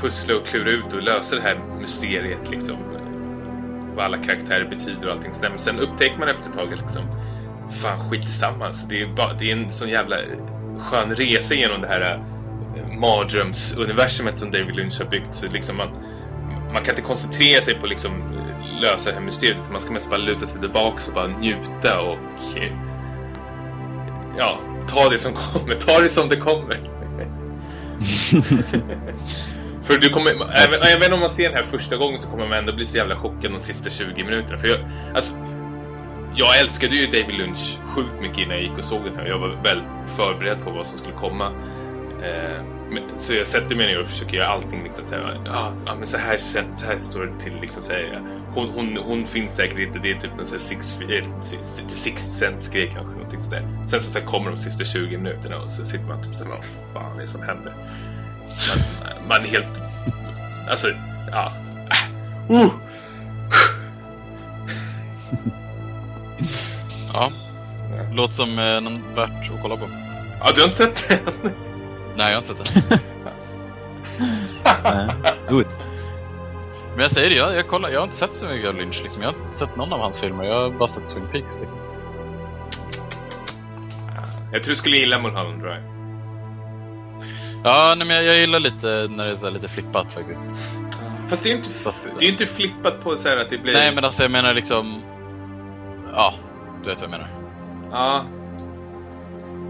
pussla och klura ut och lösa det här mysteriet liksom. Vad alla karaktärer betyder och allting sådär. Men sen upptäcker man efter ett tag liksom Fan skit tillsammans. Det är, bara, det är en sån jävla skön resa genom det här eh, mardrömsuniversumet som David Lynch har byggt. Så liksom man, man kan inte koncentrera sig på liksom lösa det här mysteriet. utan Man ska mest bara luta sig tillbaka och bara njuta och eh, ja, ta det som kommer. Ta det som det kommer. *laughs* *laughs* För du kommer, även, även om man ser den här första gången så kommer man ändå bli så jävla chockad de sista 20 minuterna. För jag, alltså, jag älskade ju David Lynch sjukt mycket innan jag gick och såg den här. Jag var väl förberedd på vad som skulle komma. Eh, men, så jag sätter mig ner och försöker göra allting liksom så här, ah, ah, men så här, så här står det till liksom så här, hon, hon, hon finns säkert inte, det är typ en sån här six, eh, six sense grej kanske, någonting sådär. Sen så, så här kommer de sista 20 minuterna och så sitter man typ såhär, vad fan är det som händer? Man, man är helt, alltså, ja. Uh. Ja. Låter som eh, någon värt att kolla på. Ja, du har inte sett den? Nej, jag har inte sett den. *laughs* It. Men jag säger det, jag, jag, kollar, jag har inte sett så mycket av Lynch liksom. Jag har inte sett någon av hans filmer. Jag har bara sett Twin Peaks liksom. Jag tror du skulle gilla Mulholland Drive. Ja, nej, men jag, jag gillar lite när det är så lite flippat faktiskt. Fast det är ju inte, det är inte flippat på så här att det blir... Nej, men alltså jag menar liksom... Ja, du vet vad jag menar. Ja,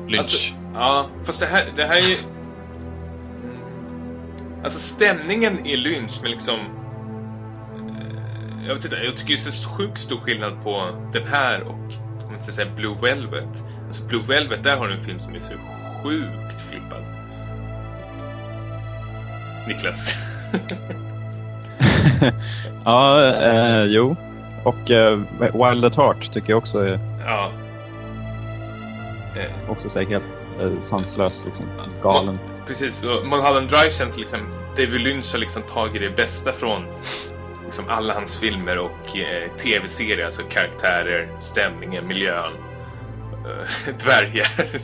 Lynch. Alltså, ja, fast det här, det här är ju... Alltså stämningen i Lynch med liksom... eh, Jag vet inte, jag tycker det är så sjukt stor skillnad på den här och om man ska säga Blue Velvet. Alltså Blue Velvet, där har du en film som är så sjukt flippad. Niklas. *laughs* ja, eh, jo. Och eh, Wild at Heart tycker jag också är ja. Eh, också så här helt eh, sanslös, liksom. Galen. Precis, och Mulholland Drive känns liksom... David Lynch har liksom tagit det bästa från liksom alla hans filmer och eh, tv-serier, alltså karaktärer, stämningen, miljön, eh, *laughs* dvärgar.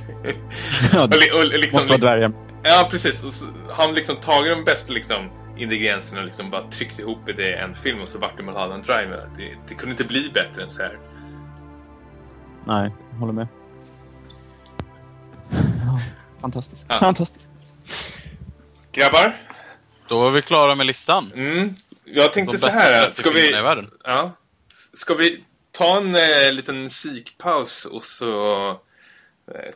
Ja, och, li- och liksom, Måste vara dvärgar. Ja, precis. Och han liksom tagit de bästa liksom, ingredienserna och liksom bara tryckt ihop det i en film och så vart det Mulholland Drive. Det, det kunde inte bli bättre än så här. Nej, jag håller med. Ja, fantastiskt. Ja. Fantastiskt. Grabbar, Då var vi klara med listan. mm, jag tänkte så här. Ska vi... Ja. Ska vi ta en eh, liten musikpaus och så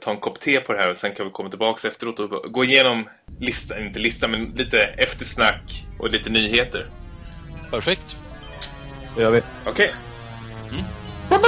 ta en kopp te på det här och sen kan vi komma tillbaka efteråt och gå igenom listan, inte listan men lite eftersnack och lite nyheter. Perfekt. Det gör vi. Okej? Ja,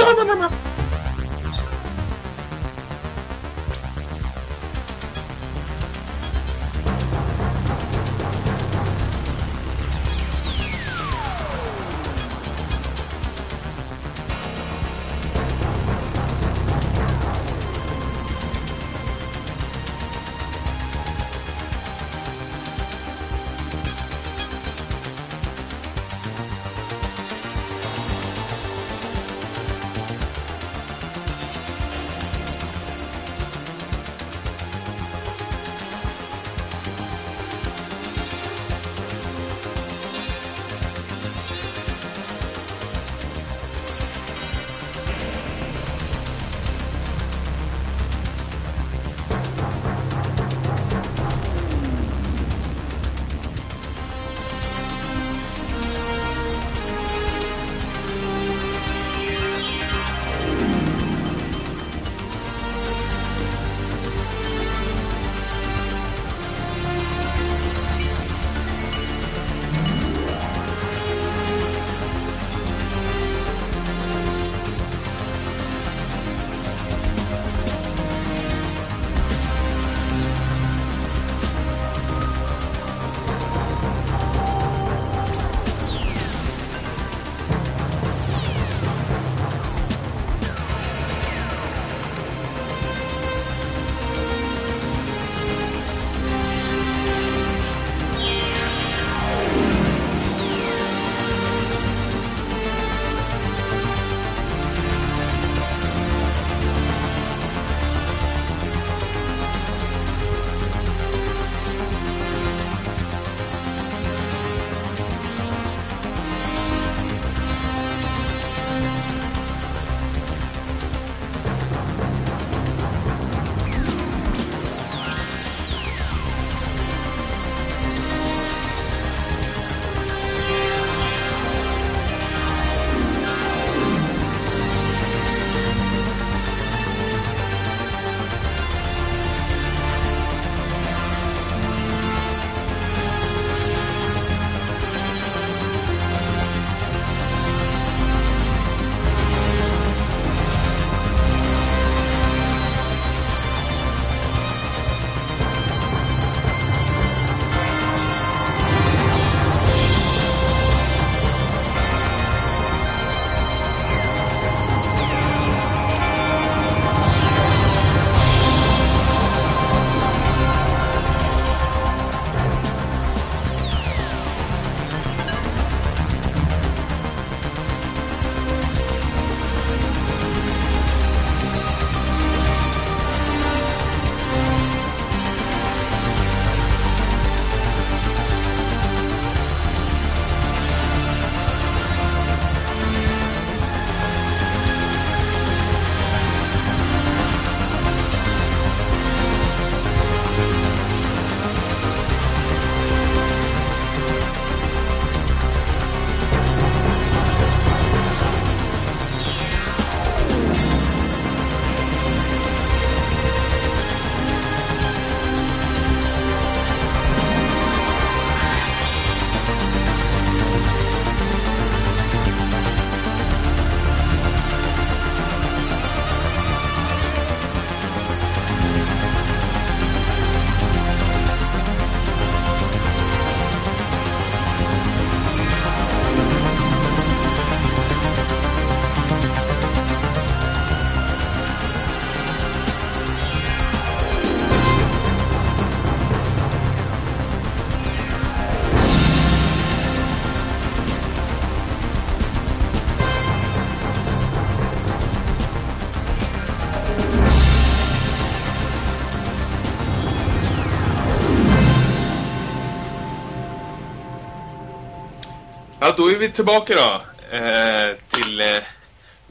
då är vi tillbaka då. Eh, till eh,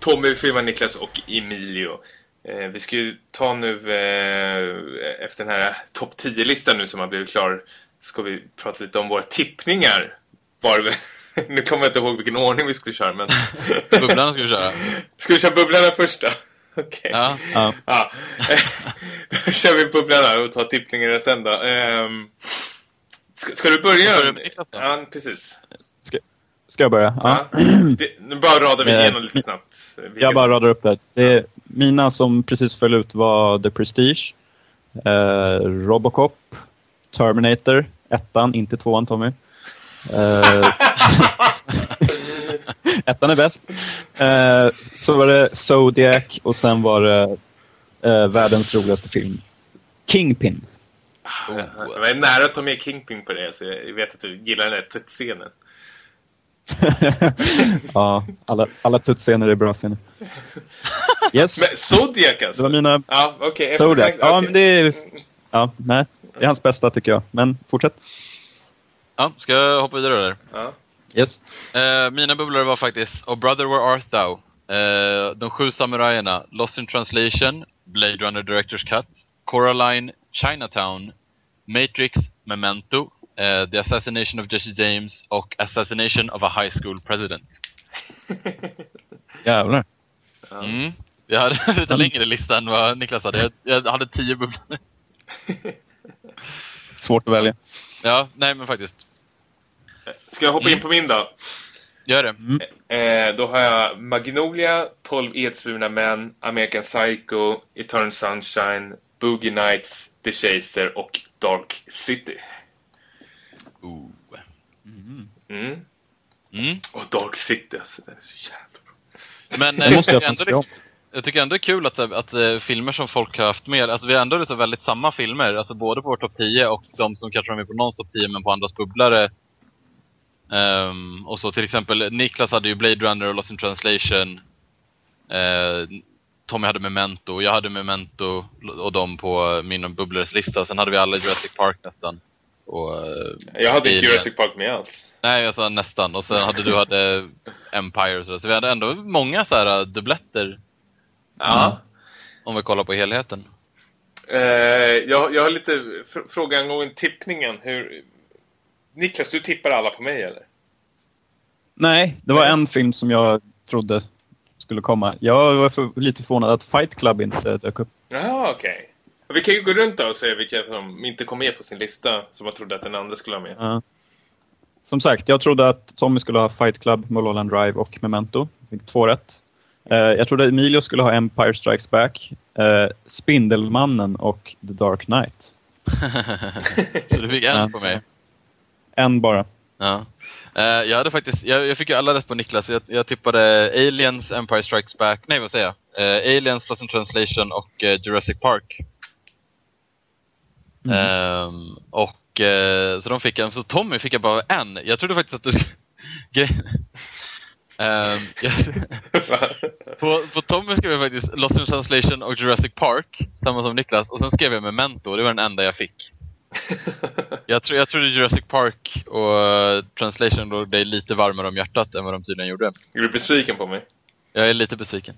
Tommy, Firma, Niklas och Emilio. Eh, vi ska ju ta nu eh, efter den här topp 10-listan nu som har blivit klar. Ska vi prata lite om våra tippningar. Var vi, *laughs* nu kommer jag inte ihåg vilken ordning vi skulle köra men... *laughs* Bubblarna ska vi köra. Ska vi köra bubblarna först då? *laughs* Okej. Ja. Ja. Ja. då kör vi bubblarna och tar tippningarna sen då. Ehm, ska, ska du börja? Ska du Niklas då? Ja, precis. Ska, jag börja? Ja. Ja. Det, nu bara radar vi Eh, igenom lite snabbt. Vilka- Jag bara radar upp det. det är, mina som precis föll ut var The Prestige, eh, Robocop, Terminator, ettan, inte tvåan Tommy. Eh, *laughs* ettan är bäst. Eh, så var det Zodiac och sen var det eh, världens roligaste film. Kingpin. Oh. Jag var nära att ta med Kingpin på det, så jag vet att du gillar den där tuttscenen. *laughs* ja, alla, alla tuttscener är bra scener. Yes, Men Zodiac det alltså? var mina Ja, okej. Zodiac. eftersnack- Ja, men det är... Ja, nej. Det är hans bästa tycker jag. Men fortsätt. ja, ska jag hoppa vidare där? Ja. Yes. Eh, mina bubblor var faktiskt Oh Brother Where Art Thou, eh, De Sju Samurajerna, Lost in Translation, Blade Runner Director's Cut, Coraline, Chinatown, Matrix, Memento, eh, The Assassination of Jesse James och Assassination of a High School President. *laughs* Jävlar. Mm. Jag hade *laughs* lite längre lista än vad Niklas hade. Jag, jag hade tio bubblor. *laughs* Svårt att välja. Ja, nej men faktiskt. Ska jag hoppa in på min då? Gör det. Eh, då har jag Magnolia, 12 edsvurna män, American Psycho, Eternal Sunshine, Boogie Nights, The Chaser och Dark City. Ooh. Mm. Mm. Och Dark City, alltså. Den är så jävla bra. Men Det eh, måste jag, tycker ändå det, jag tycker ändå det är kul att, att, eh, filmer som folk har haft med, alltså vi har ändå liksom väldigt samma filmer, alltså både på vår topp 10 och de som kanske var med på någons topp 10 men på andras bubblare. Ehm, och så till exempel, Niklas hade ju Blade Runner och Lost in Translation. Uh, Tommy hade Memento, jag hade Memento och de på min bubblers lista. Sen hade vi alla Jurassic Park nästan. Och, eh, Jag hade inte. Jurassic Park med alls. Nej, jag sa nästan. Och sen hade du hade Empire och sådär. Så vi hade ändå många så här dubbletter Ja. om vi kollar på helheten. Eh, jag, jag har lite fr- fråga angående tippningen. Hur... Niklas, du tippar alla på mig eller? Nej, det var Nej. en film som jag trodde skulle komma. Jag var för, lite förvånad att Fight Club inte dök upp. Jaha, okej. Vi kan ju gå runt och se vilka som inte kom med på sin lista, som man trodde att den andra skulle ha med. Ja. Som sagt, jag trodde att Tommy skulle ha Fight Club, Mulholland Drive och Memento. Fick två rätt. Eh, jag trodde Emilio skulle ha Empire Strikes Back, eh, Spindelmannen och The Dark Knight. *laughs* Så du fick en Ja. på mig. En bara. Ja. Eh, jag hade faktiskt, jag, jag fick ju alla rätt på Niklas. Jag, jag tippade Aliens, Empire Strikes Back, nej vad säger jag? Aliens, Lost in Translation och Jurassic Park. Mm. Ehm, och eh, så de fick en, så Tommy fick jag bara en. Jag trodde faktiskt att du skulle... *laughs* Ehm, jag, *laughs* på, på Tommy skrev jag faktiskt Lost in Translation och Jurassic Park, samma som Niklas. Och sen skrev jag Memento, det var den enda jag fick. *laughs* Jag, tro, jag trodde Jurassic Park och eh, Translation låg dig lite varmare om hjärtat än vad de tydligen gjorde. Är du besviken på mig? Jag är lite besviken.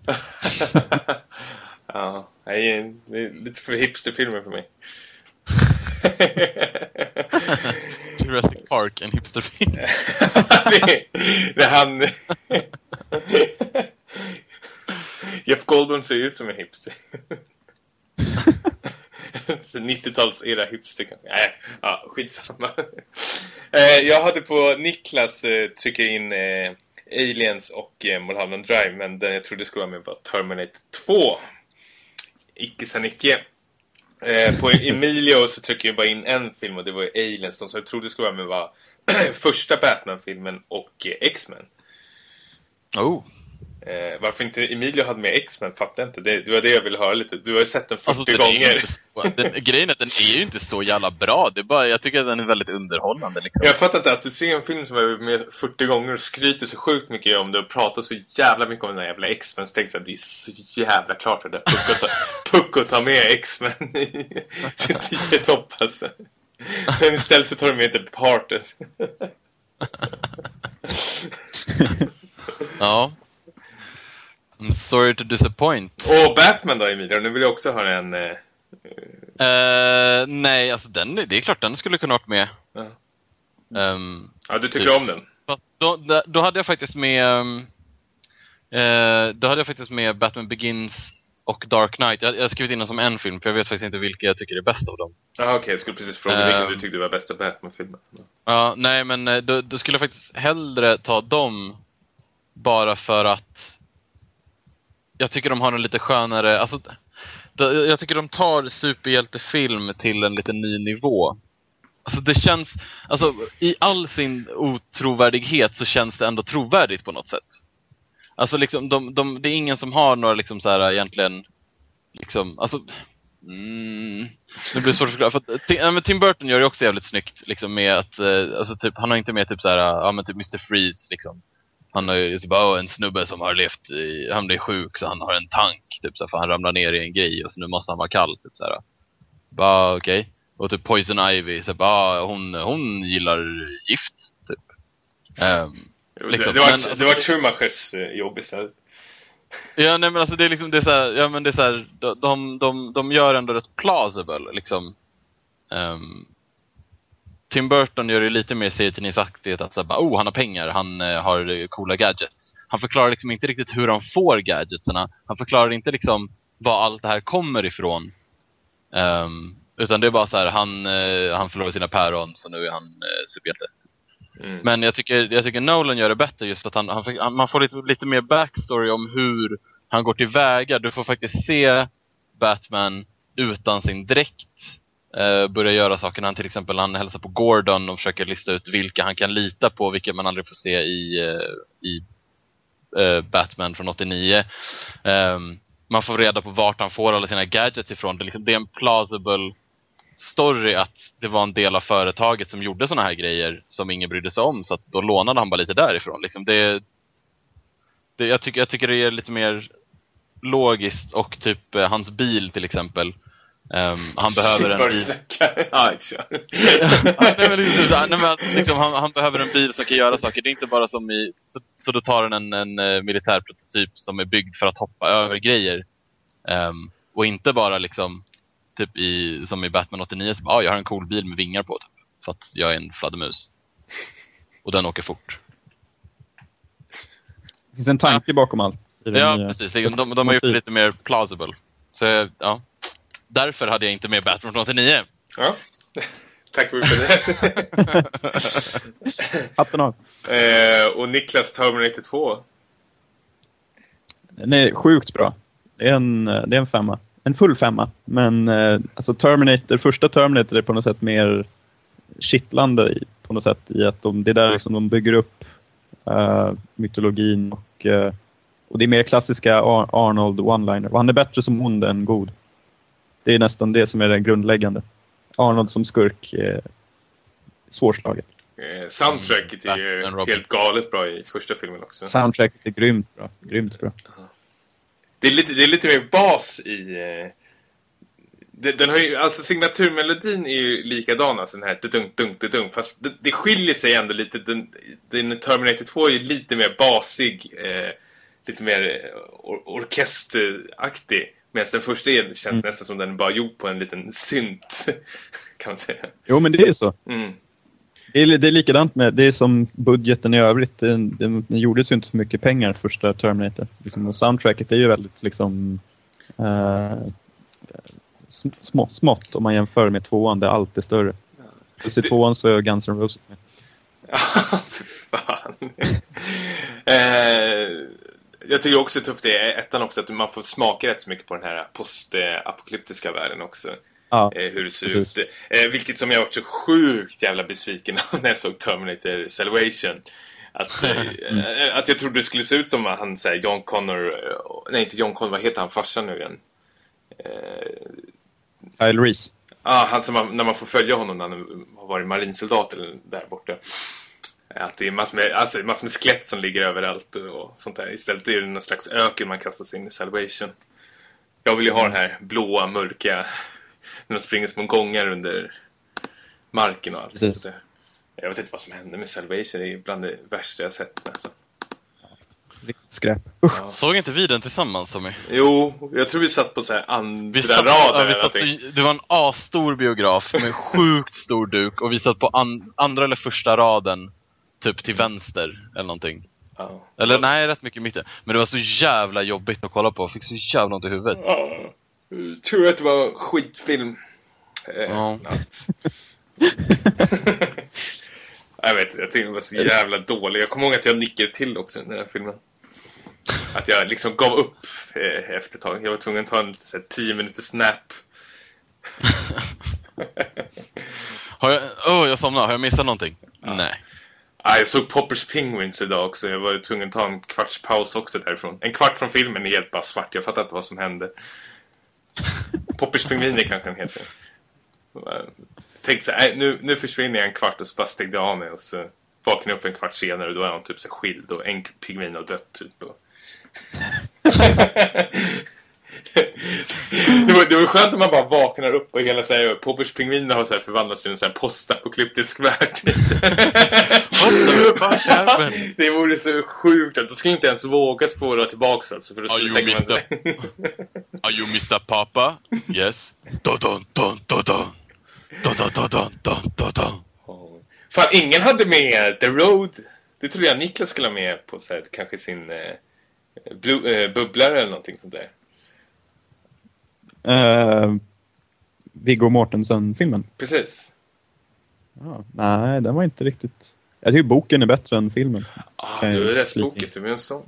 ja, det är lite för hipsterfilmer för mig. *laughs* Jurassic Park, en hipsterfilm. *laughs* det, det är han... Jeff Goldblum ser ut som en hipster. 90-tals era hipster kanske. Nej, ja, skitsamma. Eh, jag hade på Niklas eh, trycka in eh, Aliens och Mulholland Drive, men den jag trodde skulle vara med var Terminator 2. Icke sa Nicke. Eh, på Emilio så tryckte jag bara in en film och det var Aliens. De som jag trodde skulle vara med var *clears throat* första Batman-filmen och eh, X-Men. Oh. Eh, varför inte Emilio hade med X-Men fattar jag inte. Det, det var det jag ville höra lite. Du har ju sett den 40 Alltså, den gånger. inte den, grejen är att den är ju inte så jävla bra. Det bara, jag tycker att den är väldigt underhållande liksom. Jag fattar inte att du ser en film som är med 40 gånger och skryter så sjukt mycket om det och pratar så jävla mycket om den där jävla X-Men. Så tänkte jag att det är så jävla klart att det där Pucko tar, Pucko tar med X-Men i *laughs* sin 10 topp alltså. Men istället så tar de med The Departed. ja. I'm sorry to disappoint. Och Batman då, Emilia? Nu vill jag också höra en... Eh, Eh, nej, alltså den, det är klart den skulle kunna varit med. Ja. Ehm, ja, du tycker om den? då, då- då hade jag faktiskt med... ehm, eh, då hade jag faktiskt med Batman Begins och Dark Knight. Jag, jag har skrivit in den som en film, för jag vet faktiskt inte vilka jag tycker är bäst av dem. Ja, okej. Jag skulle precis fråga vilken Ehm. du tyckte var bästa Batman-filmen. Ja, nej men eh, då, då skulle jag faktiskt hellre ta dem bara för att jag tycker de har en lite skönare, alltså jag tycker de tar superhjältefilm till en lite ny nivå. Alltså det känns, alltså i all sin otrovärdighet så känns det ändå trovärdigt på något sätt. Alltså liksom, de, de, det är ingen som har några liksom så här egentligen, liksom, alltså, mm, det blir svårt att förklara. För att, Ti- men Tim Burton gör det också jävligt snyggt, liksom med att, eh, alltså typ, han har inte med typ så här, ja men typ Mr. Freeze liksom. Han har ju typ, en snubbe som har levt i, han blir sjuk så han har en tank, typ så för han ramlar ner i en grej och så nu måste han vara kall, typ så här. Bara okej. Och typ Poison Ivy, så bara, hon, hon gillar gift, typ. Det, Liksom, det, var, men- det var Schumachers eh, jobb istället. Ja, nej men alltså det är liksom, det är så här, ja men det är så här, de, de, de, de gör ändå rätt plausible, liksom. Ehm, Tim Burton gör det lite mer serietidningsaktigt att så bara, oh han har pengar, han eh, har coola gadgets. Han förklarar liksom inte riktigt hur han får gadgetsarna. Han förklarar inte liksom var allt det här kommer ifrån. Ehm, utan det är bara så här, han, eh, han förlorar sina päron så nu är han eh, superhjälte. Mm. Men jag tycker, jag tycker Nolan gör det bättre just för att han, han, han man får lite, lite mer backstory om hur han går tillväga. Du får faktiskt se Batman utan sin dräkt eh, börjar göra saker. Han till exempel han hälsar på Gordon och försöker lista ut vilka han kan lita på, vilka man aldrig får se i, eh, i eh, Batman från 89. Ehm, man får reda på vart han får alla sina gadgets ifrån. Det är, liksom, det är en plausible story att det var en del av företaget som gjorde såna här grejer som ingen brydde sig om. Så att då lånade han bara lite därifrån. Liksom det, det, jag, tycker, jag tycker det är lite mer logiskt och typ eh, hans bil till exempel. Ehm, han behöver en bil. Ja, nej, men liksom, så här, nej, men att, *laughs* liksom, han, han behöver en bil som kan göra saker. Det är inte bara som i... Så, så då tar den en, en eh, militär prototyp som är byggd för att hoppa över grejer. Ehm, och inte bara liksom, typ i, som i Batman 89, så bara, ah, jag har en cool bil med vingar på. Typ, för att jag är en fladdermus. Och den åker fort. Det finns en tanke bakom allt. Ja, nya- precis. Liksom, De, de har gjort det lite mer plausible. Så, ja. Därför hade jag inte med Batman från 89. Ja. *laughs* Tack för det. *laughs* Hatten av. eh, och Niklas Terminator 2. Den är sjukt bra. Det är en, det är en femma. En full femma. Men eh, alltså Terminator, första Terminator är på något sätt mer kittlande i, på något sätt i att de, det är där liksom de bygger upp eh, mytologin och, eh, och det är mer klassiska Ar- Arnold one-liner. Och han är bättre som ond än god. Det är nästan det som är det grundläggande. Arnold som skurk är svårslaget. Eh, soundtracket är ju Robin. helt galet bra i första filmen också. Soundtracket är grymt bra. Grymt bra. Det är lite, det är lite mer bas i... Eh, det- den har ju, alltså signaturmelodin är ju likadan, alltså den här dunk dunk dunk fast det, det skiljer sig ändå lite. Den, den Terminator 2 är ju lite mer basig, eh, lite mer eh, or, orkesteraktig. Medan den första är, känns Mm. nästan som den bara gjord på en liten synt, *laughs* kan man säga. Jo men det är så. Mm. Det är, det är likadant med, det är som budgeten i övrigt. Den, den, den gjordes ju inte så mycket pengar första Terminator. Liksom, och soundtracket är ju väldigt liksom eh, sm- små, smått om man jämför med tvåan där allt är större. Plus i tvåan så är Guns N' Roses med. *laughs* Ja, för fan. *laughs* eh, jag tycker också det är tufft ettan också att man får smaka rätt så mycket på den här postapokalyptiska världen också. Ja, Eh, hur det ser precis. ut. Eh, vilket som jag också sjukt jävla besviken *laughs* av när jag såg Terminator Salvation. Att, eh, eh, att jag trodde det skulle se ut som han säger John Connor, nej inte John Connor, vad heter han farsan nu igen? Eh, Kyle Reese. Ah, han som man, när man får följa honom när han har varit marinsoldat eller där borta. Att det är massor med, alltså, massor med skelett som ligger överallt och sånt där. Istället är det någon slags öken man kastar sig in i Salvation. Jag vill ju ha det här blåa, mörka, *laughs* när de springer små gångar under marken och allt Precis. där. Jag vet inte vad som hände med Salvation. Det är bland det värsta jag sett nästan. Riktigt skräp. Ja. Såg inte vi den tillsammans Tommy? Jo, jag tror vi satt på så här andra Vi satt, raden ja, satt, i- det var en asstor biograf med sjukt stor duk och vi satt på an, andra eller första raden, typ till vänster eller någonting. Ja. Eller nej, rätt mycket i mitten. Men det var så jävla jobbigt att kolla på. Jag fick så jävla ont i huvudet. Ja. Jag tror att det var skitfilm. Eh, Ja. *laughs* jag vet jag tyckte den var så jävla dålig. Jag kommer ihåg att jag nickade till också i den här filmen. Att jag liksom gav upp eh, efter ett tag. Jag var tvungen att ta en så här, 10 minuters snap. *laughs* Har jag, oh, jag somnade. Har jag missat någonting? Nej. Ah, jag såg Poppers Penguins idag också. Jag var tvungen att ta en kvarts paus också därifrån. En kvart från filmen är helt bara svart. Jag fattar inte vad som hände. Poppers Pingviner kanske den heter. Jag tänkte så här, äh, nu, nu försvinner jag en kvart och så bara stängde jag av mig. Och så vaknade jag upp en kvart senare och då är han typ så skild och en pingvin har dött typ. Och... *laughs* *laughs* det, var, det var skönt att man bara vaknar upp och hela så här, Poppers Pingviner har så här förvandlats till en så här postapokalyptisk värld. *laughs* Det vore så sjukt. Då skulle inte ens våga spåra tillbaka alltså. För då skulle säkert man Mr. *laughs* Are you Mr. Papa? Yes. Dun, dun, dun, dun, dun. Dun, dun, dun, dun, dun, dun, dun. Fan, ingen hade med The Road. Det trodde jag Niklas skulle ha med på så här, kanske sin eh, blu- eh, bubblare eller någonting sånt där. Uh, Viggo Mortensen-filmen? Precis. Ja, nej, den var inte riktigt... Jag tycker boken är bättre än filmen. Ah, Kan du läst boken, en sån.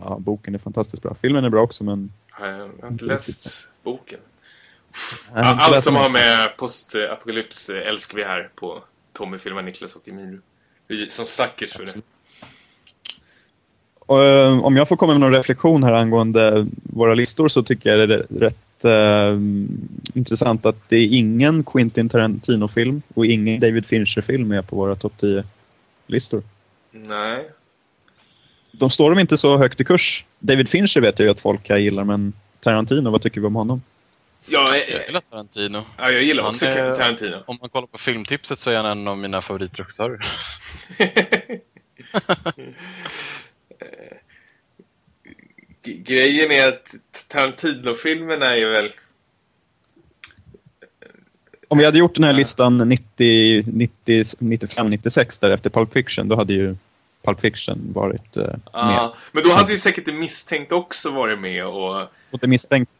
Ja, boken är fantastiskt bra. Filmen är bra också, men... Ja, Jag har inte Inte läst boken. Har inte Allt läst som den. har med postapokalyps älskar vi här på Tommy filmar Niklas och Emilio. Vi som suckers för det. Och, eh, om jag får komma med någon reflektion här angående våra listor så tycker jag det är rätt eh, intressant att det är ingen Quentin Tarantino-film och ingen David Fincher-film med på våra topp 10-listor. Nej. De står de inte så högt i kurs. David Fincher vet jag ju att folk här gillar, men Tarantino, vad tycker vi om honom? Ja, Jag eh, gillar Tarantino. ja, jag gillar Han också är- Tarantino. Om man kollar på filmtipset så är han en av mina favoritregissörer. *laughs* *laughs* *laughs* Grejen är att Tarantino-filmerna är väl... Om vi hade gjort den här listan 90, 90, 95, 96 där efter Pulp Fiction, då hade ju Pulp Fiction varit eh, med. Ja, men då hade ju säkert det misstänkt också varit med och... Och det misstänkt...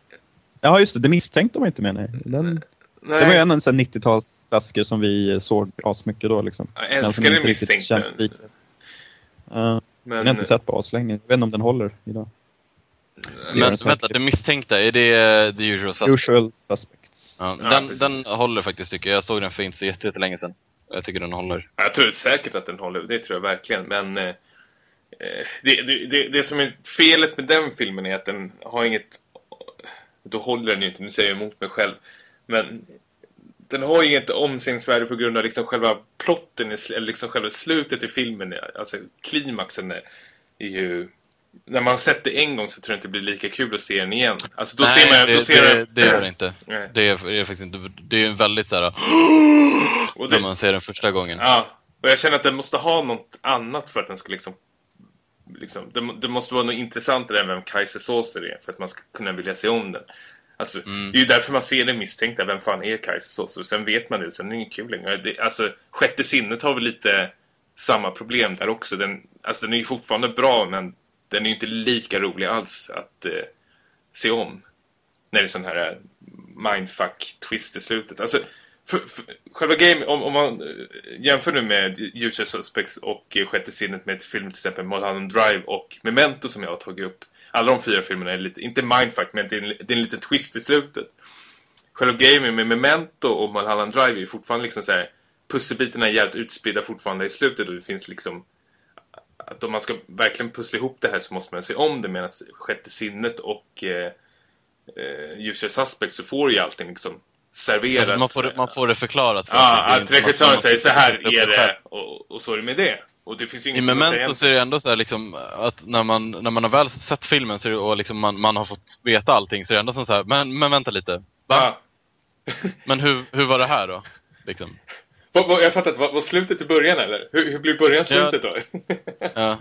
Ja, just det. Det misstänkte var inte med. Nej. Den, Nej, Det var ju en, en sån här 90-talsklassiker som vi såg asmycket då. Liksom. Jag älskar det lika. Ja, men, jag har inte sett på aslänge. Jag vet inte om den håller idag. Men vänta, det misstänkta, är det uh, The Usual Suspects? Usual Suspects. Ja, Ja, den, håller faktiskt tycker jag. Jag såg den för inte så jätte- jättelänge sedan. Jag tycker den håller. Jag tror säkert att den håller, det tror jag verkligen. Men eh, eh, det, det, det, det som är felet med den filmen är att den har inget... Då håller den ju inte, nu säger jag emot mig själv. Men den har ju inget omsägningsvärde på grund av liksom själva plotten, eller liksom själva slutet i filmen. Alltså klimaxen är, är ju... När man har sett det en gång så tror jag inte det blir lika kul att se den igen. Alltså då Nej, ser man... det, Då ser det, man, det gör det inte. Nej. Det är, det är faktiskt inte. Det är en väldigt så här och när det, man ser den första gången. Ja, och jag känner att den måste ha något annat för att den ska liksom... liksom det, det måste vara något intressantare än vem Kaiser Sozer är för att man ska kunna vilja se om den. Alltså, Mm. Det är ju därför man ser det misstänkta. Vem fan är Kaiser Sozer? Sen vet man det, sen är det inget kul längre. Det, alltså, Sjätte sinnet har väl lite samma problem där också. Den, alltså, den är ju fortfarande bra, men den är ju inte lika rolig alls att eh, se om. När det är sån här eh, mindfuck-twist i slutet. Alltså, för, för, själva game, om, om man eh, jämför nu med Usual Suspects och eh, Sjätte sinnet med filmer till exempel Mulholland Drive och Memento som jag har tagit upp. Alla de fyra filmerna är lite, inte mindfuck, men det är, en, det är en liten twist i slutet. Själva gamen med Memento och Mulholland Drive är ju fortfarande liksom så här pusselbitarna är jävligt utspridda fortfarande i slutet och det finns liksom att om man ska verkligen pussla ihop det här så måste man se om det medan Sjätte sinnet och eh, eh, Usual Suspects så får ju allting liksom serverat. Alltså, man, får, det- man får det förklarat. för Ja, att regissören säger så här är det och, och så är det med det. Och det finns ju I inget. Memento så är det ändå så här liksom att när man, när man har väl sett filmen så är det, och liksom man, man har fått veta allting så är det ändå som så här, men, men vänta lite. Va? Ja. Men hur, hur var det här då? Liksom. Vad, vad, jag fattar inte, vad, var slutet i början eller? Hur, hur blir början slutet då? Ja.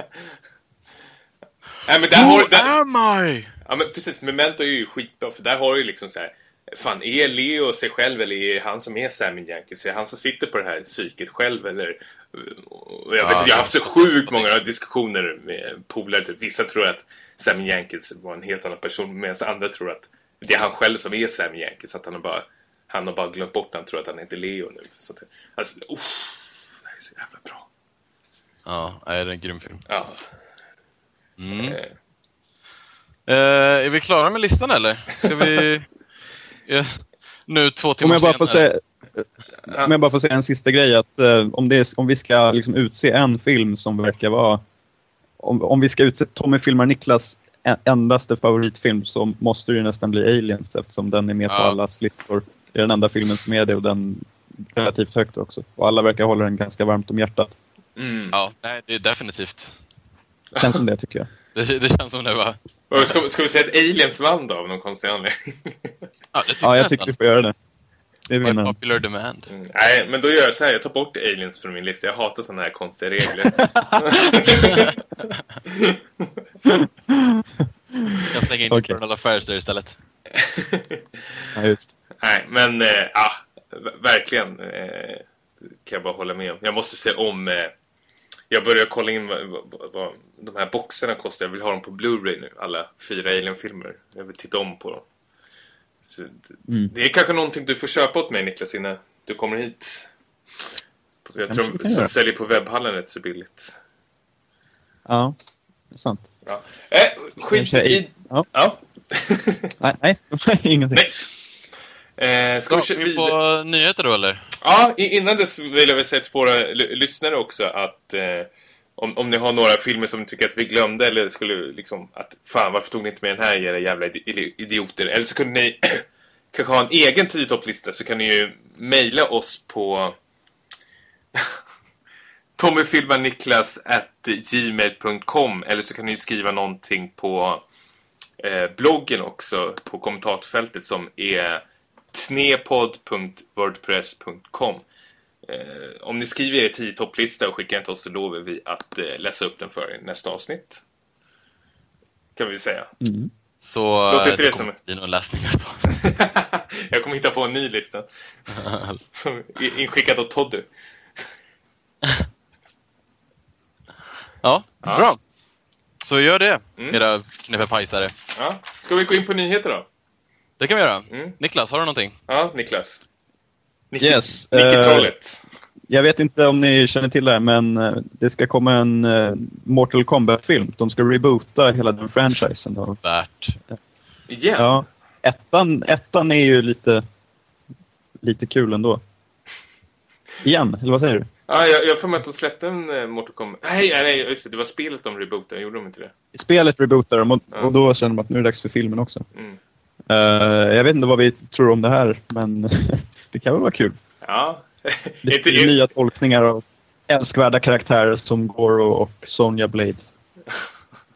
Nej men där har där, am I? Ja men precis, Memento är ju skitbra för där har du ju liksom så här. Fan, är Leo sig själv eller är han som är Sammy Jenkins? Är han som sitter på det här psyket själv eller? Jag vet Ja, inte, jag har haft så sjukt många diskussioner med polare. Typ. Vissa tror att Sammy Jenkins var en helt annan person medan andra tror att det är han själv som är Sammy Jenkins. Att han har bara, han har bara glömt bort han tror att han heter Leo nu. Så att, alltså, uff, det här är så jävla bra. Ja, det är en grym film. Ja. Mm. eh, Eh, är vi klara med listan eller? Ska vi... *laughs* Ja, nu två timmar Om jag bara får senare. säga, om jag bara får säga en sista grej. Att, eh, om, det är, om vi ska liksom utse en film som verkar vara... Om, om vi ska utse Tommy filmar Niklas en- endaste favoritfilm så måste det ju nästan bli Aliens eftersom den är med på Ja. allas listor. Det är den enda filmen som är det och den relativt högt också. Och alla verkar hålla den ganska varmt om hjärtat. mm. Ja, nej, det är definitivt. Känns som det tycker jag. *laughs* Det, det känns som det var... Och Ska, ska vi säga att Aliens vann då av någon konstig anledning? *laughs* Ja, det Ja, jag tycker vi får göra det. Det är vinnaren. popular demand. Mm. Nej, men då gör jag så här. Jag tar bort Aliens från min lista. Jag hatar sådana här konstiga regler. *laughs* Jag slänger in Okej. Infernal Affairs där istället. *laughs* Ja, just. Nej, men eh, ja, verkligen eh, kan jag bara hålla med om. Jag måste se om... Eh, jag börjar kolla in vad, vad, vad de här boxarna kostar. Jag vill ha dem på Blu-ray nu. Alla fyra Alien-filmer. Jag vill titta om på dem. Så, Mm. Det är kanske någonting du får köpa åt mig Niklas innan du kommer hit. Jag Kanske tror de säljer på webbhallen rätt så billigt. Ja, det är sant. Ja. Äh, skit i- ja. ja. *laughs* Nej, nej, *laughs* ingenting. Nej. Eh, ska vi Ska vi vidare? få nyheter då eller? Ja, innan dess vill jag väl säga till våra lyssnare också att eh, om, om ni har några filmer som ni tycker att vi glömde eller skulle liksom att fan varför tog ni inte med den här era jävla idi- idioter eller så kunde ni *clears throat* kanske ha en egen tiotopplista så kan ni ju mejla oss på *laughs* tommyfilmaniklas at gmail.com eller så kan ni skriva någonting på bloggen också på kommentarsfältet som är knepod.wordpress.com eh, Om ni skriver er tio topplista och skickar den till oss så lovar vi att eh, läsa upp den för er nästa avsnitt. Kan vi säga. Mm. Så Låter eh, inte det det kommer som- bli någon läsningar på. *laughs* Jag kommer hitta på en ny lista. *laughs* Som är inskickad av Toddy. ja, Ja. Så gör det, Mm. era knäppepajsare. Ja. Ska vi gå in på nyheter då? Det kan vi göra. Mm. Niklas, har du någonting? Ja, Niklas. Nicke, Yes, eh, Trollet. Jag vet inte om ni känner till det här, men eh, det ska komma en eh, Mortal Kombat-film. De ska reboota hela den franchisen. Då. Värt. Igen? Ja, ettan, ettan är ju lite, lite kul ändå. Igen, eller vad säger du? Ja, jag, jag får med att de släppte en uh, Mortal Kombat. Nej, nej, nej, just det. Det var spelet de rebootade. Gjorde de inte det? I spelet rebootar de och, Ja. och då känner man att nu är det dags för filmen också. Mm. Eh, jag vet inte vad vi tror om det här, men *laughs* det kan väl vara kul. Ja. *laughs* Lite nya tolkningar av älskvärda karaktärer som Goro och Sonja Blade.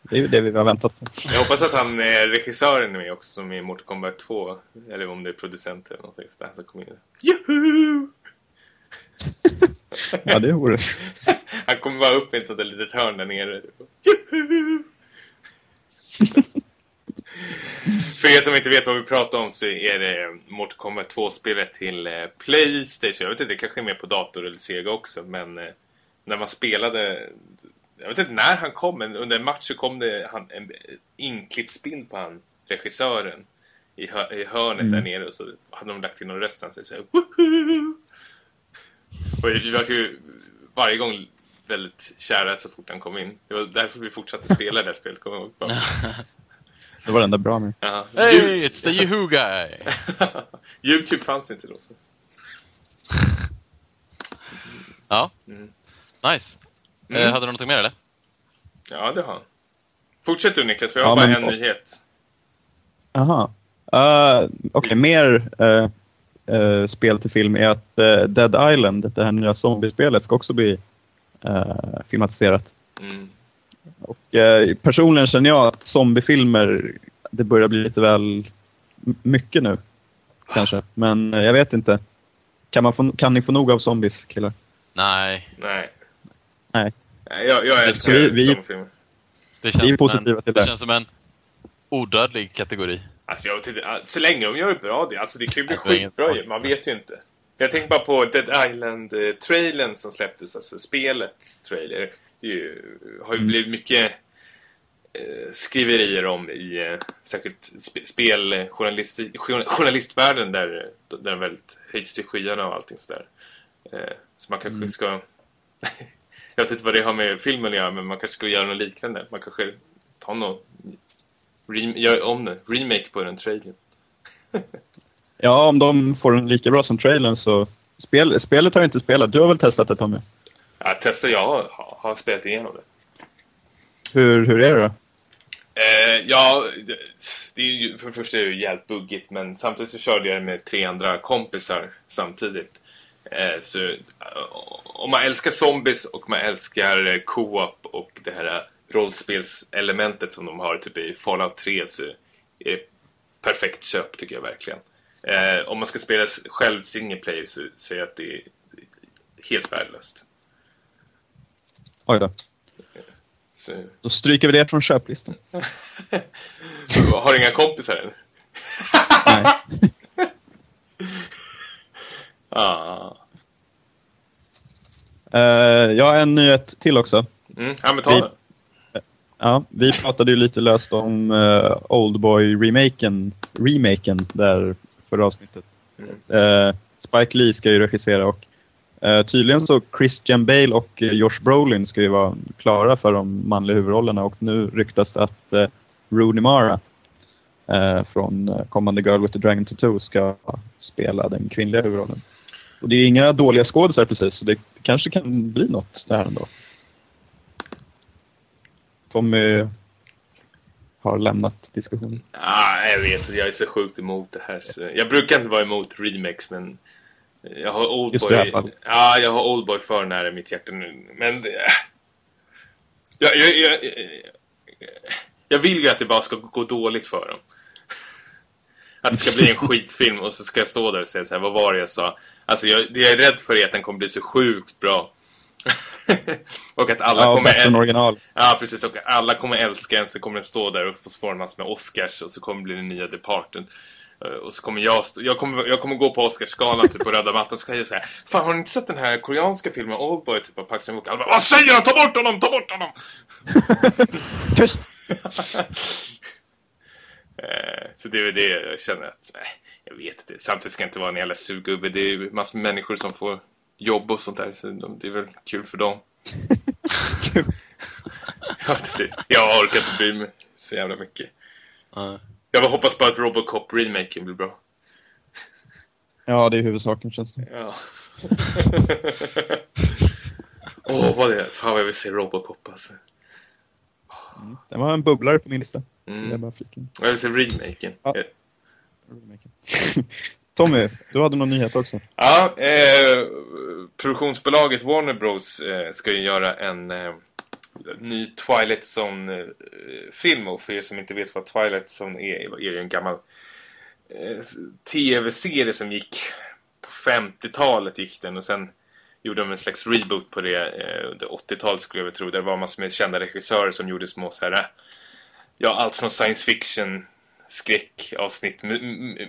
Det är ju det vi har väntat på. Jag hoppas att han är regissören med också som i Mortal Kombat 2. Eller om det är producent eller någonting sådär som kommer in. Juhu! *laughs* Ja, det vore... *laughs* Han kommer bara upp i ett sånt där litet hörn där nere. *laughs* För er som inte vet vad vi pratar om så är det Mortal Kombat 2-spelet till eh, Playstation. Jag vet inte, det kanske är med på dator eller Sega också. Men eh, när man spelade... Jag vet inte när han kom, men under en match så kom det han, en inklippsbild på han, regissören. I, hör, i hörnet där nere och så hade de lagt in någon röst. Han säger så här, Woho! Och vi var ju varje gång väldigt kära så fort han kom in. Det var därför vi fortsatte spela det här spelet. Kommer jag ihåg. Det var det enda bra med Ja. Hey, Ju- it's the Yahoo guy! *laughs* Youtube fanns inte då. Så. Ja, Mm. nice. Mm. Eh, hade du någonting mer eller? Ja, det har. Fortsätt du Niklas, för jag har Ja, bara men- en nyhet. Aha. Uh, Okej, mer eh, eh, spel till film är att eh, Dead Island, det här nya zombiespelet, ska också bli eh, filmatiserat. Mm. Och, eh, personligen känner jag att zombiefilmer, det börjar bli lite väl mycket nu. Kanske. Men eh, jag vet inte. Kan, man få, kan ni få nog av zombies, killar? Nej, Nej. Nej. Jag, jag älskar vi- vi- zombiefilmer. det känns, Vi är positiva en, till det det. känns som en odödlig kategori. Alltså jag vet inte, så länge de gör det bra, det, alltså det kan ju bli skitbra bra. ju, man vet ju inte. Jag tänker bara på Dead Island-trailern som släpptes, alltså spelets trailer. Det ju, har ju Mm. blivit mycket eh, skriverier om i eh, särskilt sp speljournalist, journalistvärlden där, där den väldigt höjts till skyarna och allting sådär. Eh, så man kanske Mm. ska... *laughs* jag vet inte vad det har med filmen att göra, men man kanske ska göra något liknande. Man kanske tar något... Rem- gör om det. Remake på den trailern. *laughs* Ja, om de får den lika bra som trailern så... Spel, spelet har jag inte spelat. Du har väl testat det, Tommy? Ja, Tessa jag har, har spelat igenom det. Hur, hur är det då? Eh, ja, det, det är ju, för det första är det ju jävligt buggigt, men samtidigt så körde jag det med tre andra kompisar samtidigt. Eh, så eh, om man älskar zombies och man älskar eh, co-op och det här eh, rollspelselementet som de har typ i Fallout 3 så är det perfekt köp tycker jag verkligen. Eh, om man ska spela själv single player så säger jag att det är helt värdelöst. Oj då. Så, Då stryker vi det från köplistan. *laughs* har du inga kompisar än? Nej. *laughs* Ah. Eh, jag har en nyhet till också. Mm. Ja, men ta Vi-. Ja, vi pratade ju lite löst om eh, uh, Oldboy-remaken remaken där förra avsnittet. Uh, Spike Lee ska ju regissera och uh, tydligen så Christian Bale och Josh Brolin ska ju vara klara för de manliga huvudrollerna och nu ryktas det att uh, Rooney Mara från kommande Girl with the Dragon Tattoo ska spela den kvinnliga huvudrollen. Och det är inga dåliga skådisar precis, så det kanske kan bli något där ändå. Tommy har lämnat diskussionen. Ah, jag vet jag är så sjukt emot det här. Så jag brukar inte vara emot remakes, men jag har Oldboy. Ja, jag har Oldboy för nära mitt hjärta nu. Men det- jag, jag, jag, jag vill ju att det bara ska gå dåligt för dem. Att det ska bli en *laughs* skitfilm och så ska jag stå där och säga så här, vad var det jag sa? Alltså, jag, det jag är rädd för är att den kommer bli så sjukt bra. *laughs* och att alla Ja, kommer... än original. Ja, precis. Och alla kommer älska en, så kommer den stå där och massa med Oscars och så kommer det bli den nya Departed. Eh, Och så kommer jag, jag, kommer, jag kommer gå på Oscarsgalan typ på röda mattan så kan jag säga Fan har ni inte sett den här koreanska filmen Oldboy typ av Park Chan-wook? Alla bara Vad säger han? Ta bort honom! Ta bort honom! *laughs* Tyst! *laughs* Eh, så det är väl det jag känner att, nej, jag vet inte. Samtidigt ska det inte vara en jävla surgubbe. Det är massor med människor som får jobb och sånt där. Så de, det är väl kul för dem. *laughs* *laughs* jag, inte, jag orkar inte bry mig så jävla mycket. Ja. Jag bara hoppas på att Robocop-remaken blir bra. Ja, det är huvudsaken känns det Ja. *laughs* Åh, vad det är. Fan vad jag vill se Robocop alltså. Det var en bubblare på min lista. Jag Mm. bara flika in. Jag vill se remaken. Ja. Eh, Tommy, du hade någon nyhet också. Ja, eh, produktionsbolaget Warner Bros eh, ska ju göra en eh, ny Twilight Zone-film. och för er som inte vet vad Twilight Zone är, är det en gammal eh, tv-serie som gick på 50-talet gick den och sen gjorde de en slags reboot på det eh, under 80-talet skulle jag väl tro. Det var massor med kända regissörer som gjorde små så här, eh, ja allt från science fiction, skräckavsnitt,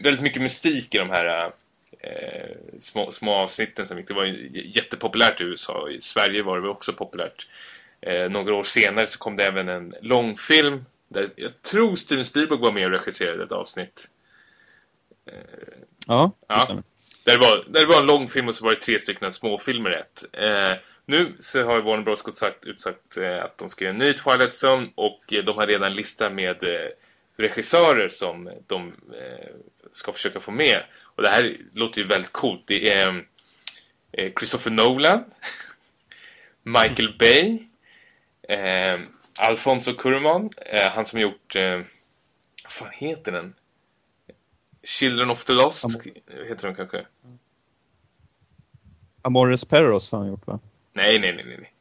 väldigt mycket mystik i de här eh, små, små avsnitten som gick. Det var ju jättepopulärt i USA. I Sverige var det väl också populärt. Eh, några år senare så kom det även en långfilm. Där jag tror Steven Spielberg var med och regisserade ett avsnitt. Ja, det Ja. stämmer. Där det, var, där det var en långfilm och så var det tre stycken småfilmer rätt. Eh, nu så har ju Warner Bros. sagt, utsagt eh, att de ska göra en ny Twilight Zone och eh, de har redan en lista med eh, regissörer som de eh, ska försöka få med. Och det här låter ju väldigt coolt. Det är eh, Christopher Nolan, *laughs* Michael Bay, eh, Alfonso Cuarón, eh, han som gjort, eh, vad fan heter den? Children of the Lost heter den kanske? Amores Perros har han gjort va? Nej, nej, nej, nej.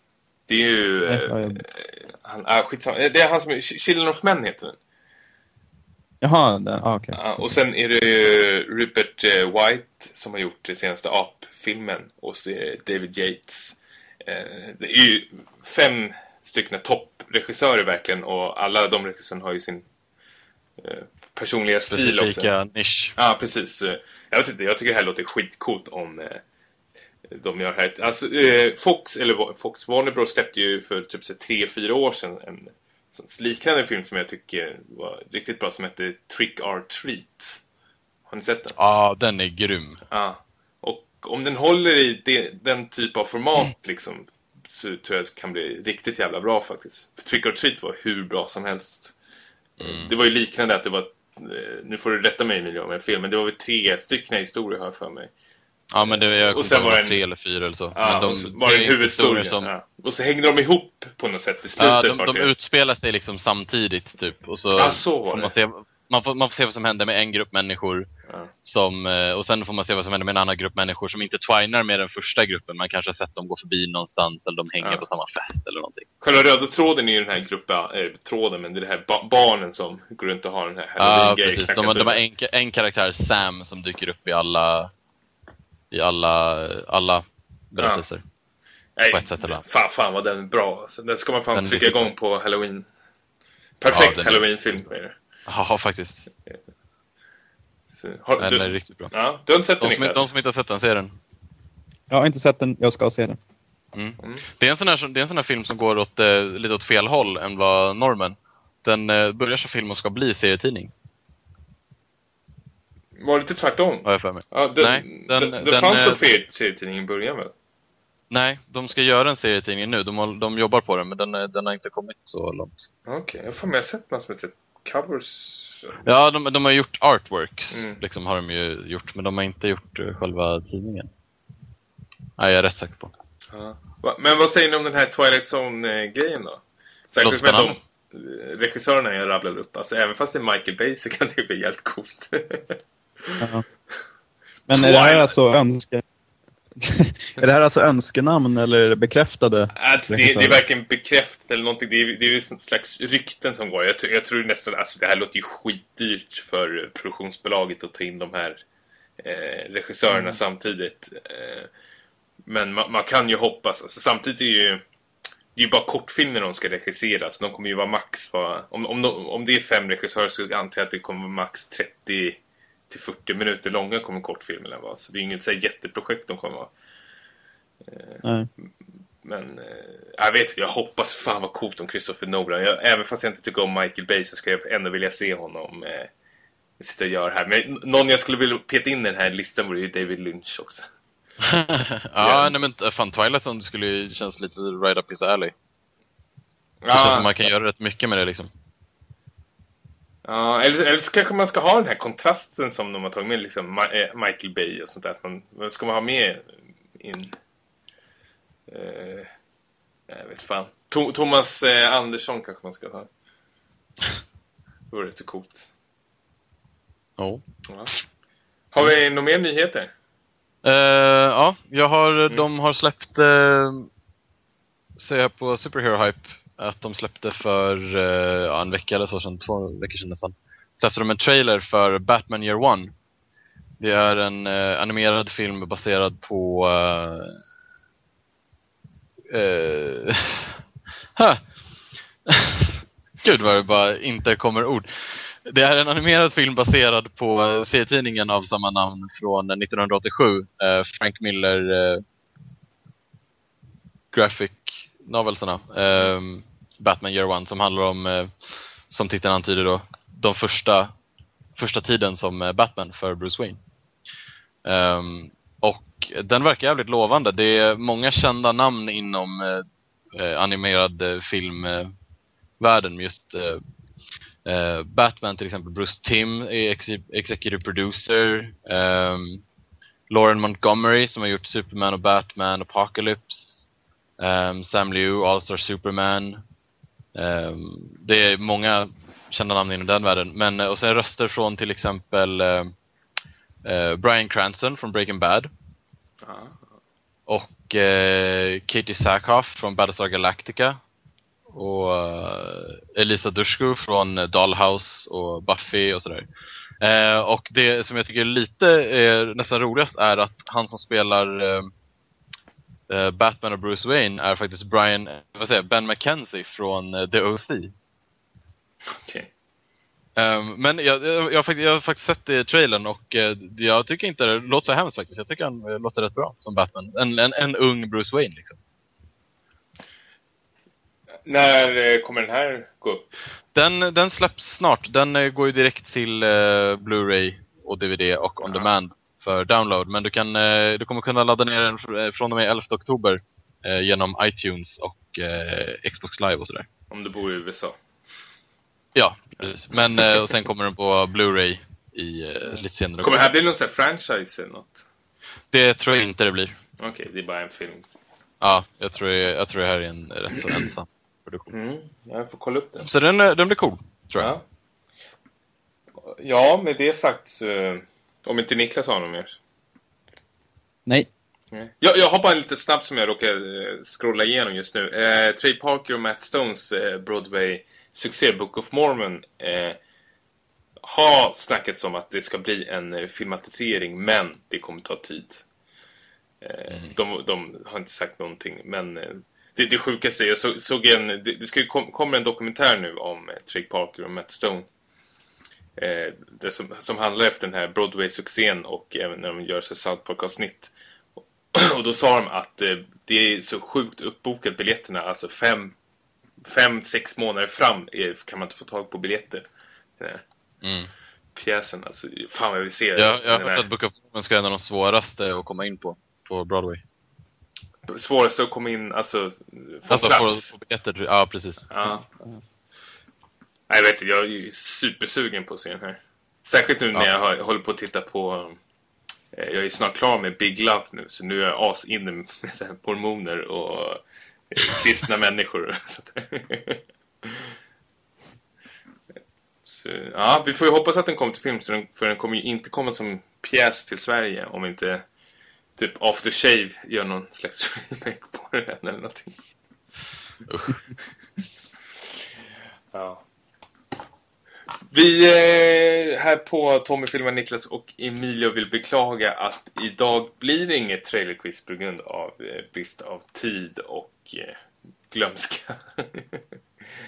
Det är ju... Nej, eh, han, ah, skitsamma. Det är han som... Children of Men heter den. Jaha, den, ah, okej. Ja, och sen är det ju Rupert eh, White som har gjort den senaste Ap-filmen. Och så är det David Yates. Eh, Det är ju fem stycken topregissörer verkligen. Och alla de regissörerna har ju sin eh, personliga stil också. Nisch. Ja, precis. Jag vet inte, jag tycker det här låter skitcoolt om de gör här. Alltså, Fox, eller Fox Warner Bros släppte ju för typ så tre fyra år sedan en liknande film som jag tycker var riktigt bra som hette Trick or Treat. Har ni sett den? Ja, den är grym. Ja. Och om den håller i det, den typ av format Mm. liksom så tror jag det kan bli riktigt jävla bra faktiskt. För Trick or Treat var hur bra som helst. Mm. Det var ju liknande att det var, eh, nu får du rätta mig Emilio om jag fel, men det var väl tre stycken historier jag för mig. Ja, men det, jag Och sen var det tre eller fyra eller så. Ja, men de, och så var det en historier Som, Ja. Och så hängde de ihop på något sätt i slutet. ja, de, de det- utspelar sig liksom samtidigt, typ. Och så, Ja, så var får det. man, se, man, får, man får se vad som händer med en grupp människor. Ja. Som, eh, och sen får man se vad som händer med en annan grupp människor som inte twinar med den första gruppen. Man kanske har sett dem gå förbi någonstans eller de hänger Ja. på samma fest eller någonting. Själva röda tråden är ju den här gruppen, äh, tråden, men det är det här ba barnen som går runt och har den här Ja, precis. De, har- de har en, en karaktär, Sam, som dyker upp i alla, i alla, alla berättelser. på ett sätt eller fan, fan vad den är bra. Alltså, den ska man fan Den är trycka igång på halloween. Perfekt Ja, den är- halloween-film. är det. Ja, faktiskt. Så, har, Den är du, riktigt bra. ja, du har inte sett den De som, Niklas? de som inte har sett den, ser den. Jag har inte sett den, jag ska se den. Mm. Mm. Det, är en sån här, det är en sån här film som går åt, eh, lite åt fel håll än vad normen. Den eh, börjar som film och ska bli serietidning, Var det lite tvärtom? har jag för mig. Ja, den, Nej, den- den, den, fanns som fer- serietidning i början väl? Nej, de ska göra en serietidning nu. De, har, de jobbar på den, men den, den har inte kommit så långt. Okej, jag får med sett massor med sett covers. Ja, de, de har gjort artworks, Mm. liksom har de ju gjort, men de har inte gjort eh, själva tidningen. Nej, jag är rätt säker på. Ja. Men vad säger ni om den här Twilight Zone-grejen då? Särskilt med de regissörerna jag rabblar upp. Alltså även fast det är Michael Bay så kan det bli jävligt coolt. *laughs* Ja. Men är det här alltså önske... *laughs* är det här alltså önskenamn eller bekräftade? Att det, det är varken bekräftat eller någonting. Det är, det är en slags rykten som går. Jag, tror- jag tror nästan, alltså det här låter ju skitdyrt för produktionsbolaget att ta in de här eh, regissörerna samtidigt. Eh, men man, man kan ju hoppas. Alltså, samtidigt är ju det är ju bara kortfilmer de ska regissera. Så de kommer ju vara max vara, om, om, de, om det är fem regissörer så antar jag att det kommer vara max 30 till 40 minuter långa kommer kortfilmerna vara. Så det är inget så här jätteprojekt de kommer vara. Nej. Men eh, jag vet inte, jag hoppas fan vad coolt om Christopher Nolan. Jag, även fast jag inte tycker om Michael Bay så ska jag ändå vilja se honom eh, sitta och göra här. Men någon jag skulle vilja peta in i den här listan vore ju David Lynch också. *laughs* ja, Ja. nej men eh, fan Twilight Zone skulle ju kännas lite right up his alley. Det känns som man kan göra rätt mycket med det liksom. Ja, eller, eller så kanske man ska ha den här kontrasten som de har tagit med, liksom eh, Michael Bay och sånt där. Att man, ska man ha med in? Eh, jag vet fan. To- Thomas eh, Andersson kanske man ska ha. Det vore så coolt. Oh. Ja. Har vi några mer nyheter? Eh, ja, jag har, Mm. de har släppt, uh, ser jag på Superhero Hype, att de släppte för eh, ja, en vecka eller så sedan, två veckor sedan nästan. Släppte de en trailer för Batman Year One. Det är en eh, animerad film baserad på... *laughs* Uh, uh. *laughs* Gud vad det bara inte kommer ord. Det är en animerad film baserad på eh, serietidningen av samma namn från 1987. Frank Miller graphic novelsarna. Um, ehm, Batman Year One som handlar om, uh, som titeln antyder då, de första, första tiden som eh, Batman för Bruce Wayne. Um, och den verkar jävligt lovande. Det är många kända namn inom uh, animerad uh, filmvärlden. Just Batman till exempel. Bruce Timm är ex executive producer. Um, Lauren Montgomery som har gjort Superman och Batman, Apocalypse. Ehm, Sam Liu, All-Star Superman. Ehm, det är många kända namn inom den världen. Men, eh, och sen röster från till exempel eh, eh, Brian Cranston från Breaking Bad. Ja. Och eh, Katie Sackhoff från Battlestar Galactica. och Elisa Dushku från Dollhouse och Buffy och sådär. Och det som jag tycker är lite nästan roligast är att han som spelar Batman och Bruce Wayne är faktiskt Brian, eh, vad säger Ben McKenzie från eh, The O.C. Okej. Ehm, men jag, jag, jag, jag har faktiskt sett det i trailern och eh, jag tycker inte det låter så hemskt faktiskt. Jag tycker han eh, låter rätt bra som Batman. En, en, en ung Bruce Wayne liksom. När eh, kommer den här gå upp? Den, den släpps snart. Den eh, går ju direkt till eh, Blu-ray och DVD och on demand för download. Men du, kan, eh, du kommer kunna ladda ner den eh, från och med 11 oktober eh, genom iTunes och Xbox Live och sådär. Om du bor i USA. Ja, precis. Men och sen kommer den på Blu-ray i lite senare. Kommer det här bli någon sån här franchise eller något? Det tror jag inte det blir. Okej, det är bara en film. Ja, jag tror, jag tror det här är en rätt så ensam produktion. Mm, jag får kolla upp den. Så den, den blir cool, tror jag. Ja. Ja, med det sagt så... Om inte Niklas har något mer. Nej. Jag, jag har bara lite snabbt som jag råkar eh, scrolla igenom just nu. Eh, Trey Parker och Matt Stones eh, Broadway-succé Book of Mormon eh, har snackats om att det ska bli en eh, filmatisering, men det kommer ta tid. Eh, de, de har inte sagt någonting, men eh, det, det sjukaste, jag så, såg en, det, det ska kom, kommer en dokumentär nu om Trey Parker och Matt Stone. Eh, det som, som handlar efter den här Broadway-succén och även när de gör sig South Park-avsnitt. *clears throat* Och då sa de att eh, det är så sjukt uppbokat biljetterna, alltså fem, fem, sex månader fram är, kan man inte få tag på biljetter. Här Mm. pjäsen, alltså fan vad jag vill se Jag, jag har hört att Book of Mormon ska vara en av de svåraste att komma in på, på Broadway. Svåraste att komma in, alltså få alltså plats. få, få biljetter, ja precis. Ja. Jag vet inte, jag är ju supersugen på att se den här. Särskilt nu när Ja. jag har, håller på att titta på... eh, Jag är snart klar med Big Love nu, så nu är jag as inne med *laughs* så här hormoner och eh, kristna *laughs* människor. *laughs* Så, så, ja, vi får ju hoppas att den kommer till film, så den, för den kommer ju inte komma som pjäs till Sverige om inte typ After Shave gör någon slags remake på den eller någonting. Ja. Vi eh, här på Tommy filmar Niklas och Emilio vill beklaga att idag blir det inget trailerquiz på grund av eh, brist av tid och eh, glömska. *laughs*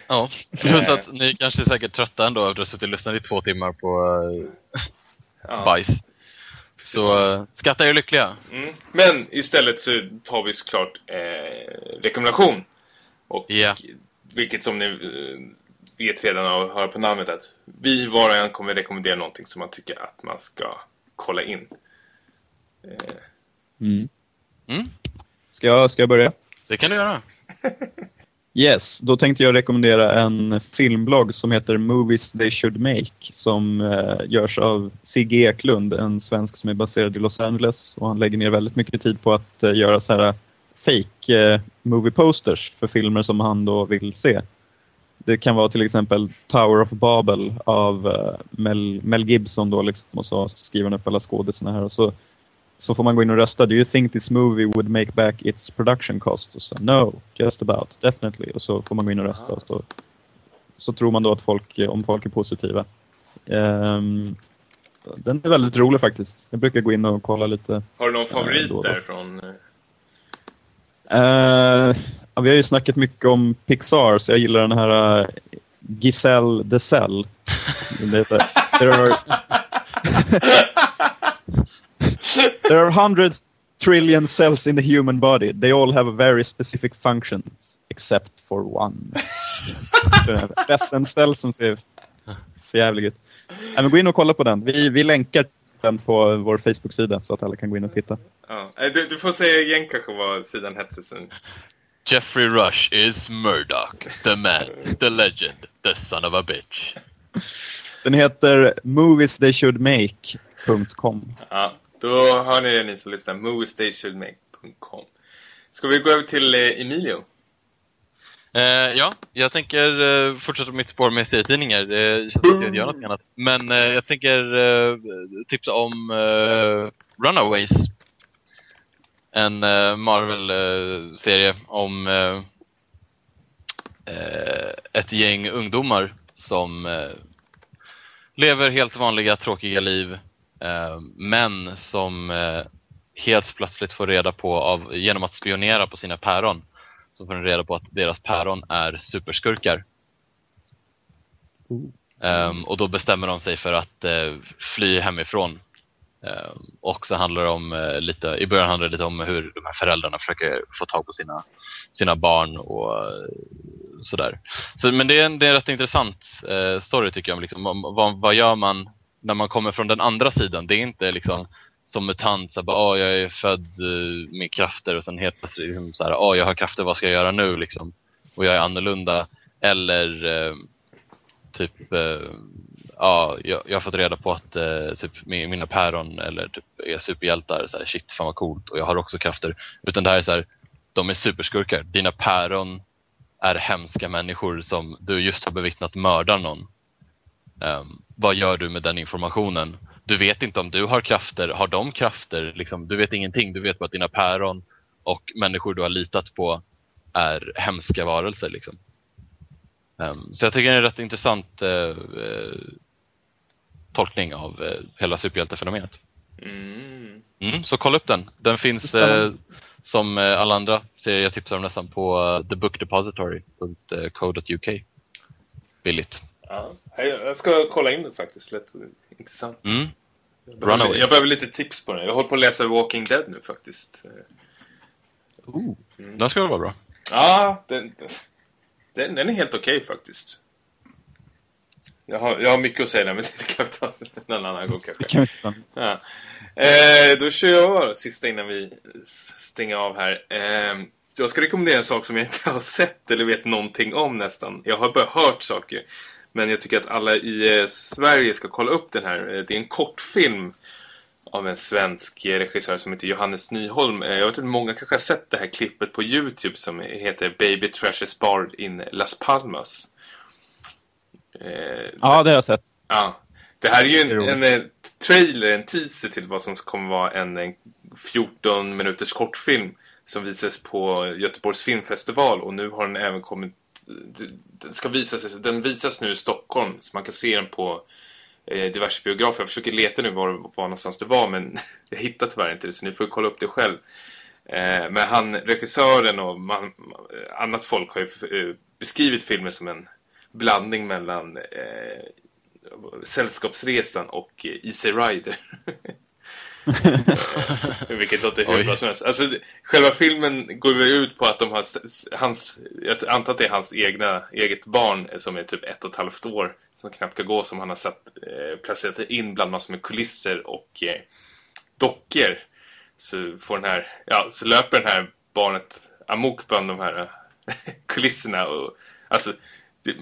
Ja, plus att ni kanske är säkert trötta ändå efter att ha suttit och lyssnat i två timmar på Ja, bajs. precis. Så skatta er lyckliga. Mm. Men istället så tar vi såklart eh, rekommendation. Och Ja. vilket som ni vet redan av att höra på namnet att vi var och en kommer rekommendera någonting som man tycker att man ska kolla in. Eh, Mm. Mm. Ska, jag, ska jag börja? Det kan du göra. *laughs* Yes, då tänkte jag rekommendera en filmblogg som heter Movies They Should Make som eh, görs av Sigge Eklund, en svensk som är baserad i Los Angeles och han lägger ner väldigt mycket tid på att eh, göra så här fake eh, movie posters för filmer som han då vill se. Det kan vara till exempel Tower of Babel av eh, Mel, Mel Gibson då liksom och så skriver han upp alla skådisarna här och så så får man gå in och rösta. Do you think this movie would make back its production cost? Och så, no, just about, definitely. Och så får man gå in och rösta. Och så, så tror man då att folk, om folk är positiva. Ehm, den är väldigt rolig faktiskt. Jag brukar gå in och kolla lite. har du någon favorit Eh, då- då. därifrån? eh? Ja, vi har ju snackat mycket om Pixar så jag gillar den här uh, Giselle Dessel. Det there are, *laughs* there are hundred trillion cells in the human body. They all have very specific functions except for one. Så det är en Ledsen-cell som ser för jävligt ut. Nej, men gå in och kolla på den. Vi, vi länkar den på vår Facebook-sida så att alla kan gå in och titta. Ja. Du, du får säga igen kanske vad sidan hette sen. Jeffrey Rush is Murdoch, the man, the legend, the son of a bitch. Den heter moviestheysshouldmake.com. Ja, då hör ni det ni som lyssnar. Moviestationmake.com Ska vi gå över till eh, Emilio? Eh, ja, jag tänker uh, fortsätta mitt spår med serietidningar. Det känns som att jag inte gör något annat. Men eh, jag tänker eh, tipsa om eh, Runaways. En eh, Marvel-serie om... eh, eh, ett gäng ungdomar som lever helt vanliga, tråkiga liv. Men som helt plötsligt får reda på, av, genom att spionera på sina päron, så får de reda på att deras päron är superskurkar. Ehm, och då bestämmer de sig för att eh, fly hemifrån. Ehm, och så handlar det om eh, lite, i början handlar det lite om hur de här föräldrarna försöker få tag på sina, sina barn och eh, sådär. Så, men det är, en, det är en rätt intressant eh, story tycker jag. Liksom, vad- vad, gör man när man kommer från den andra sidan? Det är inte liksom som mutant, så bara, oh, jag är född eh, med krafter och sen helt plötsligt liksom, så här, oh, jag har krafter, vad ska jag göra nu liksom? Och jag är annorlunda. Eller eh, typ, eh, ja, jag, jag har fått reda på att eh, typ mina päron eller typ är superhjältar, så här, shit fan vad coolt och jag har också krafter. Utan det här är så här, de är superskurkar. Dina päron är hemska människor som du just har bevittnat mörda någon. Um, vad gör du med den informationen? Du vet inte om du har krafter, har de krafter? Liksom, du vet ingenting, du vet bara att dina päron och människor du har litat på är hemska varelser. Liksom. Um, så jag tycker det är en rätt intressant uh, uh, tolkning av eh, hela superhjältefenomenet. Mm. Mm, så kolla upp den. Den finns eh, som eh, alla andra serier jag tipsar om nästan på uh, thebookdepository.co.uk. Billigt. Ja. Jag ska kolla in den faktiskt. Lät intressant. Mm. Jag behöver, jag behöver lite tips på den. Jag håller på att läsa Walking Dead nu faktiskt. Den ska vara bra. Ja, den, den, den är helt okej faktiskt. Jag har, jag har mycket att säga där, men *laughs* det kan vi ta en annan gång kanske. Ja. Eh, då kör jag sista innan vi stänger av här. Eh, jag ska rekommendera en sak som jag inte har sett eller vet någonting om nästan. Jag har bara hört saker. Men jag tycker att alla i eh, Sverige ska kolla upp den här. Eh, Det är en kortfilm av en svensk regissör som heter Johannes Nyholm. Eh, Jag vet inte, många kanske har sett det här klippet på Youtube som heter Baby Trashes Bar in Las Palmas. Eh, Ja, det har jag sett. Ja. Det här är ju en, en, eh, trailer, en teaser till vad som kommer vara en, en 14 minuters kortfilm som visas på Göteborgs filmfestival och nu har den även kommit den ska visas, den visas nu i Stockholm så man kan se den på eh, diverse biografer. Jag försöker leta nu var, var någonstans det var men *laughs* jag hittar tyvärr inte det så ni får kolla upp det själv. Eh, men han, regissören och man, annat folk har ju eh, beskrivit filmen som en blandning mellan eh, Sällskapsresan och eh, Easy Rider. *laughs* Eh, Vilket låter hur bra som helst. Alltså, själva filmen går väl ut på att de har hans, jag antar att det är hans egna, eget barn som är typ ett och ett halvt år som knappt kan gå som han har satt, eh, placerat in bland massor med kulisser och eh, dockor. Så får den här, ja, så löper den här barnet amok bland de här eh, *laughs* kulisserna och alltså det,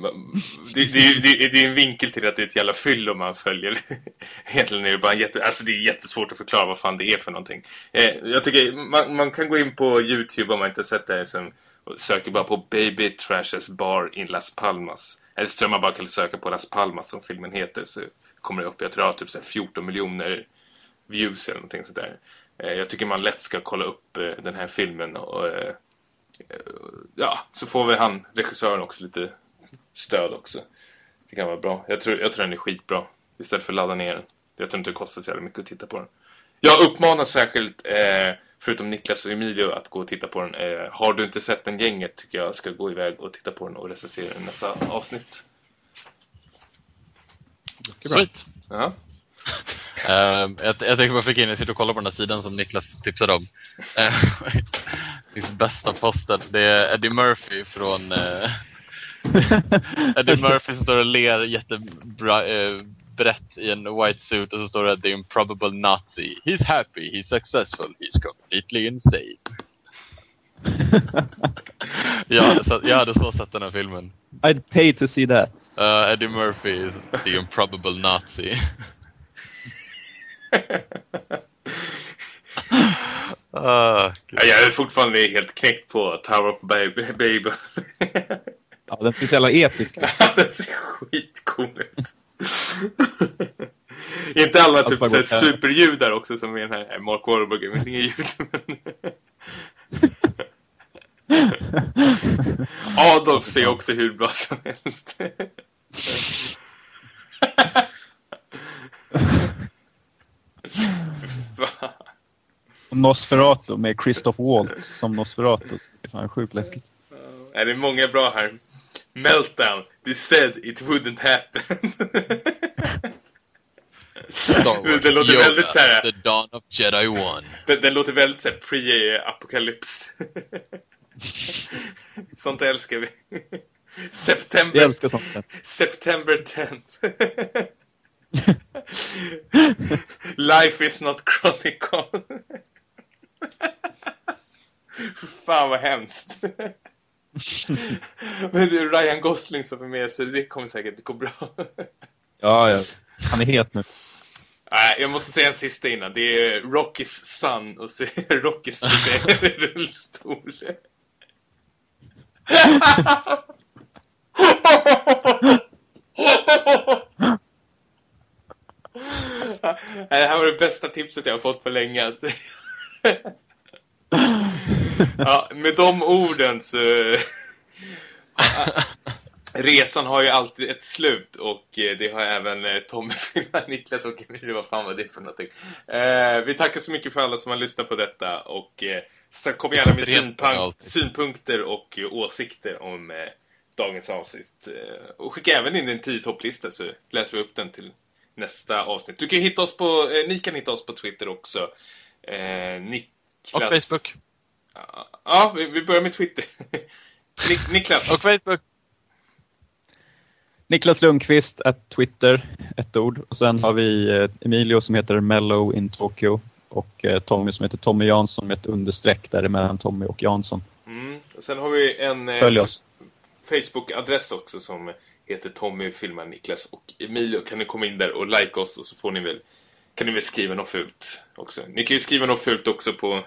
det, det, det, det är en vinkel till att det är ett jävla fyllo man följer. *laughs* Egentligen är det bara en jätte, alltså det är jättesvårt att förklara vad fan det är för någonting. Eh, jag tycker man, man kan gå in på Youtube om man inte sett det här sen och söker bara på Baby Trashes Bar in Las Palmas. Eller så tror man bara kan söka på Las Palmas som filmen heter så kommer det upp, jag tror jag har typ så här 14 miljoner views eller någonting sådär. Eh, jag tycker man lätt ska kolla upp eh, den här filmen och eh, eh ja, så får vi han, regissören också lite stöd också. Det kan vara bra. Jag tror, jag tror den är skitbra. Istället för att ladda ner den. Jag tror inte det kostar så jävla mycket att titta på den. Jag uppmanar särskilt, eh, förutom Niklas och Emilio, att gå och titta på den. Eh, har du inte sett den gänget tycker jag ska gå iväg och titta på den och recensera den nästa avsnitt. Sweet. Ja. *laughs* Ehm, jag, jag tänker bara flika in, jag sitter och kollar på den här sidan som Niklas tipsade om. *laughs* Uh, bästa posten. Det är Eddie Murphy från... eh, Eddie Murphy som står och ler jättebrett i en white suit och så står det The improbable Nazi. He's happy, he's successful, he's completely insane. *laughs* jag, hade, sett- jag hade så sett den här filmen. I'd pay to see that. Uh, Eddie Murphy is the improbable Nazi. *laughs* Ja, Jag är fortfarande helt knäckt på Tower of Baby. *laughs* Ja, den jävla episk. *laughs* den ser skitcool ut. *laughs* Inte alla typ bara såhär superljudar också som är den här Mark Wahlberg är min ljud. *laughs* Men... Adolf ser också hur bra som helst. Nosferatu med Christoph Waltz som Nosferatu. Det är fan sjukt läskigt. Nej, det är många bra här. Meltdown. They said it wouldn't happen. *laughs* Det låter Yoda, väldigt så här- The Dawn of Jedi 1. den, den låter väldigt så här pre-apokalyps. *laughs* Sånt älskar vi. September, Jag älskar sånt där. September 10th. *laughs* Life is not chronicle. Fan vad hemskt. *laughs* Men det är Ryan Gosling som är med så det kommer säkert gå bra. Ja, ja. Han är het nu. Nej, jag måste säga en sista innan. Det är Rockys son och så är Rocky sitter i rullstol. Det här var det bästa tipset jag har fått på länge. Alltså. Ja, med de orden så... Resan har ju alltid ett slut och eh, det har även eh, Tommy, Filma, Niklas och Emilie. Vad fan var det för någonting? Eh, vi tackar så mycket för alla som har lyssnat på detta och eh, kom gärna med synpunk- synpunkter och eh, åsikter om eh, dagens avsnitt. Eh, och skicka även in din 10 topplista så läser vi upp den till nästa avsnitt. Du kan hitta oss på, eh, ni kan hitta oss på Twitter också. Eh, Niklas... Och Facebook. Ja, vi, vi börjar med Twitter. *laughs* Nik- Niklas. Och Facebook. Niklas Lundqvist, att Twitter, ett ord. Och sen har vi eh, Emilio som heter Mellow in Tokyo. Och eh, Tommy som heter Tommy Jansson med ett understreck däremellan Tommy och Jansson. Mm. Och Sen har vi en eh, Följ oss. Facebook-adress också som heter Tommy filmar Niklas och Emilio. Kan ni komma in där och like oss och så får ni väl kan ni väl skriva något fult också. Ni kan ju skriva något fult också på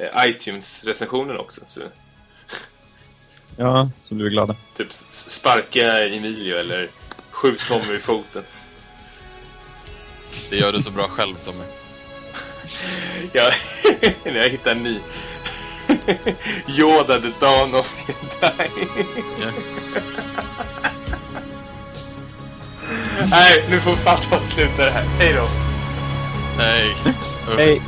iTunes-recensionen också. Så, *laughs* Ja, så blir vi glada. typ sparka Emilio eller skjut Tommy i foten. Det gör du så bra själv Tommy. *laughs* Ja, *laughs* när jag hittar en ny. Yoda the Dawn of Jedi. Nej, nu får fan ta slut med det här. Hej då. Nej. Hej!